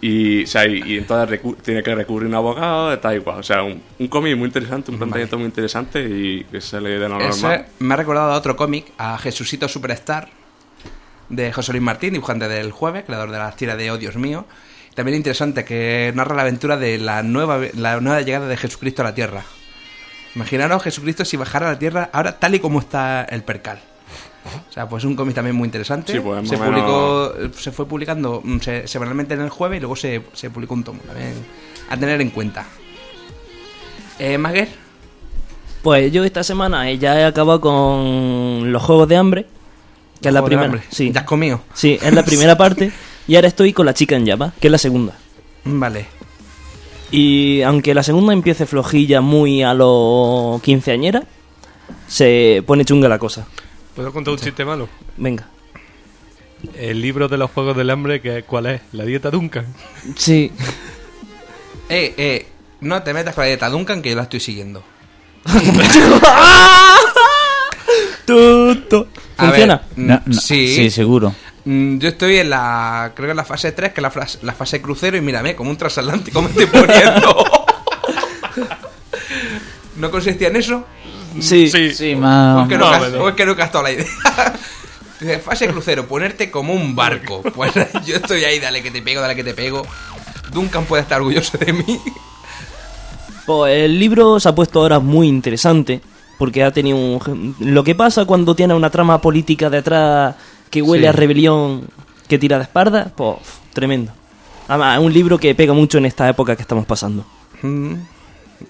Y, o sea, y, y entonces tiene que recurrir a un abogado, está igual. O sea, un, un cómic muy interesante, un planteamiento muy interesante y que se lee de lo normal. me ha recordado a otro cómic, a Jesucito Superstar, de José Luis Martín, dibujante del Jueves, creador de las tiras de Oh Dios mío. También interesante, que narra la aventura de la nueva, la nueva llegada de Jesucristo a la Tierra. Imaginaros Jesucristo si bajara a la Tierra ahora tal y como está el percal. O sea, pues un cómic también muy interesante. Sí, pues, se menos- publicó, se fue publicando mm, se- semanalmente en el jueves y luego se, se publicó un tomo también a tener en cuenta. Eh, Maguer, Pues yo esta semana eh, ya he acabado con los Juegos de Hambre, que es la primera. Sí, ¿Ya has comido? sí, es la primera parte. Y ahora estoy con la chica en llama, que es la segunda. Vale. Y aunque la segunda empiece flojilla muy a lo quinceañera, se pone chunga la cosa. ¿Puedo contar un chiste malo? Venga. El libro de los Juegos del Hambre, que ¿cuál es? La dieta Duncan. Sí. Eh, eh, no te metas con la dieta Duncan que yo la estoy siguiendo. Tu. A ¿Funciona? ver, mm, No, no, sí. sí, seguro. Mm, Yo estoy en la. Creo que en la fase 3, que es la, fras- la fase crucero, y mírame, como un transatlántico me estoy poniendo. ¿No consistía en eso? Sí, Sí. Sí, ¿O más... es que no, o es que no he captado la idea? Fase crucero, ponerte como un barco. Pues yo estoy ahí, dale que te pego, dale que te pego. Duncan puede estar orgulloso de mí. Pues el libro se ha puesto ahora muy interesante porque ha tenido un... Lo que pasa cuando tiene una trama política detrás que huele Sí. a rebelión que tira de espalda, pues tremendo. Además, es un libro que pega mucho en esta época que estamos pasando. Mm.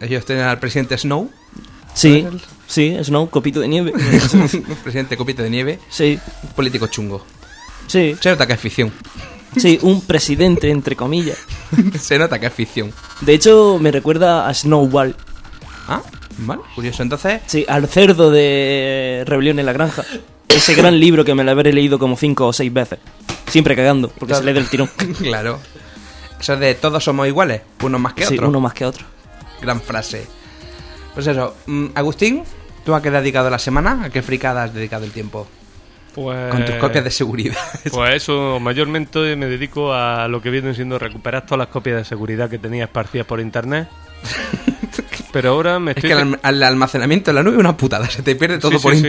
Ellos tienen al presidente Snow, Sí, sí, Snow, copito de nieve. presidente copito de nieve, Sí, un político chungo. sí, Se nota que es ficción. sí, un presidente, entre comillas. Se nota que es ficción. De hecho, me recuerda a Snowball. Ah, vale, curioso. Entonces, Sí, al cerdo de Rebelión en la Granja. Ese gran libro que me lo habré leído como cinco o seis veces. Siempre cagando, porque se lee del tirón. claro. Eso es de todos somos iguales, unos más que Sí, otros. uno más que otro. Gran frase. Pues eso, mm, Agustín, ¿tú a qué has dedicado la semana? ¿A qué fricada has dedicado el tiempo? Pues, Con tus copias de seguridad. Pues eso, mayormente me dedico a lo que vienen siendo recuperar todas las copias de seguridad que tenía esparcidas por internet. Pero ahora me es estoy... que el, alm- el almacenamiento en la nube es una putada. Se te pierde todo Sí, por sí, sí.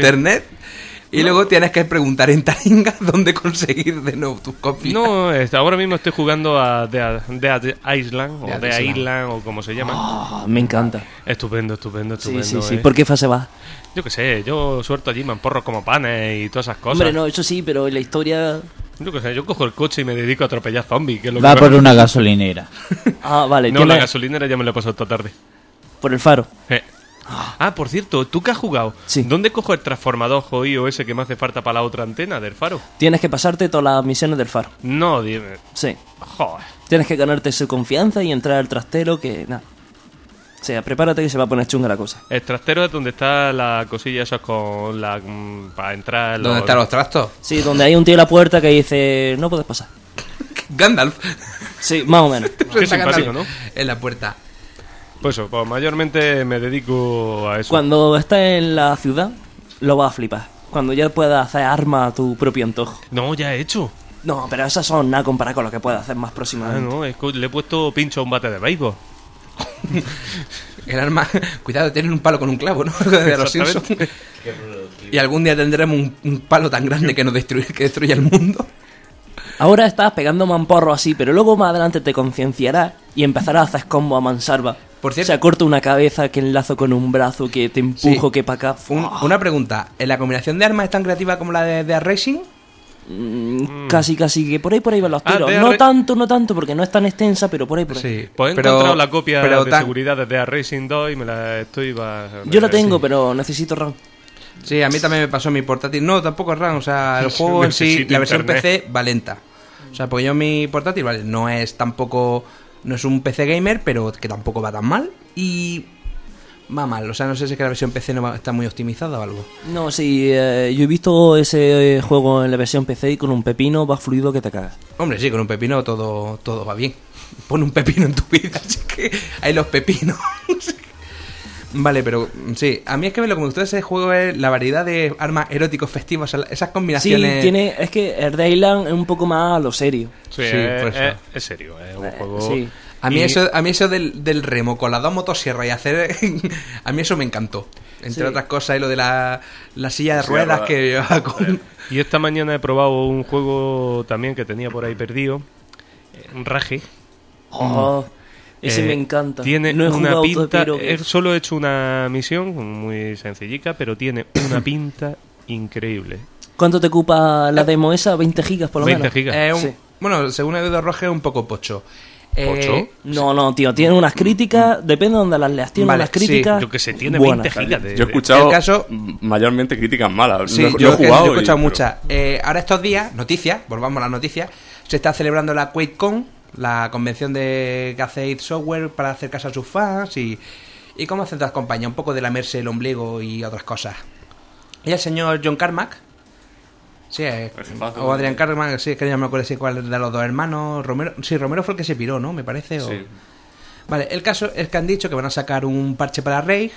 Y luego tienes que preguntar en Taringa dónde conseguir de nuevo tus copias. No, ahora mismo estoy jugando a Dead Island, o Dead Island. Island, o como se llama. Ah, me encanta. Estupendo, estupendo, Sí, estupendo. sí, sí. eh. ¿Por qué fase va? Yo qué sé, yo suelto allí mamporros como panes y todas esas cosas. Hombre, no, eso sí, pero en la historia... Yo qué sé, yo cojo el coche y me dedico a atropellar zombies. Que es lo Va que por una gasolinera. Ah, vale, No, la gasolinera ya me la he pasado toda tarde. por el faro. Eh. Ah, por cierto, ¿tú que has jugado? Sí. ¿Dónde cojo el transformador JOI o ese que me hace falta para la otra antena del faro? Tienes que pasarte todas las misiones del faro. No, dime. Sí. Joder. Tienes que ganarte su confianza y entrar al trastero que... Nada. O sea, prepárate que se va a poner chunga la cosa. El trastero es donde está la cosilla esa con la... mm, para entrar... en ¿Dónde los- están los trastos? Sí, donde hay un tío en la puerta que dice... No puedes pasar. Gandalf. Sí, más o menos. Qué simpático, Gandalf ¿no? En la puerta. Pues eso, pues mayormente me dedico a eso. Cuando estás en la ciudad, lo vas a flipar. Cuando ya puedas hacer armas a tu propio antojo. No, ya he hecho. No, pero esas son nada comparado con lo que puedes hacer más Ah, próximamente. no, es que le he puesto pincho a un bate de béisbol. El arma. Cuidado, tienen un palo con un clavo, ¿no? De los. Y algún día tendremos un, un palo tan grande que nos destruye, que destruya el mundo. Ahora estás pegando mamporro así, pero luego más adelante te concienciarás y empezarás a hacer combo a mansalva. Por cierto- O sea, corto una cabeza, que enlazo con un brazo, que te empujo, Sí. que para acá. Un- una pregunta: ¿en la combinación de armas es tan creativa como la de, de Racing? Mm, Casi, casi, que por ahí, por ahí van los Ah, tiros. no tanto, no tanto, porque no es tan extensa, pero por ahí, por ahí. Sí. Pues he pero- encontrado la copia pero de tan- seguridad desde Racing 2 y me la estoy... Va, Yo la sí. tengo, pero necesito RAM. Sí, a mí también me pasó mi portátil. No, tampoco es RAM. O sea, el juego en sí, la versión internet. PC va lenta. O sea, porque yo mi portátil, vale, no es tampoco. No es un PC gamer, pero que tampoco va tan mal. Y. Va mal. O sea, no sé si es que la versión PC no va- está muy optimizada o algo. No, sí, eh, yo he visto ese eh, juego en la versión PC y con un pepino va fluido que te cagas. Hombre, sí, con un pepino todo, todo va bien. Pon un pepino en tu vida, así que hay los pepinos. vale, pero sí, a mí es que lo que me gustó de ese juego es la variedad de armas eróticos festivas, esas Sí, combinaciones. tiene, es que el de Island es un poco más a lo serio. Sí, Sí, es, por eso. es- es serio, es un Eh, juego... sí. A mí y- eso, a mí eso del, del remo con las dos motosierras y hacer... a mí eso me encantó. Entre Sí. otras cosas, y lo de la, la silla de ruedas que llevaba con... Y esta mañana he probado un juego también que tenía por ahí perdido, eh, un Rage. Oh, ese Eh, me encanta. Tiene no he una pinta. pero he solo he hecho una misión muy sencillica, pero tiene una pinta increíble. ¿Cuánto te ocupa la demo esa? 20 gigas por lo 20 menos. gigas. Eh, un- Sí. Bueno, según Eduardo Roge, un poco pocho. Eh, ¿Pocho? No, no, tío, tiene unas críticas, depende de donde las leas, tiene Vale, unas críticas. Yo que sé, tiene buenas. 20 gigas de. Yo he escuchado El caso- mayormente críticas malas. Sí, No- no yo, he jugado yo he escuchado y- muchas. Eh, ahora estos días, noticias, volvamos a las noticias, se está celebrando la QuakeCon, la convención de que hace id Software para hacer caso a sus fans y, y cómo hacen las compañías, un poco de lamerse el ombligo y otras cosas. Y el señor John Carmack, sí, El jefazo. o Adrián Carmack, sí, es que ya no me acuerdo si cuál de los dos hermanos, Romero, sí, Romero fue el que se piró, ¿no? Me parece. o- Sí. Vale, el caso es que han dicho que van a sacar un parche para Rage,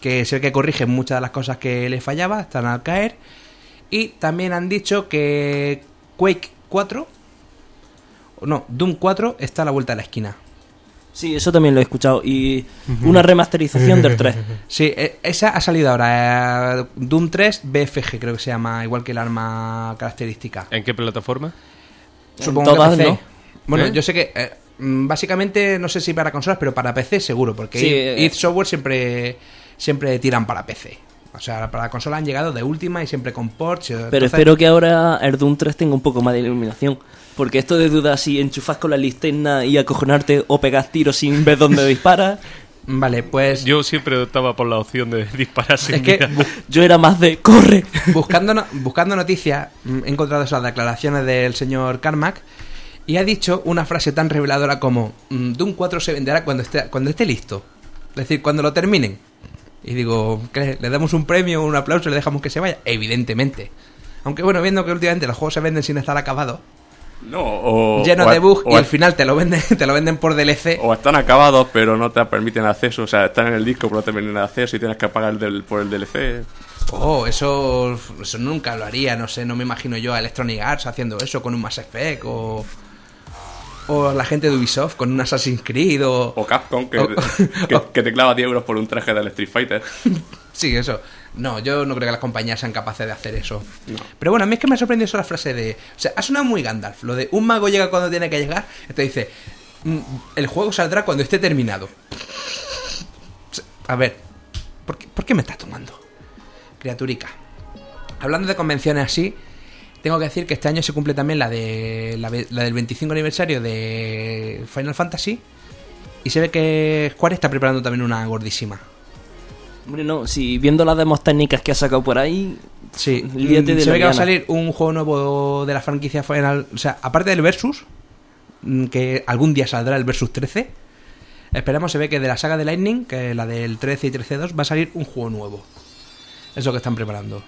que se ve que corrige muchas de las cosas que le fallaba, están al caer. Y también han dicho que Quake 4. No, Doom 4 está a la vuelta de la esquina. Sí, eso también lo he escuchado. Y una remasterización del 3. Sí, e- esa ha salido ahora. eh, Doom 3 BFG, creo que se llama, igual que el arma característica. ¿En qué plataforma? Supongo todas, que PC. ¿no? Bueno, ¿Eh? yo sé que eh, mm, básicamente no sé si para consolas, pero para PC seguro, porque Sí, id eh. id Software siempre siempre tiran para PC. O sea, para consola han llegado de última y siempre con ports. Pero entonces- espero que ahora el Doom 3 tenga un poco más de iluminación. Porque esto de duda si enchufas con la linterna y acojonarte o pegas tiros sin ver dónde disparas. Vale, pues Yo siempre optaba por la opción de disparar sin es que Yo era más de corre. buscando, no- buscando noticias mm, he encontrado esas declaraciones del señor Carmack y ha dicho una frase tan reveladora como mm, Doom 4 se venderá cuando esté, cuando esté listo. Es decir, cuando lo terminen. Y digo, ¿qué? ¿Le damos un premio, un aplauso y le dejamos que se vaya? Evidentemente. Aunque bueno, viendo que últimamente los juegos se venden sin estar acabados, No, o. llenos o- de bugs, y al final te lo venden, te lo venden por DLC. O están acabados, pero no te permiten acceso. O sea, están en el disco, pero no te permiten acceso y tienes que pagar el del- por el DLC. Oh, eso, eso nunca lo haría, no sé, no me imagino yo a Electronic Arts haciendo eso con un Mass Effect o, o la gente de Ubisoft con un Assassin's Creed o... O Capcom, que, O- que, que te clava 10 euros por un traje del Street Fighter. Sí, eso. No, yo no creo que las compañías sean capaces de hacer eso. Pero bueno, a mí es que me ha sorprendido eso la frase de... O sea, ha sonado muy Gandalf, lo de un mago llega cuando tiene que llegar, te dice, "Mm, el juego saldrá cuando esté terminado. A ver, ¿por qué, por qué me estás tomando? Criaturica. Hablando de convenciones así, tengo que decir que este año se cumple también la, de, la, del 25 aniversario de Final Fantasy. Y se ve que Square está preparando también una gordísima. Hombre, no, si viendo las demos técnicas que ha sacado por ahí. Sí, líate mm, de se ve que va a salir un juego nuevo de la franquicia Final. O sea, aparte del Versus, mm, que algún día saldrá el Versus 13. Esperamos, se ve que de la saga de Lightning, que es la del 13 y 13-2, va a salir un juego nuevo. Es lo que están preparando.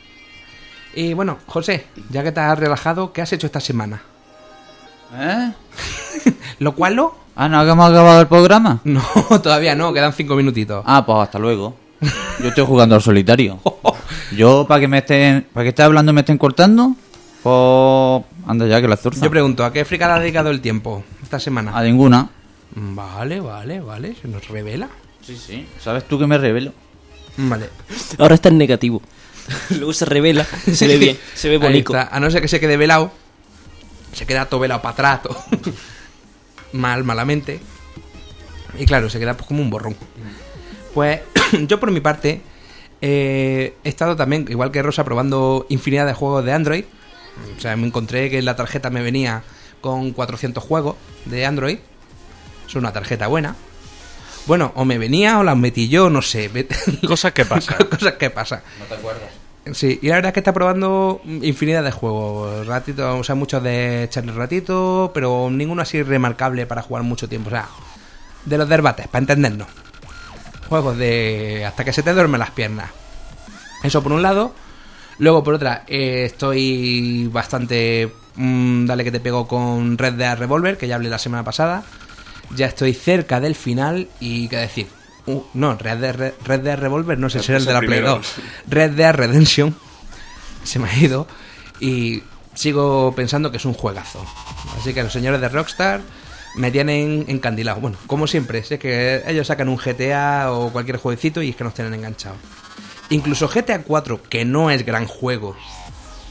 Y bueno, José, ya que te has relajado, ¿qué has hecho esta semana? ¿Eh? ¿Lo cual lo? Ah, ¿no hemos acabado el programa? No, todavía no, quedan cinco minutitos. Ah, pues hasta luego. Yo estoy jugando al solitario. Yo, para que me estén, para que esté hablando y me estén cortando, pues anda ya que la zurza. Yo pregunto, ¿a qué fricada has dedicado el tiempo esta semana? A ninguna. Vale, vale, vale, se nos revela. Sí, sí. ¿Sabes tú que me revelo? Vale. Ahora está en negativo. Luego se revela, se ve bien, se ve bonito. A no ser que se quede velado, se queda todo velado para atrás, mal, malamente. Y claro, se queda pues, como un borrón. Pues yo por mi parte eh, he estado también, igual que Rosa, probando infinidad de juegos de Android. O sea, me encontré que en la tarjeta me venía con 400 juegos de Android. Es una tarjeta buena. Bueno, o me venía o las metí yo, no sé. Cosas que pasan. Cosas que pasan. Sí, y la verdad es que está probando infinidad de juegos. Ratito, o sea, muchos de echarle ratito, pero ninguno así remarcable para jugar mucho tiempo. O sea, de los derbates, para entendernos. Juegos de hasta que se te duermen las piernas. Eso por un lado. Luego por otra, eh, estoy bastante... mm, dale que te pego con Red Dead Revolver, que ya hablé la semana pasada. Ya estoy cerca del final y qué decir. Uh, no, Red Dead, Re- Red Dead Revolver, no sé si era el de la Play primero. 2. Red Dead Redemption. Se me ha ido. Y sigo pensando que es un juegazo. Así que los señores de Rockstar me tienen encandilado. Bueno, como siempre, sé que ellos sacan un GTA o cualquier jueguecito y es que nos tienen enganchados. Incluso GTA 4, que no es gran juego,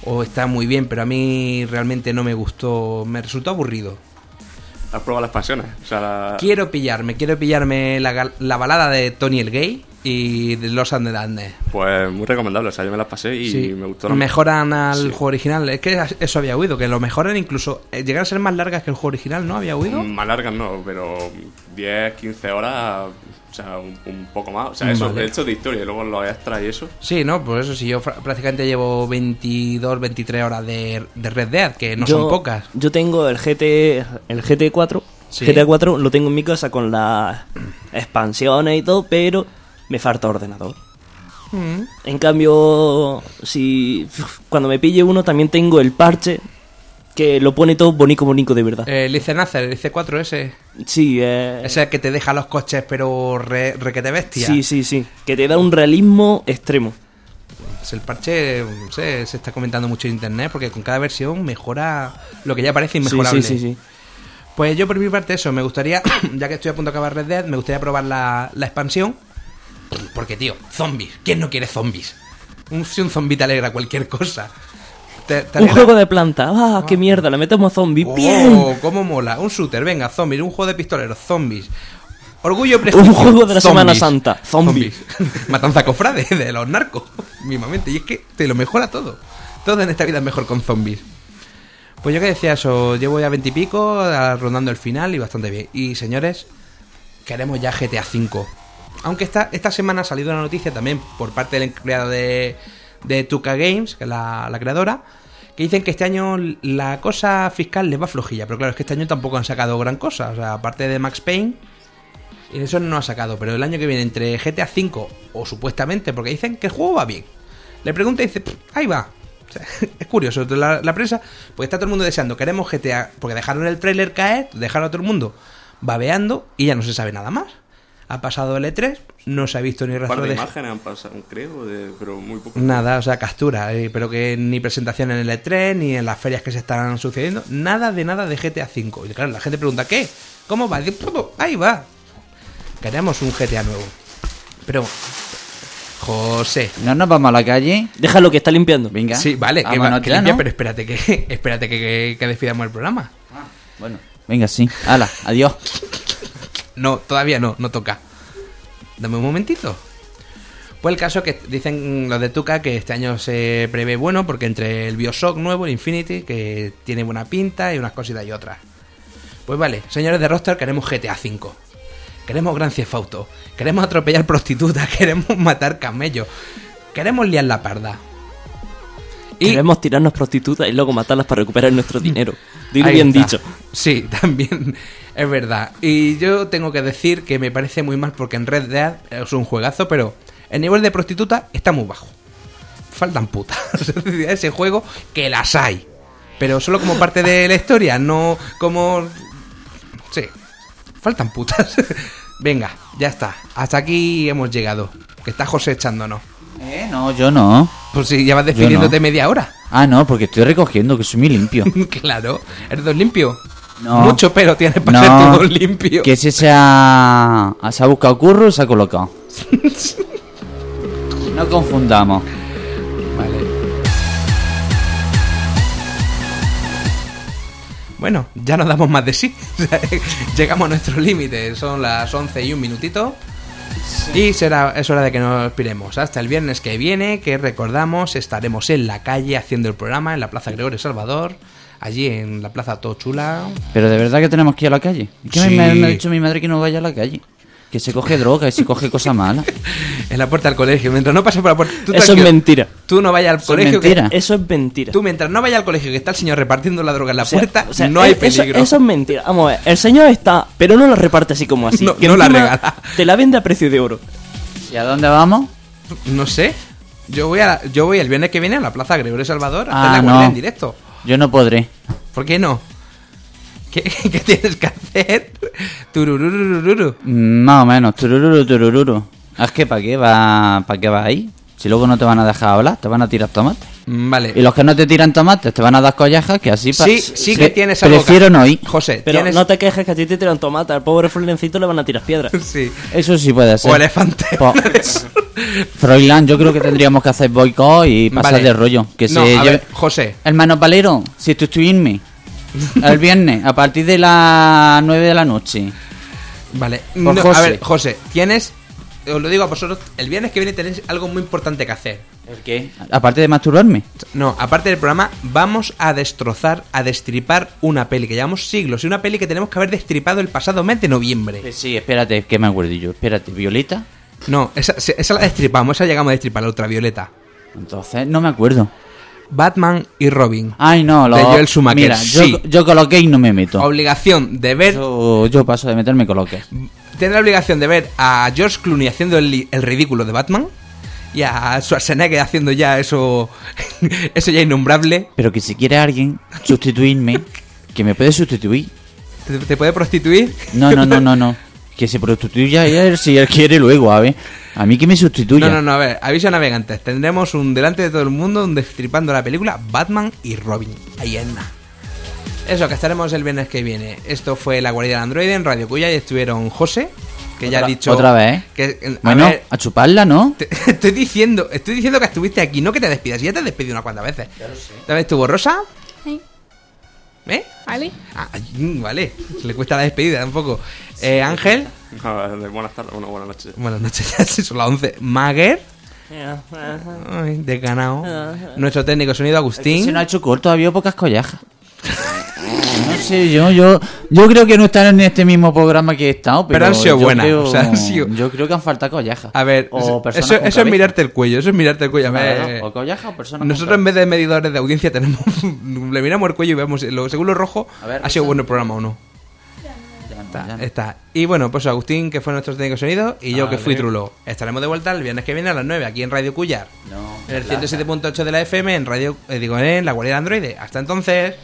o está muy bien, pero a mí realmente no me gustó, me resultó aburrido. ¿Has probado las expansiones? O sea, la- Quiero pillarme, quiero pillarme la, la balada de Tony el Gay y de Los and the Damned. pues muy recomendable. O sea, yo me las pasé y Sí, me gustó. mejoran al Sí. juego original. Es que eso había oído, que lo mejoran incluso. eh, llegan a ser más largas que el juego original, ¿no? ¿Había oído? Más largas no, pero 10, 15 horas, o sea, un, un poco más. O sea, eso, Vale. hecho de historia y luego los extras y eso. Sí, no, por eso sí, yo prácticamente llevo 22, 23 horas de, de Red Dead, que no yo, son pocas. Yo tengo el GT, el GT4. Sí. GT4 lo tengo en mi casa con las expansiones y todo, pero me falta ordenador. Mm. En cambio, si cuando me pille uno también tengo el parche que lo pone todo bonito, bonito de verdad. El Icenacer, el IC4 ese. Sí, eh, Ese que te deja los coches, pero re, requete bestia. sí, sí, sí. Que te da un realismo extremo. pues el parche no sé, se está comentando mucho en internet porque con cada versión mejora lo que ya parece Sí, inmejorable. sí, sí, sí. Pues yo por mi parte eso, me gustaría, ya que estoy a punto de acabar Red Dead, me gustaría probar la, la expansión. Porque, tío, zombies. ¿Quién no quiere zombies? Un, si un zombie te alegra cualquier cosa. Te- te Un juego de planta. ¡Ah, qué mierda! Le metemos zombies. Oh, ¡Bien! cómo mola. Un shooter, venga, zombies. Un juego de pistoleros, zombies. Orgullo. Un juego de la Semana. Santa, zombies. Matanza cofrade de los narcos. Mismamente. Y es que te lo mejora todo. Todo en esta vida es mejor con zombies. Pues yo que decía eso, llevo ya veintipico, ah, rondando el final y bastante bien. Y señores, queremos ya GTA V. Aunque esta, esta semana ha salido una noticia también por parte del creador de, de Tuca Games, que es la, la creadora, que dicen que este año la cosa fiscal les va flojilla. Pero claro, es que este año tampoco han sacado gran cosa. O sea, aparte de Max Payne, y eso no ha sacado. Pero el año que viene, entre GTA V, o supuestamente, porque dicen que el juego va bien. Le pregunta y dice, "Pff, ahí va. Es curioso, la, la prensa, pues está todo el mundo deseando, queremos GTA, porque dejaron el tráiler caer, dejaron a todo el mundo babeando y ya no se sabe nada más. Ha pasado el E3, no se ha visto ni Un par rastro de imágenes han pasado, creo, de- pero muy poco. nada, o sea, captura, eh, pero que ni presentación en el E3, ni en las ferias que se están sucediendo, nada de nada de GTA V. Y claro, la gente pregunta, ¿qué? ¿Cómo va? Digo, "Pues, Ahí va. Queremos un GTA nuevo. Pero, José, ¿No nos vamos a la calle? Déjalo que está limpiando. Venga. Sí, vale, que, va, que ya, limpia, ¿no? pero espérate que espérate que, que, que despidamos el programa. Bueno, venga, sí. Hala, adiós. No, todavía no, no toca. Dame un momentito. Pues el caso es que dicen los de Tuca que este año se prevé bueno porque entre el Bioshock nuevo, el Infinity, que tiene buena pinta y unas cositas y otras. Pues vale, señores de roster, queremos GTA V. Queremos Gran Auto. Queremos atropellar prostitutas. Queremos matar camellos. Queremos liar la parda. Y Queremos tirarnos prostitutas y luego matarlas para recuperar nuestro dinero. Dilo bien está. dicho. Sí, también es verdad. Y yo tengo que decir que me parece muy mal porque en Red Dead es un juegazo, pero el nivel de prostituta está muy bajo. Faltan putas. Ese juego que las hay. Pero solo como parte de la historia, no como... Sí, faltan putas. Venga, ya está. Hasta aquí hemos llegado. Que está José echándonos. Eh, no, yo no. Pues si ya vas despidiéndote no. media hora. Ah, no, porque estoy recogiendo, que soy muy limpio. claro. ¿Eres dos limpio? No. Mucho pelo tienes para ser No, dos limpio. que ese se ha, se ha buscado curro y se ha colocado. No confundamos. Vale. Bueno, ya nos damos más de sí. Llegamos a nuestro límite. Son las 11 y un minutito. Y será, es hora de que nos piremos. Hasta el viernes que viene, que recordamos, estaremos en la calle haciendo el programa en la Plaza Gregorio Salvador. Allí en la Plaza Todo Chula. Pero de verdad que tenemos que ir a la calle. Que Sí. me, me ha dicho mi madre que no vaya a la calle. Que se coge droga y se coge cosas malas. En la puerta del colegio. Mientras no pases por la puerta. tú Eso es mentira. Tú no vayas al colegio. que- mentira. Eso es mentira. tú mientras no vayas al colegio que está el señor repartiendo la droga en la O sea, puerta, o sea, no hay eso- peligro. Eso, es mentira. Vamos a ver, el señor está, pero no la reparte así como así. No- que no la regala. Te la vende a precio de oro. ¿Y a dónde vamos? No sé. Yo voy, a la- yo voy el viernes que viene a la Plaza Gregorio Salvador a Ah, hacer la no. en directo. Yo no podré. ¿Por qué no? ¿Qué, qué tienes que hacer? Turururururu. Mm, Más o menos. Turururu, turururu. Es que ¿para qué va para qué vas ahí? Si luego no te van a dejar hablar, te van a tirar tomates. Mm, Vale. Y los que no te tiran tomates te van a dar collejas que así Sí, sí que tienes algo Prefiero no ir. José, Pero tienes... no te quejes que a ti te tiran tomate. Al pobre Florencito le van a tirar piedras. Sí. Eso sí puede ser. O elefante. Po- Froilán, yo creo que tendríamos que hacer boicot y pasar Vale. de rollo. Que no, se a lleve- ver, José. Hermano Valero, sustituirme el viernes a partir de las 9 de la noche. Vale. Por No, José. A ver, José, tienes... Os lo digo a vosotros, el viernes que viene tenéis algo muy importante que hacer. ¿El qué? Aparte de masturbarme. No, aparte del programa, vamos a destrozar, a destripar una peli que llevamos siglos y una peli que tenemos que haber destripado el pasado mes de noviembre. Eh, Sí, espérate, que me acuerdo yo. Espérate, Violeta. No, esa, esa la destripamos, esa llegamos a destripar, la ultravioleta. Entonces, no me acuerdo. Batman y Robin. Ay, no, lo... De Joel Schumacher, Mira, yo, sí. yo con lo que no me meto. Obligación de ver. Yo, yo paso de meterme con lo que Tendrá la obligación de ver a George Clooney haciendo el, el ridículo de Batman. Y a Schwarzenegger haciendo ya eso. eso ya innombrable. Pero que si quiere alguien sustituirme, que me puede sustituir. ¿Te, te puede prostituir? No, no, no, no, no. Que se prostituya él si él quiere luego, a ver. A mí que me sustituya. No, no, no, a ver, aviso a navegantes. Tendremos un delante de todo el mundo, un destripando la película Batman y Robin. Ahí en nada. Eso, que estaremos el viernes que viene. Esto fue La Guardia del Android en Radio Cuya y estuvieron José, que ya ha dicho... otra vez. Que, a Bueno, ver, a chuparla, ¿no? te- estoy diciendo estoy diciendo que estuviste aquí, no que te despidas. Ya te he despedido unas cuantas veces. ¿También estuvo Rosa? Sí. ¿Eh? ¿Vale? Ah, mm, vale, le cuesta la despedida un poco. Eh, Ángel, ver, buenas tardes, bueno, buenas noches. buenas noches, ya son las 11. Maguer, ay, de ganado. Nuestro técnico sonido, Agustín. Se nos ha hecho corto, ha habido pocas collejas. No sé, yo, yo, yo creo que no están en este mismo programa que he estado, pero, Pero han sido buenas, Creo, o sea, han sido- Yo creo que han faltado collejas. A ver, o eso, eso, es mirarte el cuello, eso es mirarte el cuello. Claro, o collejas o personas nosotros en vez de medidores de audiencia tenemos le miramos el cuello y vemos lo, según lo rojo ver, ha sido bueno el programa o no. No. Está. Y bueno, pues Agustín, que fue nuestro técnico de sonido, y yo, que fui Trulo. Estaremos de vuelta el viernes que viene a las 9 aquí en Radio Cuyar. No, En el plaza. 107.8 de la FM, en Radio, eh, digo, en la Guardia de Android. Hasta entonces.